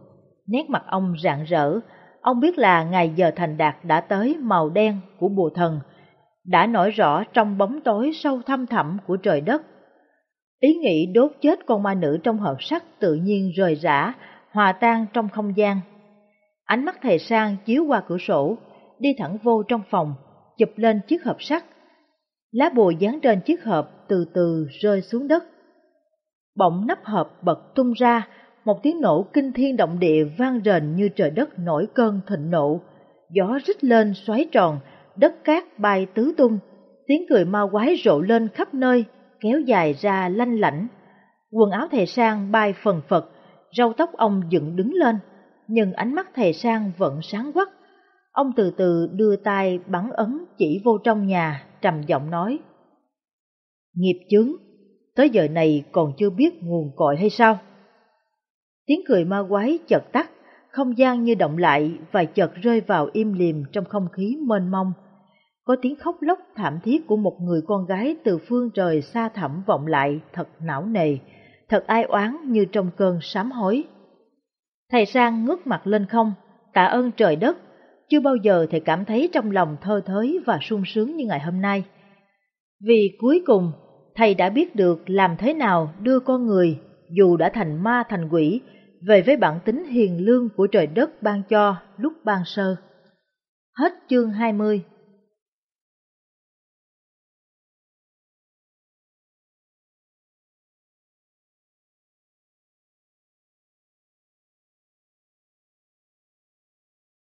Speaker 2: nét mặt ông rạng rỡ, ông biết là ngày giờ thành đạt đã tới màu đen của bùa thần, đã nổi rõ trong bóng tối sâu thăm thẳm của trời đất. Ý nghĩ đốt chết con ma nữ trong hộp sắt tự nhiên rời rã, hòa tan trong không gian. Ánh mắt thầy sang chiếu qua cửa sổ, đi thẳng vô trong phòng, chụp lên chiếc hộp sắt. Lá bùa dán trên chiếc hộp từ từ rơi xuống đất. Bỗng nắp hộp bật tung ra, một tiếng nổ kinh thiên động địa vang rền như trời đất nổi cơn thịnh nộ. Gió rít lên xoáy tròn, đất cát bay tứ tung, tiếng cười ma quái rộ lên khắp nơi, kéo dài ra lanh lảnh. Quần áo thầy sang bay phần phật, râu tóc ông dựng đứng lên, nhưng ánh mắt thầy sang vẫn sáng quắc. Ông từ từ đưa tay bắn ấn chỉ vô trong nhà, trầm giọng nói. Nghiệp chướng, tới giờ này còn chưa biết nguồn cội hay sao? Tiếng cười ma quái chợt tắt, không gian như động lại và chợt rơi vào im lìm trong không khí mênh mông. Có tiếng khóc lóc thảm thiết của một người con gái từ phương trời xa thẳm vọng lại thật não nề, thật ai oán như trong cơn sám hối. Thầy Sang ngước mặt lên không, tạ ơn trời đất, chưa bao giờ thầy cảm thấy trong lòng thơ thới và sung sướng như ngày hôm nay. Vì cuối cùng, thầy đã biết được làm thế nào đưa con người, dù đã thành ma thành quỷ, về với bản tính hiền lương của trời đất ban cho lúc ban sơ. Hết chương 20